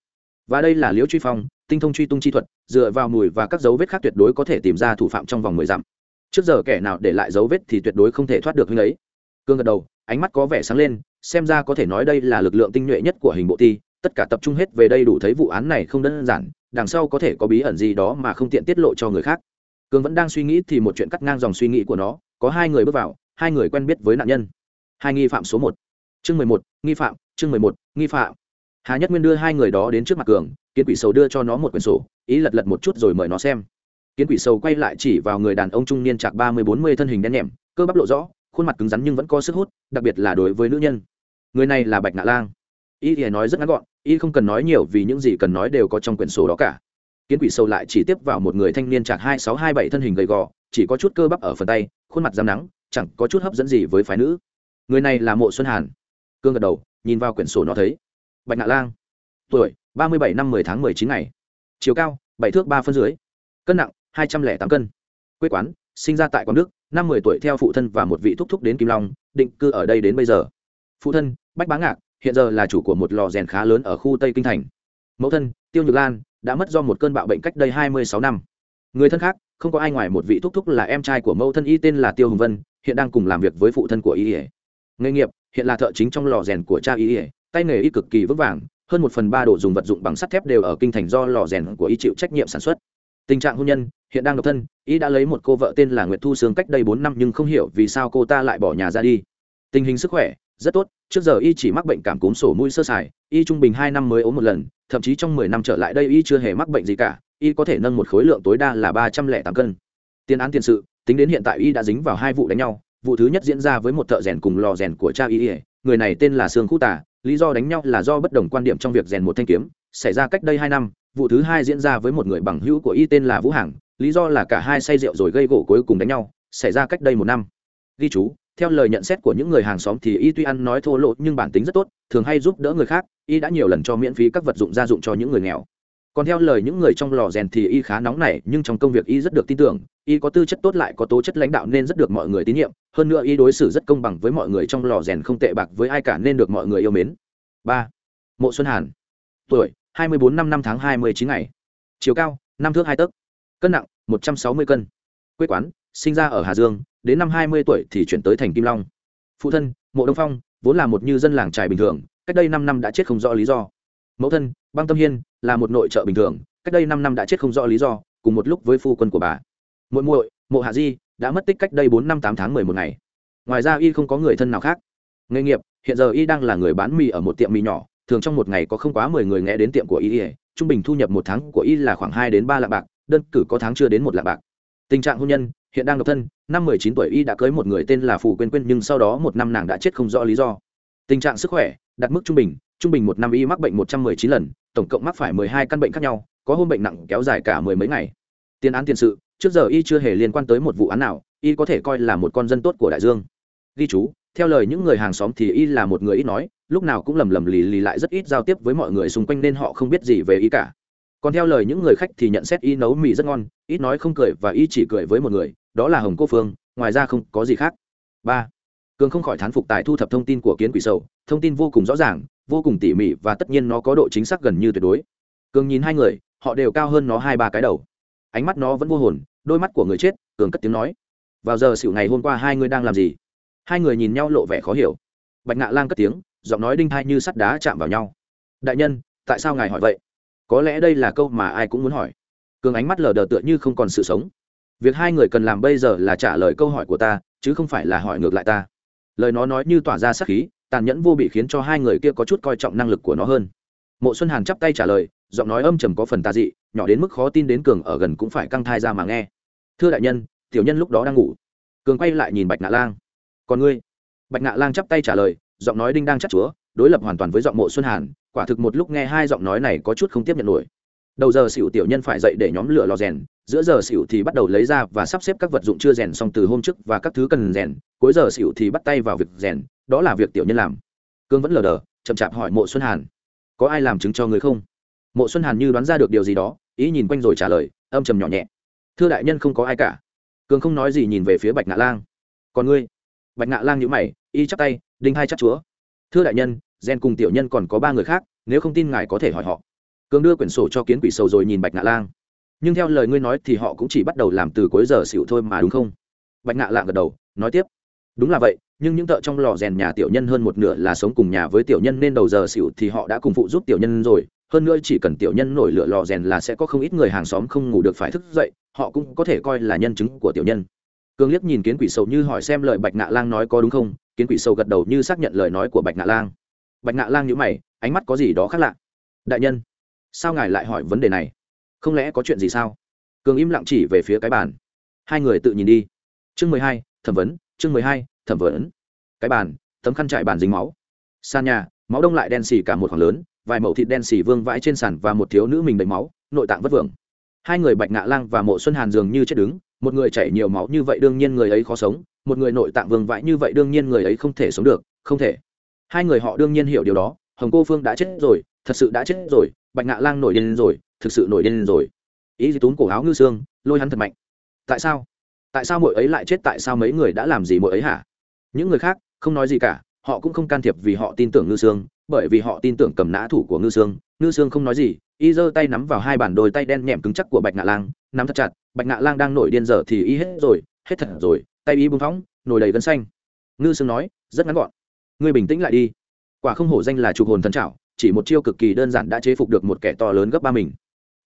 Và đây là liễu truy phong tinh thông truy tung chi thuật dựa vào mùi và các dấu vết khác tuyệt đối có thể tìm ra thủ phạm trong vòng mười dặm trước giờ kẻ nào để lại dấu vết thì tuyệt đối không thể thoát được huynh ấy. Cương gật đầu, ánh mắt có vẻ sáng lên, xem ra có thể nói đây là lực lượng tinh nhuệ nhất của hình bộ ti, tất cả tập trung hết về đây đủ thấy vụ án này không đơn giản, đằng sau có thể có bí ẩn gì đó mà không tiện tiết lộ cho người khác. Cường vẫn đang suy nghĩ thì một chuyện cắt ngang dòng suy nghĩ của nó, có hai người bước vào, hai người quen biết với nạn nhân. Hai nghi phạm số một. Chương mười một, nghi phạm, chương mười một, nghi phạm. Hà nhất nguyên đưa hai người đó đến trước mặt cường, kiến quỷ sầu đưa cho nó một quyển sổ, ý lật lật một chút rồi mời nó xem kiến quỷ sầu quay lại chỉ vào người đàn ông trung niên chạc ba mươi bốn mươi thân hình đen nhẹm, cơ bắp lộ rõ, khuôn mặt cứng rắn nhưng vẫn có sức hút, đặc biệt là đối với nữ nhân. Người này là bạch nạ lang. Y thì nói rất ngắn gọn, y không cần nói nhiều vì những gì cần nói đều có trong quyển sổ đó cả. Kiến quỷ sâu lại chỉ tiếp vào một người thanh niên chạc hai sáu hai bảy thân hình gầy gò, chỉ có chút cơ bắp ở phần tay, khuôn mặt rám nắng, chẳng có chút hấp dẫn gì với phái nữ. Người này là mộ xuân hàn. Cương gật đầu, nhìn vào quyển sổ nó thấy. Bạch ngạ lang. Tuổi, ba mươi bảy năm mười tháng mười chín ngày. Chiều cao, bảy thước ba phân dưới. Cân nặng hai trăm lẻ tám cân. Quê quán, sinh ra tại quảng đức, năm mười tuổi theo phụ thân và một vị thúc thúc đến kim long, định cư ở đây đến bây giờ. Phụ thân, bách bá ngạc, hiện giờ là chủ của một lò rèn khá lớn ở khu tây kinh thành. Mẫu thân, tiêu nhược lan, đã mất do một cơn bạo bệnh cách đây hai mươi sáu năm. Người thân khác, không có ai ngoài một vị thúc thúc là em trai của mẫu thân y tên là tiêu hùng vân, hiện đang cùng làm việc với phụ thân của y ỉa nghề nghiệp, hiện là thợ chính trong lò rèn của cha y ỉa tay nghề y cực kỳ vững vàng, hơn một phần ba đồ dùng vật dụng bằng sắt thép đều ở kinh thành do lò rèn của y chịu trách nhiệm sản xuất. Tình trạng hôn nhân hiện đang độc thân y đã lấy một cô vợ tên là nguyệt thu sương cách đây bốn năm nhưng không hiểu vì sao cô ta lại bỏ nhà ra đi. Tình hình sức khỏe, rất tốt, trước giờ y chỉ mắc bệnh cảm cúm sổ mũi sơ sài, y trung bình hai năm mới ốm một lần, thậm chí trong mười năm trở lại đây y chưa hề mắc bệnh gì cả, y có thể nâng một khối lượng tối đa là ba trăm lẻ tám cân. Tiền án tiền sự, tính đến hiện tại y đã dính vào hai vụ đánh nhau, vụ thứ nhất diễn ra với một thợ rèn cùng lò rèn của cha y người này tên là sương khu tả lý do đánh nhau là do bất đồng quan điểm trong việc rèn một thanh kiếm, xảy ra cách đây hai năm, vụ thứ hai diễn ra với một người bằng hữu của y tên là vũ hằng lý do là cả hai say rượu rồi gây gỗ cuối cùng đánh nhau, xảy ra cách đây một năm. Ghi chú, theo lời nhận xét của những người hàng xóm thì y tuy ăn nói thô lỗ nhưng bản tính rất tốt, thường hay giúp đỡ người khác, y đã nhiều lần cho miễn phí các vật dụng gia dụng cho những người nghèo. Còn theo lời những người trong lò rèn thì y khá nóng nảy, nhưng trong công việc y rất được tin tưởng, y có tư chất tốt lại có tố chất lãnh đạo nên rất được mọi người tín nhiệm, hơn nữa y đối xử rất công bằng với mọi người trong lò rèn không tệ bạc với ai cả nên được mọi người yêu mến. Ba, mộ xuân hàn. Tuổi, hai mươi bốn năm năm tháng hai mươi chín ngày. Chiều cao, năm thước hai tấc cân nặng một trăm sáu mươi cân. Quê quán, sinh ra ở hà dương, đến năm hai mươi tuổi thì chuyển tới thành kim long. Phụ thân, mộ đông phong, vốn là một như dân làng trài bình thường, cách đây năm năm đã chết không rõ lý do. Mẫu thân, băng tâm hiên, là một nội trợ bình thường, cách đây năm năm đã chết không rõ lý do, cùng một lúc với phu quân của bà. Muội muội, mộ hạ di, đã mất tích cách đây bốn năm tám tháng mười một ngày. Ngoài ra y không có người thân nào khác. Nghề nghiệp, hiện giờ y đang là người bán mì ở một tiệm mì nhỏ, thường trong một ngày có không quá mười người nghe đến tiệm của y trung bình thu nhập một tháng của y là khoảng hai đến ba lạng bạc đơn cử có tháng chưa đến một lạng bạc. Tình trạng hôn nhân, hiện đang độc thân, năm mười chín tuổi y đã cưới một người tên là phù quên quên nhưng sau đó một năm nàng đã chết không rõ lý do. Tình trạng sức khỏe, đạt mức trung bình trung bình một năm y mắc bệnh một trăm mười chín lần, tổng cộng mắc phải mười hai căn bệnh khác nhau, có hôm bệnh nặng kéo dài cả mười mấy ngày. Tiền án tiền sự, trước giờ y chưa hề liên quan tới một vụ án nào, y có thể coi là một con dân tốt của đại dương. Ghi chú, theo lời những người hàng xóm thì y là một người ít nói, lúc nào cũng lầm lầm lì lì lại rất ít giao tiếp với mọi người xung quanh nên họ không biết gì về y cả còn theo lời những người khách thì nhận xét y nấu mì rất ngon, ít nói không cười và y chỉ cười với một người, đó là hồng cô phương, ngoài ra không có gì khác. Ba, cường không khỏi thán phục tài thu thập thông tin của kiến quỷ sầu, thông tin vô cùng rõ ràng, vô cùng tỉ mỉ và tất nhiên nó có độ chính xác gần như tuyệt đối. Cường nhìn hai người, họ đều cao hơn nó hai ba cái đầu. Ánh mắt nó vẫn vô hồn, đôi mắt của người chết, cường cất tiếng nói. Vào giờ xỉu ngày hôm qua hai người đang làm gì? Hai người nhìn nhau lộ vẻ khó hiểu. Bạch ngạ lang cất tiếng, giọng nói đinh thai như sắt đá chạm vào nhau. Đại nhân, tại sao ngài hỏi vậy? Có lẽ đây là câu mà ai cũng muốn hỏi. Cường ánh mắt lờ đờ tựa như không còn sự sống. Việc hai người cần làm bây giờ là trả lời câu hỏi của ta, chứ không phải là hỏi ngược lại ta. Lời nó nói như tỏa ra sắc khí, tàn nhẫn vô bị khiến cho hai người kia có chút coi trọng năng lực của nó hơn. Mộ xuân hàn chắp tay trả lời, giọng nói âm trầm có phần tà dị, nhỏ đến mức khó tin đến cường ở gần cũng phải căng thai ra mà nghe. Thưa đại nhân, tiểu nhân lúc đó đang ngủ. Cường quay lại nhìn bạch ngạ lang. Còn ngươi? Bạch ngạ lang chắp tay trả lời, giọng nói đinh đang chắc chúa đối lập hoàn toàn với giọng mộ xuân hàn, quả thực một lúc nghe hai giọng nói này có chút không tiếp nhận nổi. Đầu giờ xỉu tiểu nhân phải dậy để nhóm lửa lò rèn, giữa giờ xỉu thì bắt đầu lấy ra và sắp xếp các vật dụng chưa rèn xong từ hôm trước và các thứ cần rèn, cuối giờ xỉu thì bắt tay vào việc rèn, đó là việc tiểu nhân làm. Cương vẫn lờ đờ, chậm chạp hỏi mộ xuân hàn, có ai làm chứng cho người không? Mộ xuân hàn như đoán ra được điều gì đó, ý nhìn quanh rồi trả lời, âm trầm nhỏ nhẹ, thưa đại nhân không có ai cả. Cường không nói gì nhìn về phía bạch ngạ lang, còn ngươi? Bạch ngạ lang nhữ mày, y chắp tay, đinh hai chắc chúa. Thưa đại nhân gen cùng tiểu nhân còn có ba người khác, nếu không tin ngài có thể hỏi họ. Cường đưa quyển sổ cho kiến quỷ sầu rồi nhìn bạch ngạ lang. Nhưng theo lời ngươi nói thì họ cũng chỉ bắt đầu làm từ cuối giờ xỉu thôi mà đúng không? Bạch ngạ lạng gật đầu, nói tiếp. Đúng là vậy, nhưng những thợ trong lò rèn nhà tiểu nhân hơn một nửa là sống cùng nhà với tiểu nhân nên đầu giờ xỉu thì họ đã cùng phụ giúp tiểu nhân rồi. Hơn nữa chỉ cần tiểu nhân nổi lửa lò rèn là sẽ có không ít người hàng xóm không ngủ được phải thức dậy, họ cũng có thể coi là nhân chứng của tiểu nhân. Cương liếc nhìn kiến quỷ sầu như hỏi xem lời bạch ngạ lang nói có đúng không? Kiến quỷ sầu gật đầu như xác nhận lời nói của bạch ngạ lang bạch ngạ lang nhữ mày, ánh mắt có gì đó khác lạ. Đại nhân, sao ngài lại hỏi vấn đề này? Không lẽ có chuyện gì sao? Cường im lặng chỉ về phía cái bàn. Hai người tự nhìn đi. Chương mười hai, thẩm vấn, chương mười hai, thẩm vấn. Cái bàn, tấm khăn trải bàn dính máu. Sàn nhà, máu đông lại đen xì cả một khoảng lớn, vài mẩu thịt đen xì vương vãi trên sàn và một thiếu nữ mình đầy máu, nội tạng vất vưởng. Hai người bạch ngạ lang và mộ xuân hàn dường như chết đứng, một người chảy nhiều máu như vậy đương nhiên người ấy khó sống, một người nội tạng vương vãi như vậy đương nhiên người ấy không thể sống được, không thể hai người họ đương nhiên hiểu điều đó, hồng cô phương đã chết rồi, thật sự đã chết rồi, bạch ngạ lang nổi điên rồi, thực sự nổi điên rồi. Ý gì tún cổ áo ngư xương lôi hắn thật mạnh. Tại sao? Tại sao mỗi ấy lại chết, tại sao mấy người đã làm gì mỗi ấy hả? Những người khác, không nói gì cả, họ cũng không can thiệp vì họ tin tưởng ngư xương bởi vì họ tin tưởng cầm nã thủ của ngư xương ngư xương không nói gì, y giơ tay nắm vào hai bàn đôi tay đen nhẹm cứng chắc của bạch ngạ lang, nắm thật chặt, bạch ngạ lang đang nổi điên giờ thì y hết rồi, hết thật rồi, tay y bưng phóng, nổi đầy gân xanh. Ngư xương nói, rất ngắn gọn ngươi bình tĩnh lại đi. Quả không hổ danh là trục hồn thần trảo, chỉ một chiêu cực kỳ đơn giản đã chế phục được một kẻ to lớn gấp ba mình.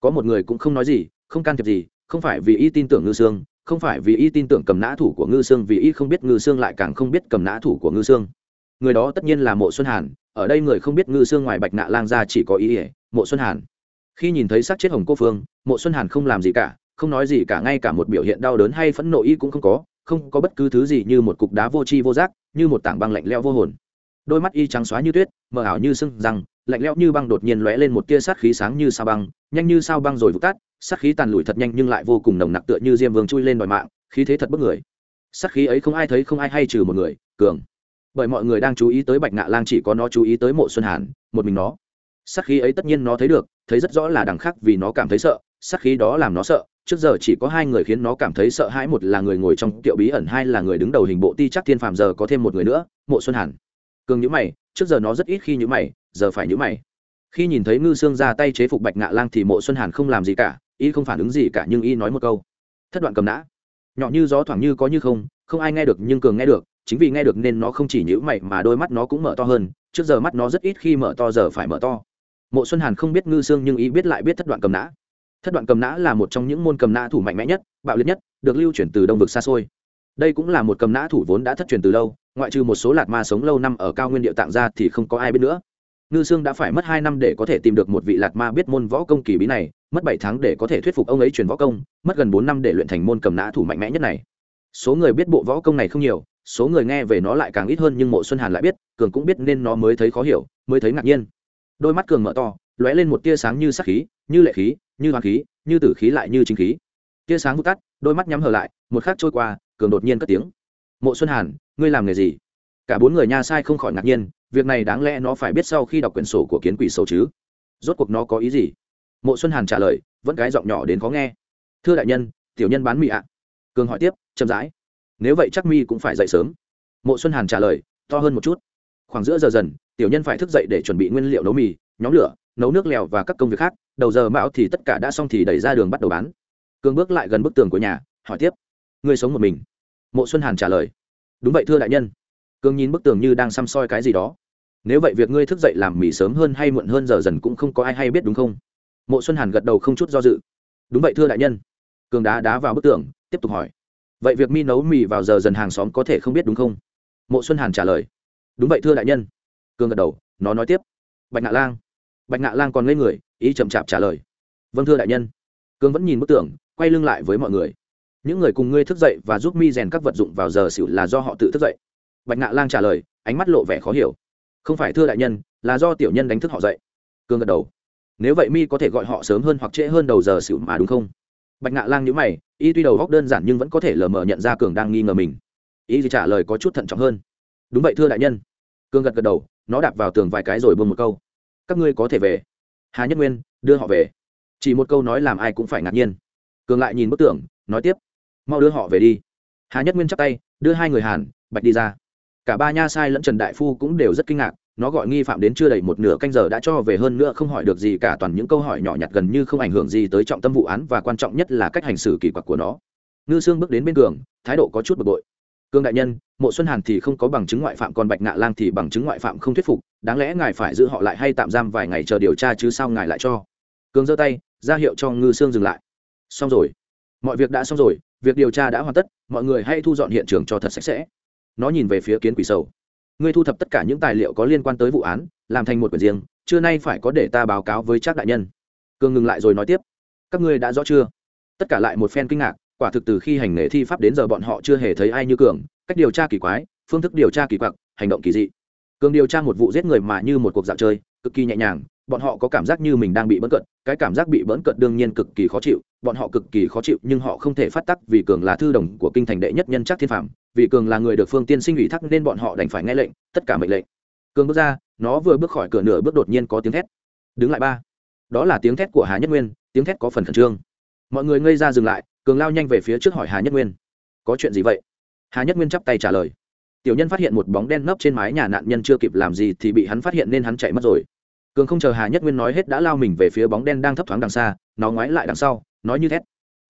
Có một người cũng không nói gì, không can thiệp gì, không phải vì y tin tưởng ngư sương, không phải vì y tin tưởng cầm nã thủ của ngư sương, vì y không biết ngư sương lại càng không biết cầm nã thủ của ngư sương. Người đó tất nhiên là mộ xuân hàn, ở đây người không biết ngư sương ngoài bạch nạ lang ra chỉ có ý ỉa mộ xuân hàn. Khi nhìn thấy xác chết hồng cô phương, mộ xuân hàn không làm gì cả, không nói gì cả, ngay cả một biểu hiện đau đớn hay phẫn nộ y cũng không có không có bất cứ thứ gì như một cục đá vô tri vô giác như một tảng băng lạnh leo vô hồn. Đôi mắt y trắng xóa như tuyết, mờ ảo như sưng răng, lạnh lẽo như băng đột nhiên lóe lên một tia sát khí sáng như sao băng, nhanh như sao băng rồi vụt tắt, sát khí tàn lùi thật nhanh nhưng lại vô cùng nồng nặc tựa như diêm vương chui lên đòi mạng, khí thế thật bức người. Sát khí ấy không ai thấy không ai hay trừ một người, cường. Bởi mọi người đang chú ý tới bạch ngạ lang chỉ có nó chú ý tới mộ xuân hàn, một mình nó. Sát khí ấy tất nhiên nó thấy được, thấy rất rõ là đằng khác vì nó cảm thấy sợ, sát khí đó làm nó sợ trước giờ chỉ có hai người khiến nó cảm thấy sợ hãi, một là người ngồi trong tiệu bí ẩn, hai là người đứng đầu hình bộ ti chắc thiên phàm, giờ có thêm một người nữa, mộ xuân hàn. Cường nhữ mày, trước giờ nó rất ít khi nhữ mày, giờ phải nhữ mày. Khi nhìn thấy ngư sương ra tay chế phục bạch ngạ lang thì mộ xuân hàn không làm gì cả, y không phản ứng gì cả, nhưng y nói một câu. Thất đoạn cầm nã. Nhỏ như gió thoảng như có như không không ai nghe được nhưng cường nghe được, chính vì nghe được nên nó không chỉ nhữ mày mà đôi mắt nó cũng mở to hơn, trước giờ mắt nó rất ít khi mở to, giờ phải mở to. Mộ xuân hàn không biết ngư sương nhưng y biết lại biết thất đoạn cầm nã thất đoạn cầm nã là một trong những môn cầm nã thủ mạnh mẽ nhất, bạo liệt nhất, được lưu chuyển từ đông vực xa xôi. Đây cũng là một cầm nã thủ vốn đã thất truyền từ lâu, ngoại trừ một số lạt ma sống lâu năm ở cao nguyên địa tạng ra thì không có ai biết nữa. Ngư sương đã phải mất hai năm để có thể tìm được một vị lạt ma biết môn võ công kỳ bí này, mất bảy tháng để có thể thuyết phục ông ấy truyền võ công, mất gần bốn năm để luyện thành môn cầm nã thủ mạnh mẽ nhất này. Số người biết bộ võ công này không nhiều, số người nghe về nó lại càng ít hơn nhưng mộ xuân hàn lại biết, cường cũng biết nên nó mới thấy khó hiểu, mới thấy ngạc nhiên. Đôi mắt cường mở to, lóe lên một tia sáng như sắc khí, như lệ khí như hoàng khí, như tử khí lại như chính khí. Tia sáng vút tắt, đôi mắt nhắm hờ lại, một khắc trôi qua, cường đột nhiên cất tiếng. Mộ xuân hàn, ngươi làm nghề gì? Cả bốn người nha sai không khỏi ngạc nhiên, việc này đáng lẽ nó phải biết sau khi đọc quyển sổ của kiến quỷ sầu chứ. Rốt cuộc nó có ý gì? Mộ xuân hàn trả lời, vẫn cái giọng nhỏ đến khó nghe. Thưa đại nhân, tiểu nhân bán mì ạ. Cường hỏi tiếp, chậm rãi. Nếu vậy chắc mi cũng phải dậy sớm. Mộ xuân hàn trả lời, to hơn một chút. Khoảng giữa giờ dần, tiểu nhân phải thức dậy để chuẩn bị nguyên liệu nấu mì, nhóm lửa nấu nước lèo và các công việc khác, đầu giờ mão thì tất cả đã xong thì đẩy ra đường bắt đầu bán. Cường bước lại gần bức tường của nhà, hỏi tiếp. Ngươi sống một mình? Mộ xuân hàn trả lời. Đúng vậy thưa đại nhân. Cường nhìn bức tường như đang xăm soi cái gì đó. Nếu vậy việc ngươi thức dậy làm mì sớm hơn hay muộn hơn giờ dần cũng không có ai hay biết đúng không? Mộ xuân hàn gật đầu không chút do dự. Đúng vậy thưa đại nhân. Cường đá đá vào bức tường, tiếp tục hỏi. Vậy việc mi nấu mì vào giờ dần hàng xóm có thể không biết đúng không? Mộ xuân hàn trả lời. Đúng vậy thưa đại nhân. Cường gật đầu, nó nói tiếp. Bạch ngạ lang bạch ngạ lang còn ngây người, ý chậm chạp trả lời. Vâng thưa đại nhân. Cường vẫn nhìn bức tường, quay lưng lại với mọi người. Những người cùng ngươi thức dậy và giúp mi rèn các vật dụng vào giờ xỉu là do họ tự thức dậy. Bạch ngạ lang trả lời, ánh mắt lộ vẻ khó hiểu. Không phải thưa đại nhân, là do tiểu nhân đánh thức họ dậy. Cương gật đầu. Nếu vậy mi có thể gọi họ sớm hơn hoặc trễ hơn đầu giờ xỉu mà đúng không? Bạch ngạ lang nhữ mày, y tuy đầu góc đơn giản nhưng vẫn có thể lờ mờ nhận ra cường đang nghi ngờ mình. Y trả lời có chút thận trọng hơn. Đúng vậy thưa đại nhân. Cương gật gật đầu, nó đạp vào tường vài cái rồi bơm một câu các ngươi có thể về. Hà nhất nguyên, đưa họ về. Chỉ một câu nói làm ai cũng phải ngạc nhiên. Cường lại nhìn bức tường, nói tiếp. Mau đưa họ về đi. Hà nhất nguyên chắp tay, đưa hai người hàn, bạch đi ra. Cả ba nha sai lẫn trần đại phu cũng đều rất kinh ngạc, nó gọi nghi phạm đến chưa đầy một nửa canh giờ đã cho về hơn nữa không hỏi được gì cả, toàn những câu hỏi nhỏ nhặt gần như không ảnh hưởng gì tới trọng tâm vụ án và quan trọng nhất là cách hành xử kỳ quặc của nó. Ngư sương bước đến bên cường, thái độ có chút bực bội. Cương đại nhân, mộ xuân hàn thì không có bằng chứng ngoại phạm, còn bạch ngạ lang thì bằng chứng ngoại phạm không thuyết phục đáng lẽ ngài phải giữ họ lại hay tạm giam vài ngày chờ điều tra chứ sao ngài lại cho? Cường giơ tay, ra hiệu cho ngư sương dừng lại. Xong rồi. Mọi việc đã xong rồi, việc điều tra đã hoàn tất, mọi người hãy thu dọn hiện trường cho thật sạch sẽ. Nó nhìn về phía kiến quỷ sầu. Ngươi thu thập tất cả những tài liệu có liên quan tới vụ án, làm thành một quyển riêng, trưa nay phải có để ta báo cáo với trác đại nhân. Cường ngừng lại rồi nói tiếp. Các ngươi đã rõ chưa? Tất cả lại một phen kinh ngạc, quả thực từ khi hành nghề thi pháp đến giờ bọn họ chưa hề thấy ai như cường. Cách điều tra kỳ quái, phương thức điều tra kỳ quặc, hành động kỳ dị cường điều tra một vụ giết người mà như một cuộc dạo chơi, cực kỳ nhẹ nhàng, bọn họ có cảm giác như mình đang bị bỡn cận cái cảm giác bị bỡn cận đương nhiên cực kỳ khó chịu, bọn họ cực kỳ khó chịu, nhưng họ không thể phát tắc vì cường là thư đồng của kinh thành đệ nhất nhân chắc thiên phạm vì cường là người được phương tiên sinh ủy thác nên bọn họ đành phải nghe lệnh, tất cả mệnh lệnh. Cường bước ra, nó vừa bước khỏi cửa nửa bước đột nhiên có tiếng thét. Đứng lại ba. Đó là tiếng thét của hà nhất nguyên, tiếng thét có phần khẩn trương. Mọi người ngây ra dừng lại, cường lao nhanh về phía trước hỏi hà nhất nguyên. Có chuyện gì vậy? Hà nhất nguyên chắp tay trả lời tiểu nhân phát hiện một bóng đen nấp trên mái nhà nạn nhân chưa kịp làm gì thì bị hắn phát hiện nên hắn chạy mất rồi. Cường không chờ hà nhất nguyên nói hết đã lao mình về phía bóng đen đang thấp thoáng đằng xa, nó ngoái lại đằng sau, nói như thét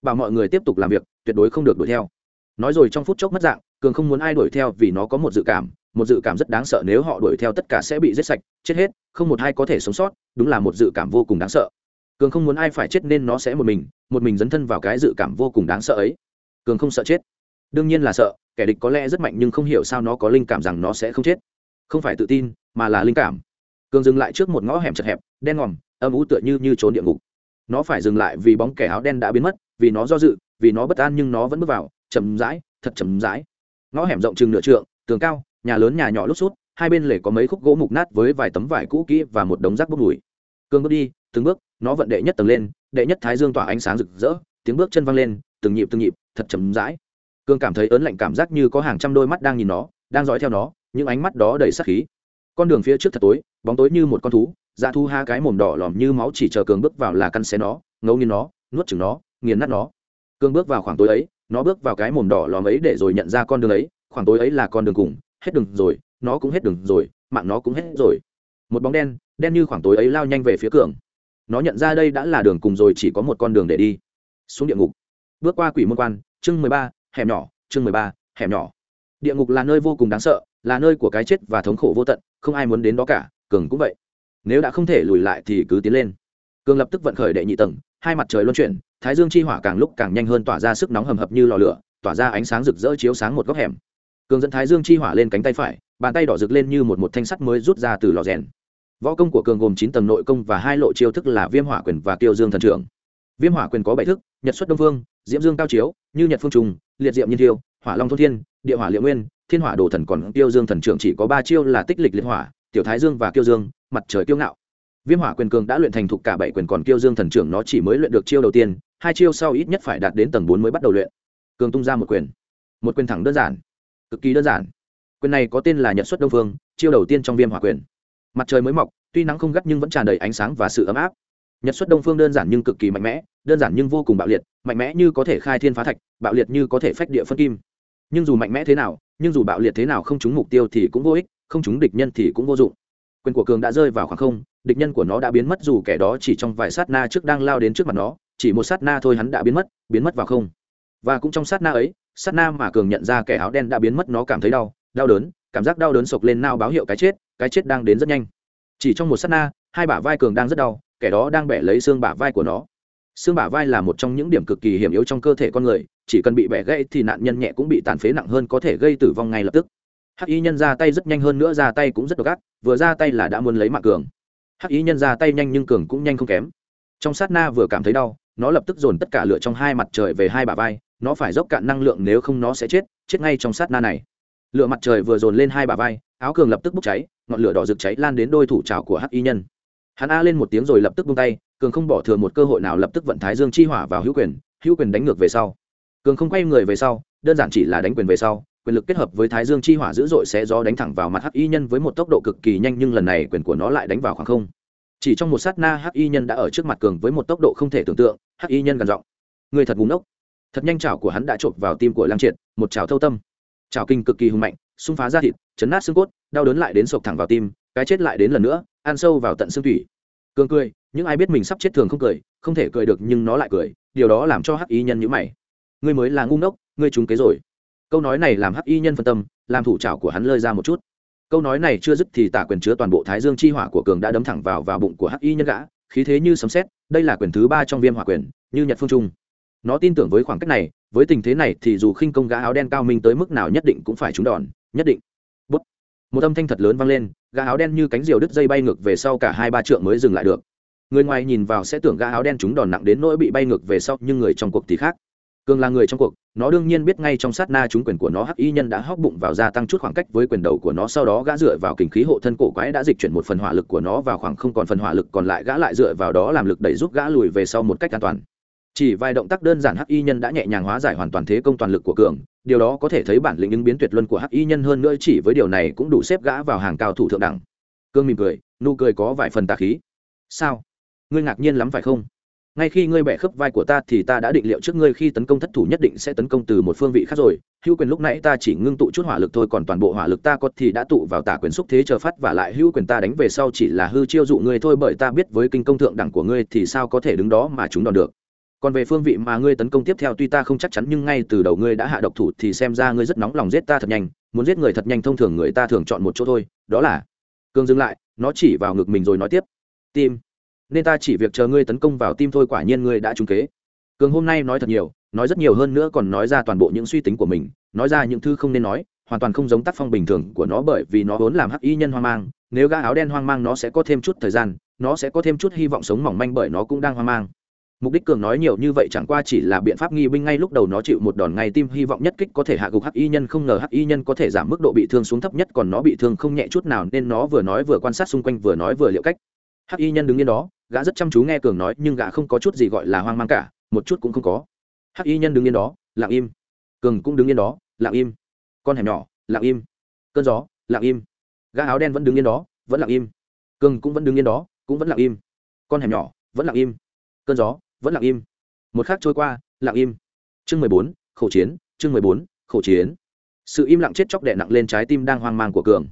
bảo mọi người tiếp tục làm việc, tuyệt đối không được đuổi theo. Nói rồi trong phút chốc mất dạng, cường không muốn ai đuổi theo vì nó có một dự cảm, một dự cảm rất đáng sợ nếu họ đuổi theo tất cả sẽ bị giết sạch, chết hết, không một ai có thể sống sót, đúng là một dự cảm vô cùng đáng sợ. Cường không muốn ai phải chết nên nó sẽ một mình một mình dấn thân vào cái dự cảm vô cùng đáng sợ ấy. Cường không sợ chết. Đương nhiên là sợ kẻ địch có lẽ rất mạnh nhưng không hiểu sao nó có linh cảm rằng nó sẽ không chết. Không phải tự tin, mà là linh cảm. Cường dừng lại trước một ngõ hẻm chật hẹp, đen ngòm, âm ú tựa như như trốn địa ngục. Nó phải dừng lại vì bóng kẻ áo đen đã biến mất, vì nó do dự, vì nó bất an nhưng nó vẫn bước vào, chậm rãi, thật chậm rãi. Ngõ hẻm rộng chừng nửa trượng, tường cao, nhà lớn nhà nhỏ lút sút, hai bên lề có mấy khúc gỗ mục nát với vài tấm vải cũ kỹ và một đống rác bốc mùi. Cương bước đi, từng bước, nó vận đệ nhất tầng lên, đệ nhất thái dương tỏa ánh sáng rực rỡ, tiếng bước chân văng lên, từng nhịp từng nhịp, thật chậm rãi cương cảm thấy ớn lạnh cảm giác như có hàng trăm đôi mắt đang nhìn nó, đang dõi theo nó, những ánh mắt đó đầy sắc khí. Con đường phía trước thật tối, bóng tối như một con thú dạ thu ha cái mồm đỏ lòm như máu chỉ chờ cường bước vào là căn xé nó, ngấu nghiến nó, nuốt chừng nó, nghiền nát nó. Cường bước vào khoảng tối ấy, nó bước vào cái mồm đỏ lòm ấy để rồi nhận ra con đường ấy, khoảng tối ấy là con đường cùng, hết đường rồi, nó cũng hết đường rồi, mạng nó cũng hết rồi. Một bóng đen đen như khoảng tối ấy lao nhanh về phía cường. Nó nhận ra đây đã là đường cùng rồi, chỉ có một con đường để đi. Xuống địa ngục. Bước qua quỷ môn quan, chương mười ba hẻm nhỏ, chương mười ba, hẻm nhỏ. Địa ngục là nơi vô cùng đáng sợ, là nơi của cái chết và thống khổ vô tận, không ai muốn đến đó cả, cường cũng vậy. Nếu đã không thể lùi lại thì cứ tiến lên. Cường lập tức vận khởi đệ nhị tầng, hai mặt trời luân chuyển, thái dương chi hỏa càng lúc càng nhanh hơn tỏa ra sức nóng hầm hập như lò lửa, tỏa ra ánh sáng rực rỡ chiếu sáng một góc hẻm. Cường dẫn thái dương chi hỏa lên cánh tay phải, bàn tay đỏ rực lên như một một thanh sắt mới rút ra từ lò rèn. Võ công của cường gồm chín tầng nội công và hai lộ chiêu thức là viêm hỏa quyền và tiêu dương thần trưởng. Viêm hỏa quyền có bảy thức, nhật xuất đông phương diễm dương cao chiếu như nhật phương trùng liệt diệm nhiên Tiêu, hỏa long thôn thiên địa hỏa liệu nguyên thiên hỏa đồ thần còn tiêu dương thần trưởng chỉ có ba chiêu là tích lịch liệt hỏa tiểu thái dương và kiêu dương mặt trời kiêu ngạo. Viêm hỏa quyền cường đã luyện thành thục cả bảy quyền còn kiêu dương thần trưởng nó chỉ mới luyện được chiêu đầu tiên hai chiêu sau ít nhất phải đạt đến tầng bốn mới bắt đầu luyện. Cường tung ra một quyền. Một quyền thẳng đơn giản. Cực kỳ đơn giản. Quyền này có tên là nhật xuất đông phương chiêu đầu tiên trong viêm hỏa quyền. Mặt trời mới mọc tuy nắng không gắt nhưng vẫn tràn đầy ánh sáng và sự ấm áp nhật xuất đông phương đơn giản nhưng cực kỳ mạnh mẽ, đơn giản nhưng vô cùng bạo liệt, mạnh mẽ như có thể khai thiên phá thạch, bạo liệt như có thể phách địa phân kim. Nhưng dù mạnh mẽ thế nào, nhưng dù bạo liệt thế nào không trúng mục tiêu thì cũng vô ích, không trúng địch nhân thì cũng vô dụng. Quyền của cường đã rơi vào khoảng không, địch nhân của nó đã biến mất dù kẻ đó chỉ trong vài sát na trước đang lao đến trước mặt nó, chỉ một sát na thôi hắn đã biến mất biến mất vào không. Và cũng trong sát na ấy, sát na mà cường nhận ra kẻ áo đen đã biến mất nó cảm thấy đau đau đớn, cảm giác đau đớn sộc lên nao báo hiệu cái chết cái chết đang đến rất nhanh. Chỉ trong một sát na, hai bả vai cường đang rất đau kẻ đó đang bẻ lấy xương bả vai của nó. Xương bả vai là một trong những điểm cực kỳ hiểm yếu trong cơ thể con người, chỉ cần bị bẻ gãy thì nạn nhân nhẹ cũng bị tàn phế nặng hơn có thể gây tử vong ngay lập tức. Hắc y nhân ra tay rất nhanh hơn nữa, ra tay cũng rất độc ác, vừa ra tay là đã muốn lấy mạng cường. Hắc y nhân ra tay nhanh nhưng cường cũng nhanh không kém. Trong sát na vừa cảm thấy đau, nó lập tức dồn tất cả lửa trong hai mặt trời về hai bả vai, nó phải dốc cạn năng lượng nếu không nó sẽ chết chết ngay trong sát na này. Lửa mặt trời vừa dồn lên hai bả vai, áo cường lập tức bốc cháy, ngọn lửa đỏ rực cháy lan đến đôi thủ trào của hắc y nhân hắn a lên một tiếng rồi lập tức buông tay, cường không bỏ thừa một cơ hội nào lập tức vận thái dương chi hỏa vào hữu quyền hữu quyền đánh ngược về sau. Cường không quay người về sau, đơn giản chỉ là đánh quyền về sau, quyền lực kết hợp với thái dương chi hỏa dữ dội sẽ gió đánh thẳng vào mặt hắc y nhân với một tốc độ cực kỳ nhanh nhưng lần này quyền của nó lại đánh vào khoảng không. Chỉ trong một sát na hắc y nhân đã ở trước mặt cường với một tốc độ không thể tưởng tượng, hắc y nhân gần giọng. Người thật búng ốc thật nhanh chảo của hắn đã trộm vào tim của lang triệt, một chảo thâu tâm. Chảo kinh cực kỳ hùng mạnh, xung phá ra thịt, chấn nát xương cốt, đau đớn lại đến sộc thẳng vào tim, cái chết lại đến lần nữa ăn sâu vào tận xương thủy. Cường cười, những ai biết mình sắp chết thường không cười, không thể cười được nhưng nó lại cười, điều đó làm cho hắc y nhân nhữ mày. Ngươi mới là ngu ngốc, ngươi trúng kế rồi. Câu nói này làm hắc y nhân phân tâm, làm thủ trảo của hắn lơi ra một chút. Câu nói này chưa dứt thì tả quyền chứa toàn bộ thái dương chi hỏa của cường đã đấm thẳng vào vào bụng của hắc y nhân gã, khí thế như sấm xét đây là quyền thứ ba trong viêm hỏa quyền, như nhật phương trung. Nó tin tưởng với khoảng cách này, với tình thế này thì dù khinh công gã áo đen cao minh tới mức nào nhất định cũng phải trúng đòn, nhất định. Bút. một âm thanh thật lớn vang lên gã áo đen như cánh diều đứt dây bay ngược về sau cả hai ba trượng mới dừng lại được. Người ngoài nhìn vào sẽ tưởng gã áo đen chúng đòn nặng đến nỗi bị bay ngược về sau, nhưng người trong cuộc thì khác. Cường là người trong cuộc, nó đương nhiên biết ngay trong sát na trúng quyền của nó hắc y nhân đã hóc bụng vào gia tăng chút khoảng cách với quyền đầu của nó, sau đó gã dựa vào kình khí hộ thân cổ quái đã dịch chuyển một phần hỏa lực của nó vào khoảng không còn phần hỏa lực còn lại, gã lại dựa vào đó làm lực đẩy giúp gã lùi về sau một cách an toàn. Chỉ vài động tác đơn giản, hắc y nhân đã nhẹ nhàng hóa giải hoàn toàn thế công toàn lực của cường điều đó có thể thấy bản lĩnh ứng biến tuyệt luân của hắc y nhân hơn nữa chỉ với điều này cũng đủ xếp gã vào hàng cao thủ thượng đẳng. Cương mỉm cười, nụ cười có vài phần tà khí. Sao? Ngươi ngạc nhiên lắm phải không? Ngay khi ngươi bẻ khớp vai của ta thì ta đã định liệu trước ngươi khi tấn công thất thủ nhất định sẽ tấn công từ một phương vị khác rồi. Hữu quyền lúc nãy ta chỉ ngưng tụ chút hỏa lực thôi, còn toàn bộ hỏa lực ta có thì đã tụ vào tả quyền xúc thế chờ phát và lại hữu quyền ta đánh về sau chỉ là hư chiêu dụ ngươi thôi, bởi ta biết với kinh công thượng đẳng của ngươi thì sao có thể đứng đó mà chúng đòn được còn về phương vị mà ngươi tấn công tiếp theo tuy ta không chắc chắn nhưng ngay từ đầu ngươi đã hạ độc thủ thì xem ra ngươi rất nóng lòng giết ta thật nhanh, muốn giết người thật nhanh thông thường người ta thường chọn một chỗ thôi, đó là cương dừng lại, nó chỉ vào ngực mình rồi nói tiếp. Tim, nên ta chỉ việc chờ ngươi tấn công vào tim thôi quả nhiên ngươi đã trúng kế. Cường hôm nay nói thật nhiều, nói rất nhiều hơn nữa còn nói ra toàn bộ những suy tính của mình, nói ra những thứ không nên nói, hoàn toàn không giống tác phong bình thường của nó bởi vì nó vốn làm hắc y nhân hoang mang, nếu gã áo đen hoang mang nó sẽ có thêm chút thời gian, nó sẽ có thêm chút hy vọng sống mỏng manh bởi nó cũng đang hoang mang mục đích cường nói nhiều như vậy chẳng qua chỉ là biện pháp nghi binh ngay lúc đầu nó chịu một đòn ngay tim hy vọng nhất kích có thể hạ gục hắc y nhân không ngờ hắc y nhân có thể giảm mức độ bị thương xuống thấp nhất còn nó bị thương không nhẹ chút nào nên nó vừa nói vừa quan sát xung quanh vừa nói vừa liệu cách. Hắc y nhân đứng yên đó, gã rất chăm chú nghe cường nói nhưng gã không có chút gì gọi là hoang mang cả, một chút cũng không có. Hắc y nhân đứng yên đó, lặng im. Cường cũng đứng yên đó, lặng im. Con hẻm nhỏ, lặng im. Cơn gió, lặng im. Gã áo đen vẫn đứng yên đó, vẫn lặng im. Cường cũng vẫn đứng yên đó, cũng vẫn lặng im. Con hẻm nhỏ, vẫn lặng im. Cơn gió vẫn lặng im. Một khắc trôi qua, lặng im. Chương mười bốn khẩu chiến, chương mười bốn khẩu chiến. Sự im lặng chết chóc đè nặng lên trái tim đang hoang mang của cường.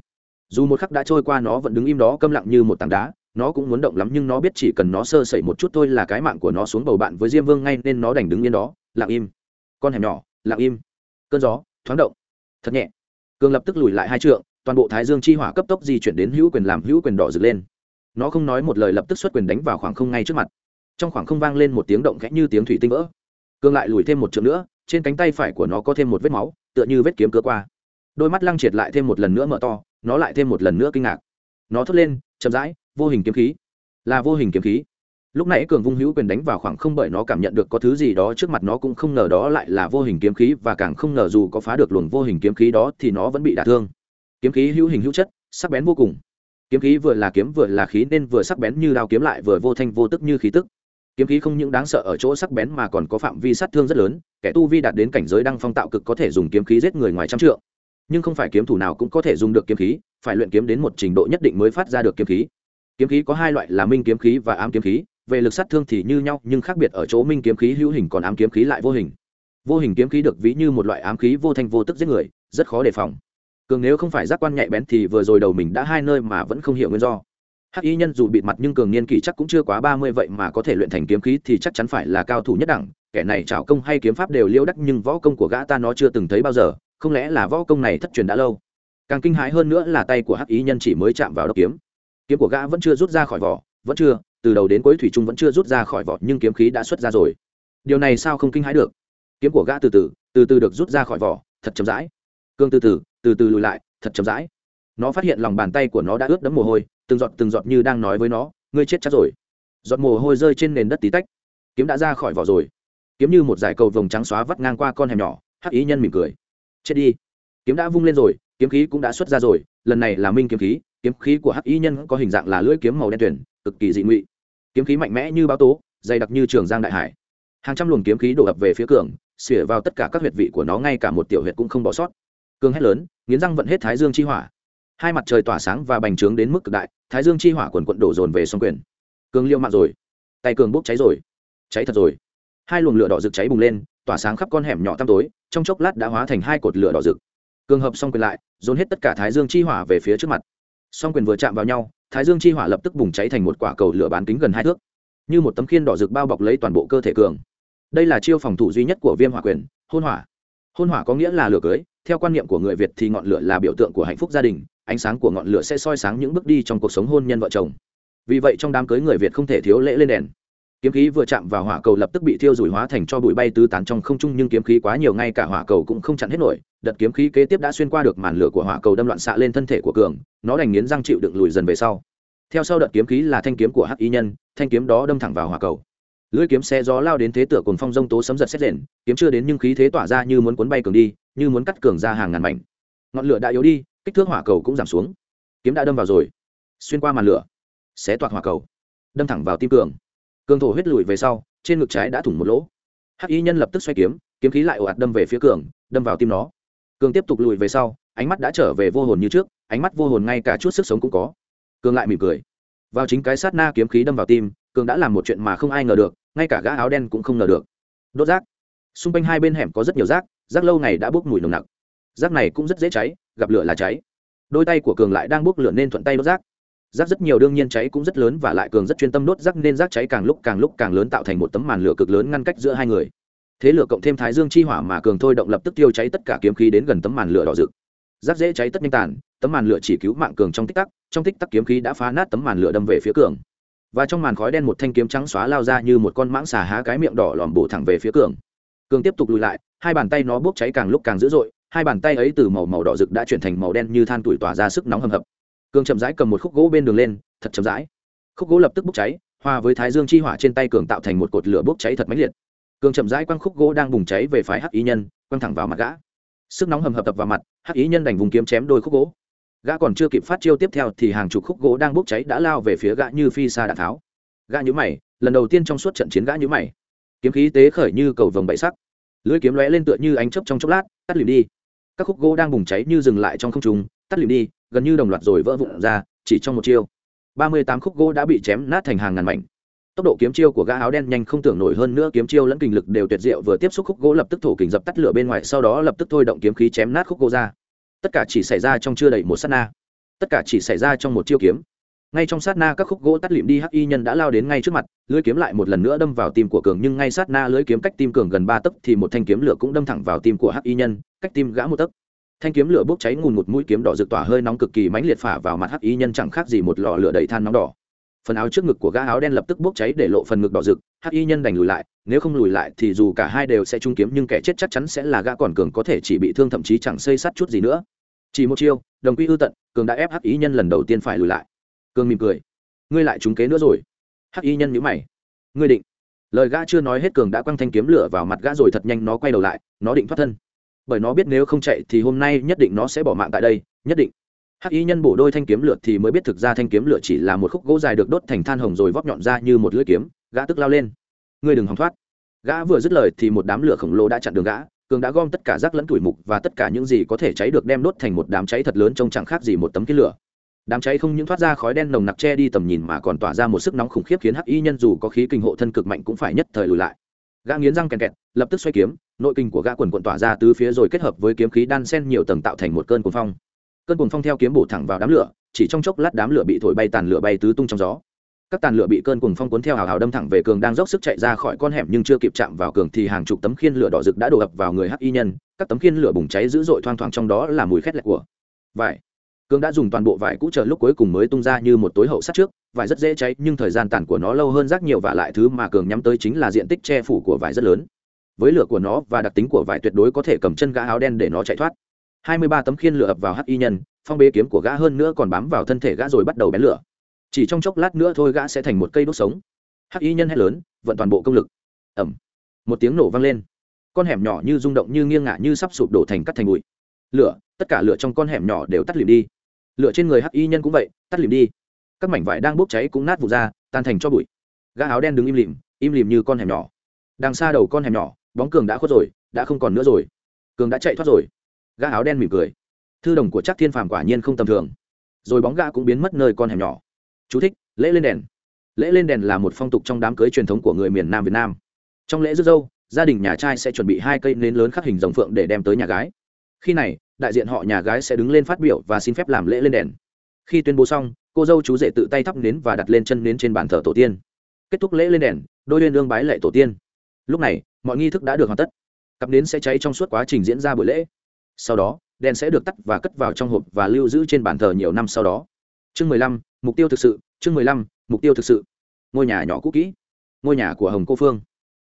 Dù một khắc đã trôi qua nó vẫn đứng im đó câm lặng như một tảng đá, nó cũng muốn động lắm nhưng nó biết chỉ cần nó sơ sẩy một chút thôi là cái mạng của nó xuống bầu bạn với diêm vương ngay nên nó đành đứng yên đó, lặng im. Con hẻm nhỏ, lặng im. Cơn gió, thoáng động. Thật nhẹ. Cường lập tức lùi lại hai trượng, toàn bộ thái dương chi hỏa cấp tốc di chuyển đến hữu quyền làm hữu quyền đỏ rực lên. Nó không nói một lời lập tức xuất quyền đánh vào khoảng không ngay trước mặt trong khoảng không vang lên một tiếng động khẽ như tiếng thủy tinh vỡ. Cường lại lùi thêm một trượng nữa, trên cánh tay phải của nó có thêm một vết máu, tựa như vết kiếm cưa qua. Đôi mắt lăng triệt lại thêm một lần nữa mở to, nó lại thêm một lần nữa kinh ngạc. Nó thốt lên, chậm rãi, vô hình kiếm khí. Là vô hình kiếm khí. Lúc nãy cường vung hữu quyền đánh vào khoảng không bởi nó cảm nhận được có thứ gì đó trước mặt nó cũng không ngờ đó lại là vô hình kiếm khí và càng không ngờ dù có phá được luồng vô hình kiếm khí đó thì nó vẫn bị đả thương. Kiếm khí hữu hình hữu chất, sắc bén vô cùng. Kiếm khí vừa là kiếm vừa là khí nên vừa sắc bén như đao kiếm lại vừa vô thanh vô tức như khí tức kiếm khí không những đáng sợ ở chỗ sắc bén mà còn có phạm vi sát thương rất lớn, kẻ tu vi đạt đến cảnh giới đăng phong tạo cực có thể dùng kiếm khí giết người ngoài trăm trượng. Nhưng không phải kiếm thủ nào cũng có thể dùng được kiếm khí, phải luyện kiếm đến một trình độ nhất định mới phát ra được kiếm khí. Kiếm khí có hai loại là minh kiếm khí và ám kiếm khí, về lực sát thương thì như nhau, nhưng khác biệt ở chỗ minh kiếm khí hữu hình còn ám kiếm khí lại vô hình. Vô hình kiếm khí được ví như một loại ám khí vô thanh vô tức giết người, rất khó đề phòng. Cường nếu không phải giác quan nhạy bén thì vừa rồi đầu mình đã hai nơi mà vẫn không hiểu nguyên do hắc y nhân dù bịt mặt nhưng cường niên kỷ chắc cũng chưa quá ba mươi vậy mà có thể luyện thành kiếm khí thì chắc chắn phải là cao thủ nhất đẳng. Kẻ này trào công hay kiếm pháp đều liêu đắc nhưng võ công của gã ta nó chưa từng thấy bao giờ, không lẽ là võ công này thất truyền đã lâu? Càng kinh hãi hơn nữa là tay của hắc y nhân chỉ mới chạm vào đốc kiếm. Kiếm của gã vẫn chưa rút ra khỏi vỏ, vẫn chưa, từ đầu đến cuối thủy trung vẫn chưa rút ra khỏi vỏ nhưng kiếm khí đã xuất ra rồi. Điều này sao không kinh hãi được? Kiếm của gã từ từ từ từ được rút ra khỏi vỏ, thật chậm rãi. Cương từ từ từ từ lùi lại, thật chậm rãi. Nó phát hiện lòng bàn tay của nó đã ướt đẫm mồ hôi từng giọt từng giọt như đang nói với nó, ngươi chết chắc rồi. Giọt mồ hôi rơi trên nền đất tí tách. Kiếm đã ra khỏi vỏ rồi. Kiếm như một dải cầu vồng trắng xóa vắt ngang qua con hẻm nhỏ, hắc ý nhân mỉm cười. Chết đi. Kiếm đã vung lên rồi, kiếm khí cũng đã xuất ra rồi, lần này là minh kiếm khí kiếm khí của hắc ý nhân có hình dạng là lưỡi kiếm màu đen tuyển cực kỳ dị ngụy. Kiếm khí mạnh mẽ như báo tố, dày đặc như trường giang đại hải. Hàng trăm luồng kiếm khí đổ ập về phía cường, xỉa vào tất cả các huyệt vị của nó, ngay cả một tiểu huyệt cũng không bỏ sót. Cường hét lớn, nghiến răng vận hết thái dương chi hỏa hai mặt trời tỏa sáng và bành trướng đến mức cực đại, thái dương chi hỏa quần quận đổ dồn về song quyền. Cường liêu mạng rồi. Tay cường bốc cháy rồi. Cháy thật rồi. Hai luồng lửa đỏ rực cháy bùng lên, tỏa sáng khắp con hẻm nhỏ tăm tối, trong chốc lát đã hóa thành hai cột lửa đỏ rực. Cường hợp xong quyền lại, dồn hết tất cả thái dương chi hỏa về phía trước mặt. Song quyền vừa chạm vào nhau, thái dương chi hỏa lập tức bùng cháy thành một quả cầu lửa bán kính gần hai thước. Như một tấm khiên đỏ rực bao bọc lấy toàn bộ cơ thể cường. Đây là chiêu phòng thủ duy nhất của viêm hỏa quyền, hôn hỏa. Hôn hỏa có nghĩa là lửa cưới. Theo quan niệm của người việt thì ngọn lửa là biểu tượng của hạnh phúc gia đình ánh sáng của ngọn lửa sẽ soi sáng những bước đi trong cuộc sống hôn nhân vợ chồng. Vì vậy trong đám cưới người việt không thể thiếu lễ lên đèn. Kiếm khí vừa chạm vào hỏa cầu lập tức bị thiêu rủi hóa thành cho bụi bay tứ tán trong không trung, nhưng kiếm khí quá nhiều, ngay cả hỏa cầu cũng không chặn hết nổi. Đợt kiếm khí kế tiếp đã xuyên qua được màn lửa của hỏa cầu đâm loạn xạ lên thân thể của cường, nó đành nghiến răng chịu đựng lùi dần về sau. Theo sau đợt kiếm khí là thanh kiếm của hắc y nhân, thanh kiếm đó đâm thẳng vào hỏa cầu. Lưỡi kiếm xe gió lao đến thế tựa cồn phong rông tố sấm giật xét rền, kiếm chưa đến nhưng khí thế tỏa ra như muốn cuốn bay cường đi, như muốn cắt cường ra hàng ngàn mảnh. Ngọn lửa đã yếu đi kích thước hỏa cầu cũng giảm xuống. Kiếm đã đâm vào rồi. Xuyên qua màn lửa, xé toạc hỏa cầu, đâm thẳng vào tim cường. Cường thổ huyết lùi về sau, trên ngực trái đã thủng một lỗ. Hắc y nhân lập tức xoay kiếm kiếm khí lại ồ ạt đâm về phía cường, đâm vào tim nó. Cường tiếp tục lùi về sau, ánh mắt đã trở về vô hồn như trước, ánh mắt vô hồn ngay cả chút sức sống cũng có. Cường lại mỉm cười. Vào chính cái sát na kiếm khí đâm vào tim, cường đã làm một chuyện mà không ai ngờ được, ngay cả gã áo đen cũng không ngờ được. Đốt rác. Xung quanh hai bên hẻm có rất nhiều rác rác lâu ngày đã bốc mùi nồng nặc. Rác này cũng rất dễ cháy gặp lửa là cháy. Đôi tay của cường lại đang bốc lửa nên thuận tay đốt rác. Rác rất nhiều đương nhiên cháy cũng rất lớn và lại cường rất chuyên tâm đốt rác nên rác cháy càng lúc càng lúc càng lớn tạo thành một tấm màn lửa cực lớn ngăn cách giữa hai người. Thế lửa cộng thêm thái dương chi hỏa mà cường thôi động lập tức tiêu cháy tất cả kiếm khí đến gần tấm màn lửa đỏ rực. Rác dễ cháy tất nhanh tàn, tấm màn lửa chỉ cứu mạng cường trong tích tắc, trong tích tắc kiếm khí đã phá nát tấm màn lửa đâm về phía cường. Và trong màn khói đen một thanh kiếm trắng xóa lao ra như một con mãng xà há cái miệng đỏ lòm bổ thẳng về phía cường. Cường tiếp tục lùi lại, hai bàn tay nó bốc cháy càng lúc càng dữ dội hai bàn tay ấy từ màu màu đỏ rực đã chuyển thành màu đen như than tuổi tỏa ra sức nóng hầm hập. Cường chậm rãi cầm một khúc gỗ bên đường lên, thật chậm rãi. Khúc gỗ lập tức bốc cháy, hòa với thái dương chi hỏa trên tay cường tạo thành một cột lửa bốc cháy thật mãnh liệt. Cường chậm rãi quăng khúc gỗ đang bùng cháy về phái hắc ý nhân, quăng thẳng vào mặt gã. Sức nóng hầm hập tập vào mặt, hắc ý nhân đành vùng kiếm chém đôi khúc gỗ. Gã còn chưa kịp phát chiêu tiếp theo thì hàng chục khúc gỗ đang bốc cháy đã lao về phía gã như phi xa đạn tháo. Gã nhũ mày, lần đầu tiên trong suốt trận chiến gã nhũ mày. Kiếm khí tế khởi như cầu vồng bậy sắc. Lưỡi kiếm lóe lên tựa như ánh chớp trong chốc lát cắt lìm đi các khúc gỗ đang bùng cháy như dừng lại trong không trung, tắt lìm đi, gần như đồng loạt rồi vỡ vụn ra, chỉ trong một chiêu. Ba mươi tám khúc gỗ đã bị chém nát thành hàng ngàn mảnh. Tốc độ kiếm chiêu của gã áo đen nhanh không tưởng nổi hơn nữa kiếm chiêu lẫn kình lực đều tuyệt diệu, vừa tiếp xúc khúc gỗ lập tức thổ kình dập tắt lửa bên ngoài, sau đó lập tức thôi động kiếm khí chém nát khúc gỗ ra. Tất cả chỉ xảy ra trong chưa đầy một sát na. Tất cả chỉ xảy ra trong một chiêu kiếm ngay trong sát na các khúc gỗ tắt lịm đi hắc y nhân đã lao đến ngay trước mặt lưỡi kiếm lại một lần nữa đâm vào tim của cường, nhưng ngay sát na lưỡi kiếm cách tim cường gần ba tấc thì một thanh kiếm lửa cũng đâm thẳng vào tim của hắc y nhân, cách tim gã một tấc. Thanh kiếm lửa bốc cháy ngùn một mũi kiếm đỏ rực tỏa hơi nóng cực kỳ mãnh liệt phả vào mặt hắc y nhân, chẳng khác gì một lò lửa đầy than nóng đỏ. Phần áo trước ngực của gã áo đen lập tức bốc cháy để lộ phần ngực đỏ rực, hắc y nhân đành lùi lại, nếu không lùi lại thì dù cả hai đều sẽ trung kiếm, nhưng kẻ chết chắc chắn sẽ là gã còn cường có thể chỉ bị thương thậm chí chẳng xây sắt chút gì nữa. Chỉ một chiêu, đồng quy ư tận, cường đã ép hắc y nhân lần đầu tiên phải lùi lại cường mỉm cười. Ngươi lại trúng kế nữa rồi. Hắc y nhân nhữ mày. Ngươi định. Lời gã chưa nói hết cường đã quăng thanh kiếm lửa vào mặt gã rồi thật nhanh nó quay đầu lại, nó định thoát thân. Bởi nó biết nếu không chạy thì hôm nay nhất định nó sẽ bỏ mạng tại đây, nhất định. Hắc y nhân bổ đôi thanh kiếm lửa thì mới biết thực ra thanh kiếm lửa chỉ là một khúc gỗ dài được đốt thành than hồng rồi vóc nhọn ra như một lưỡi kiếm, gã tức lao lên. Ngươi đừng hòng thoát. Gã vừa dứt lời thì một đám lửa khổng lồ đã chặn đường gã, cường đã gom tất cả rác lẫn tuổi mục và tất cả những gì có thể cháy được đem đốt thành một đám cháy thật lớn trông chẳng khác gì một tấm kiến lửa đám cháy không những thoát ra khói đen nồng nặc che đi tầm nhìn mà còn tỏa ra một sức nóng khủng khiếp khiến hắc y nhân dù có khí kinh hộ thân cực mạnh cũng phải nhất thời lùi lại. Gã nghiến răng kèn kẹt, lập tức xoay kiếm, nội kinh của gã quần quận tỏa ra từ phía rồi kết hợp với kiếm khí đan sen nhiều tầng tạo thành một cơn cuồng phong. Cơn cuồng phong theo kiếm bổ thẳng vào đám lửa, chỉ trong chốc lát đám lửa bị thổi bay tàn lửa bay tứ tung trong gió. Các tàn lửa bị cơn cuồng phong cuốn theo hào hào đâm thẳng về cường đang dốc sức chạy ra khỏi con hẻm nhưng chưa kịp chạm vào cường thì hàng chục tấm khiên lửa đỏ rực đã đổ ập vào người hắc y nhân, các tấm khiên lửa bùng cháy dữ dội thoang thoảng trong đó là mùi khét lẹt của vải cường đã dùng toàn bộ vải cũ chờ lúc cuối cùng mới tung ra như một tối hậu sát trước, vải rất dễ cháy, nhưng thời gian tàn của nó lâu hơn rác nhiều và lại thứ mà cường nhắm tới chính là diện tích che phủ của vải rất lớn. Với lửa của nó và đặc tính của vải tuyệt đối có thể cầm chân gã áo đen để nó chạy thoát. Hai mươi ba tấm khiên lửa ập vào hắc y nhân, phong bế kiếm của gã hơn nữa còn bám vào thân thể gã rồi bắt đầu bén lửa. Chỉ trong chốc lát nữa thôi gã sẽ thành một cây đốt sống. Hắc y nhân hét lớn, vận toàn bộ công lực. Ẩm một tiếng nổ vang lên. Con hẻm nhỏ như rung động như nghiêng ngả như sắp sụp đổ thành cắt thành bụi. Lửa, tất cả lửa trong con hẻm nhỏ đều tắt liền đi lửa trên người hắc y nhân cũng vậy tắt lìm đi. Các mảnh vải đang bốc cháy cũng nát vụt ra tan thành cho bụi. Gã áo đen đứng im lìm im lìm như con hẻm nhỏ. Đằng xa đầu con hẻm nhỏ bóng cường đã khuất rồi đã không còn nữa rồi. Cường đã chạy thoát rồi. Gã áo đen mỉm cười. Thư đồng của chắc thiên phàm quả nhiên không tầm thường. Rồi bóng gã cũng biến mất nơi con hẻm nhỏ. Chú thích, lễ lên đèn. Lễ lên đèn là một phong tục trong đám cưới truyền thống của người miền nam việt nam. Trong lễ rước dâu gia đình nhà trai sẽ chuẩn bị hai cây nến lớn khắc hình rồng phượng để đem tới nhà gái khi này, đại diện họ nhà gái sẽ đứng lên phát biểu và xin phép làm lễ lên đèn. Khi tuyên bố xong, cô dâu chú rể tự tay thắp nến và đặt lên chân nến trên bàn thờ tổ tiên. Kết thúc lễ lên đèn, đôi liên đương bái lệ tổ tiên. Lúc này, mọi nghi thức đã được hoàn tất. Cặp nến sẽ cháy trong suốt quá trình diễn ra buổi lễ. Sau đó, đèn sẽ được tắt và cất vào trong hộp và lưu giữ trên bàn thờ nhiều năm sau đó. Chương mười lăm, mục tiêu thực sự. Chương mười lăm, mục tiêu thực sự. Ngôi nhà nhỏ cũ kỹ. Ngôi nhà của hồng cô phương.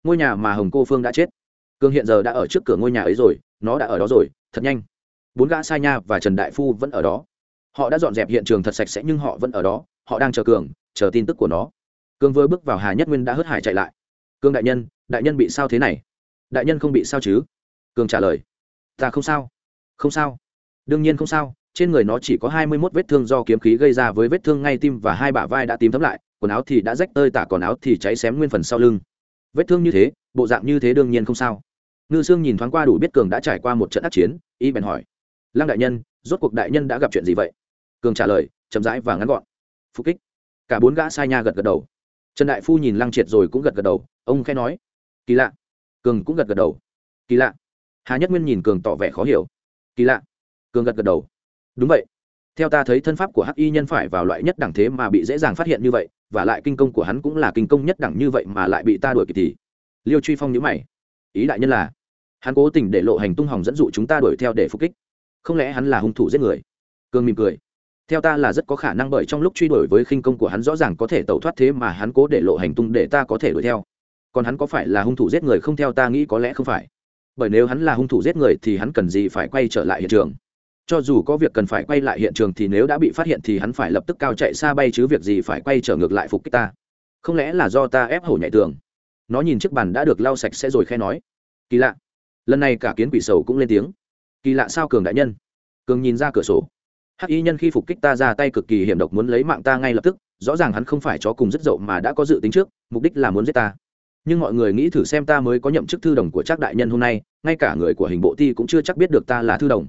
Ngôi nhà mà hồng cô phương đã chết. Cương hiện giờ đã ở trước cửa ngôi nhà ấy rồi, nó đã ở đó rồi thật nhanh. Bốn gã sai nha và trần đại phu vẫn ở đó. Họ đã dọn dẹp hiện trường thật sạch sẽ nhưng họ vẫn ở đó, họ đang chờ cường, chờ tin tức của nó. Cường vừa bước vào hà nhất nguyên đã hớt hải chạy lại. Cương đại nhân đại nhân bị sao thế này? Đại nhân không bị sao chứ? Cường trả lời. Ta không sao. Không sao? Đương nhiên không sao, trên người nó chỉ có hai mươi mốt vết thương do kiếm khí gây ra với vết thương ngay tim và hai bả vai đã tím thấm lại, quần áo thì đã rách, tơi tả còn áo thì cháy xém nguyên phần sau lưng. Vết thương như thế, bộ dạng như thế đương nhiên không sao ngư sương nhìn thoáng qua đủ biết cường đã trải qua một trận ác chiến, y bèn hỏi, lăng đại nhân, rốt cuộc đại nhân đã gặp chuyện gì vậy? Cường trả lời, chậm rãi và ngắn gọn, phục kích. Cả bốn gã sai nha gật gật đầu. Trần đại phu nhìn lăng triệt rồi cũng gật gật đầu, ông khẽ nói, kỳ lạ. Cường cũng gật gật đầu. Kỳ lạ. Hà nhất nguyên nhìn cường tỏ vẻ khó hiểu. Kỳ lạ. Cường gật gật đầu. Đúng vậy. Theo ta thấy thân pháp của hắc y nhân phải vào loại nhất đẳng thế mà bị dễ dàng phát hiện như vậy, và lại kinh công của hắn cũng là kinh công nhất đẳng như vậy mà lại bị ta đuổi kịp thì. Liêu truy phong nhữ mày. Ý đại nhân là hắn cố tình để lộ hành tung hỏng dẫn dụ chúng ta đuổi theo để phục kích. Không lẽ hắn là hung thủ giết người? Cường mỉm cười. Theo ta là rất có khả năng bởi trong lúc truy đuổi với khinh công của hắn rõ ràng có thể tẩu thoát thế mà hắn cố để lộ hành tung để ta có thể đuổi theo. Còn hắn có phải là hung thủ giết người không theo ta nghĩ có lẽ không phải. Bởi nếu hắn là hung thủ giết người thì hắn cần gì phải quay trở lại hiện trường? Cho dù có việc cần phải quay lại hiện trường thì nếu đã bị phát hiện thì hắn phải lập tức cao chạy xa bay chứ việc gì phải quay trở ngược lại phục kích ta. Không lẽ là do ta ép hổ nhảy tường? Nó nhìn chiếc bàn đã được lau sạch sẽ rồi khe nói. Kỳ lạ lần này cả kiến quỷ sầu cũng lên tiếng. Kỳ lạ sao cường đại nhân? Cường nhìn ra cửa sổ. Hắc y nhân khi phục kích ta ra tay cực kỳ hiểm độc muốn lấy mạng ta ngay lập tức, rõ ràng hắn không phải chó cùng rất dậu mà đã có dự tính trước, mục đích là muốn giết ta. Nhưng mọi người nghĩ thử xem ta mới có nhậm chức thư đồng của trác đại nhân hôm nay, ngay cả người của hình bộ ti cũng chưa chắc biết được ta là thư đồng.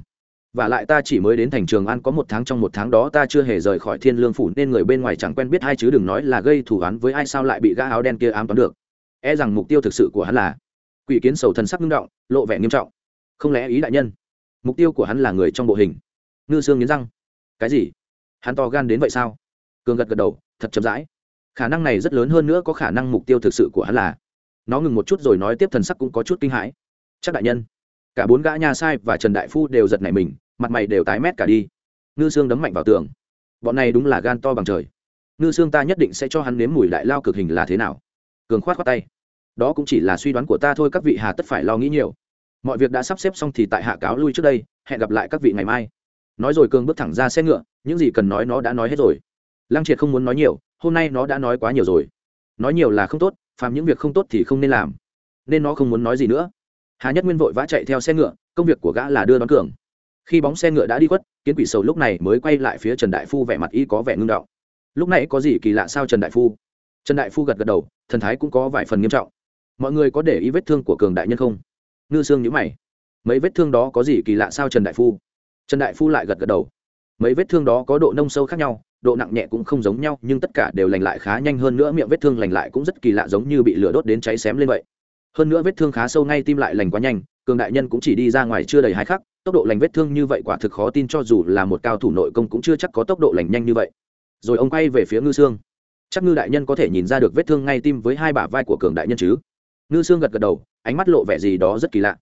Và lại ta chỉ mới đến thành trường an có một tháng trong một tháng đó ta chưa hề rời khỏi thiên lương phủ nên người bên ngoài chẳng quen biết ai chứ đừng nói là gây thù oán với ai sao lại bị gã áo đen kia ám toán được. E rằng mục tiêu thực sự của hắn là quỷ kiến sầu thần sắc nghiêm trọng lộ vẻ nghiêm trọng. Không lẽ ý đại nhân, mục tiêu của hắn là người trong bộ hình? Ngư sương nghiến răng. Cái gì? Hắn to gan đến vậy sao? Cường gật gật đầu, thật chậm rãi. Khả năng này rất lớn hơn nữa có khả năng mục tiêu thực sự của hắn là. Nó ngừng một chút rồi nói tiếp thần sắc cũng có chút kinh hãi. Chắc đại nhân, cả bốn gã nha sai và trần đại phu đều giật nảy mình, mặt mày đều tái mét cả đi. Ngư xương đấm mạnh vào tường. Bọn này đúng là gan to bằng trời. Ngư xương ta nhất định sẽ cho hắn nếm mùi đại lao cực hình là thế nào? Cường khoát khoát tay đó cũng chỉ là suy đoán của ta thôi, các vị hà tất phải lo nghĩ nhiều. Mọi việc đã sắp xếp xong thì tại hạ cáo lui trước đây, hẹn gặp lại các vị ngày mai. Nói rồi cường bước thẳng ra xe ngựa, những gì cần nói nó đã nói hết rồi. Lăng triệt không muốn nói nhiều, hôm nay nó đã nói quá nhiều rồi. Nói nhiều là không tốt, phàm những việc không tốt thì không nên làm. Nên nó không muốn nói gì nữa. Hà nhất nguyên vội vã chạy theo xe ngựa, công việc của gã là đưa đón cường. Khi bóng xe ngựa đã đi khuất, kiến quỷ sầu lúc này mới quay lại phía trần đại phu vẻ mặt y có vẻ ngưng đọng. lúc này có gì kỳ lạ sao trần đại phu? Trần đại phu gật gật đầu, thần thái cũng có vài phần nghiêm trọng mọi người có để ý vết thương của cường đại nhân không? Ngư xương nhữ mày. Mấy vết thương đó có gì kỳ lạ sao trần đại phu? Trần đại phu lại gật gật đầu. Mấy vết thương đó có độ nông sâu khác nhau, độ nặng nhẹ cũng không giống nhau, nhưng tất cả đều lành lại khá nhanh hơn nữa, miệng vết thương lành lại cũng rất kỳ lạ giống như bị lửa đốt đến cháy xém lên vậy. Hơn nữa vết thương khá sâu ngay tim lại lành quá nhanh, cường đại nhân cũng chỉ đi ra ngoài chưa đầy hai khắc, tốc độ lành vết thương như vậy quả thực khó tin cho dù là một cao thủ nội công cũng chưa chắc có tốc độ lành nhanh như vậy. Rồi ông quay về phía ngư sương. Chắc ngư đại nhân có thể nhìn ra được vết thương ngay tim với hai bả vai của cường đại nhân chứ? Ngư xương gật gật đầu, ánh mắt lộ vẻ gì đó rất kỳ lạ.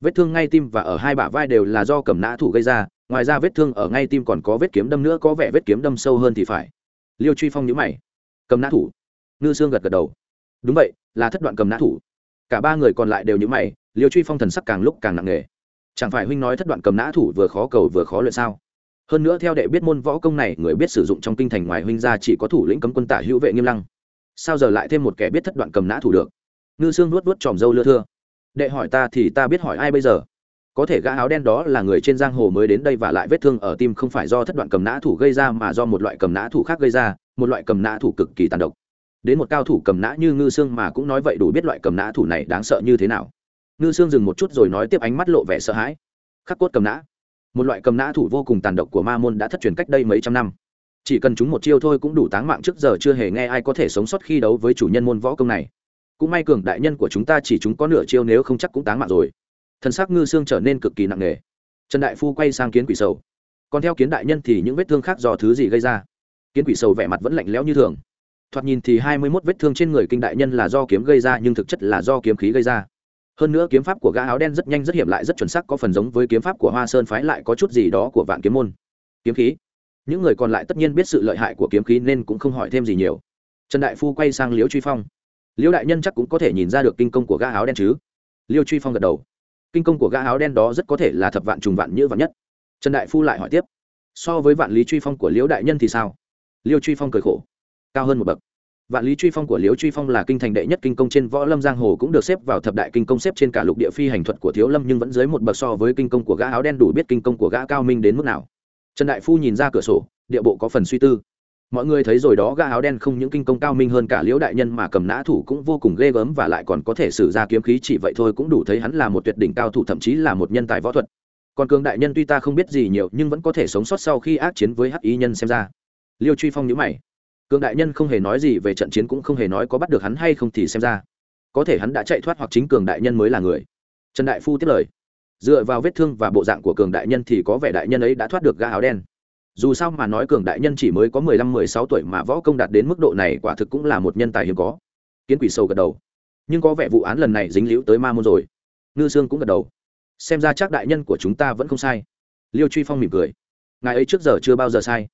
Vết thương ngay tim và ở hai bả vai đều là do cầm nã thủ gây ra, ngoài ra vết thương ở ngay tim còn có vết kiếm đâm nữa, có vẻ vết kiếm đâm sâu hơn thì phải. Liêu truy phong nhữ mày. Cầm nã thủ? Ngư xương gật gật đầu. Đúng vậy, là thất đoạn cầm nã thủ. Cả ba người còn lại đều nhữ mày, liêu truy phong thần sắc càng lúc càng nặng nề. Chẳng phải huynh nói thất đoạn cầm nã thủ vừa khó cầu vừa khó luyện sao? Hơn nữa theo đệ biết môn võ công này, người biết sử dụng trong kinh thành ngoài huynh ra chỉ có thủ lĩnh cấm quân tả hữu vệ nghiêm lăng. Sao giờ lại thêm một kẻ biết thất đoạn cầm nã thủ được? Ngư sương nuốt nuốt tròm dâu lưa thưa. Đệ hỏi ta thì ta biết hỏi ai bây giờ? Có thể gã áo đen đó là người trên giang hồ mới đến đây và lại vết thương ở tim không phải do thất đoạn cầm nã thủ gây ra mà do một loại cầm nã thủ khác gây ra, một loại cầm nã thủ cực kỳ tàn độc. Đến một cao thủ cầm nã như ngư sương mà cũng nói vậy đủ biết loại cầm nã thủ này đáng sợ như thế nào. Ngư sương dừng một chút rồi nói tiếp ánh mắt lộ vẻ sợ hãi. Khắc cốt cầm nã. Một loại cầm nã thủ vô cùng tàn độc của ma môn đã thất truyền cách đây mấy trăm năm. Chỉ cần chúng một chiêu thôi cũng đủ táng mạng trước giờ chưa hề nghe ai có thể sống sót khi đấu với chủ nhân môn võ công này cũng may cường đại nhân của chúng ta chỉ chúng có nửa chiêu nếu không chắc cũng táng mạng rồi. Thân xác ngư xương trở nên cực kỳ nặng nề. Trần đại phu quay sang kiến quỷ sầu. Còn theo kiến đại nhân thì những vết thương khác do thứ gì gây ra? Kiến quỷ sầu vẻ mặt vẫn lạnh lẽo như thường. Thoạt nhìn thì hai mươi mốt vết thương trên người kinh đại nhân là do kiếm gây ra, nhưng thực chất là do kiếm khí gây ra. Hơn nữa kiếm pháp của gã áo đen rất nhanh rất hiểm lại rất chuẩn xác, có phần giống với kiếm pháp của hoa sơn phái lại có chút gì đó của vạn kiếm môn. Kiếm khí? Những người còn lại tất nhiên biết sự lợi hại của kiếm khí nên cũng không hỏi thêm gì nhiều. Trần đại phu quay sang liễu truy phong. Liêu đại nhân chắc cũng có thể nhìn ra được kinh công của gã áo đen chứ? Liêu truy phong gật đầu. Kinh công của gã áo đen đó rất có thể là thập vạn trùng vạn như vạn nhất. Trần đại phu lại hỏi tiếp. So với vạn lý truy phong của liễu đại nhân thì sao? Liêu truy phong cười khổ. Cao hơn một bậc. Vạn lý truy phong của liễu truy phong là kinh thành đệ nhất kinh công trên võ lâm giang hồ cũng được xếp vào thập đại kinh công xếp trên cả lục địa phi hành thuật của thiếu lâm nhưng vẫn dưới một bậc so với kinh công của gã áo đen đủ biết kinh công của gã cao minh đến mức nào. Trần đại phu nhìn ra cửa sổ, địa bộ có phần suy tư mọi người thấy rồi đó, gã áo đen không những kinh công cao minh hơn cả liễu đại nhân mà cầm nã thủ cũng vô cùng ghê gớm và lại còn có thể sử ra kiếm khí chỉ vậy thôi cũng đủ thấy hắn là một tuyệt đỉnh cao thủ, thậm chí là một nhân tài võ thuật. Còn cường đại nhân tuy ta không biết gì nhiều, nhưng vẫn có thể sống sót sau khi ác chiến với hắc ý nhân xem ra. Liêu truy phong nhữ mày. Cường đại nhân không hề nói gì về trận chiến cũng không hề nói có bắt được hắn hay không thì xem ra. Có thể hắn đã chạy thoát hoặc chính cường đại nhân mới là người. Trần đại phu tiếp lời. Dựa vào vết thương và bộ dạng của cường đại nhân thì có vẻ đại nhân ấy đã thoát được gã áo đen dù sao mà nói cường đại nhân chỉ mới có mười lăm, mười sáu tuổi mà võ công đạt đến mức độ này quả thực cũng là một nhân tài hiếm có. Kiến quỷ sâu gật đầu. Nhưng có vẻ vụ án lần này dính líu tới ma môn rồi. Ngư sương cũng gật đầu. Xem ra chắc đại nhân của chúng ta vẫn không sai. Liêu truy phong mỉm cười. Ngài ấy trước giờ chưa bao giờ sai.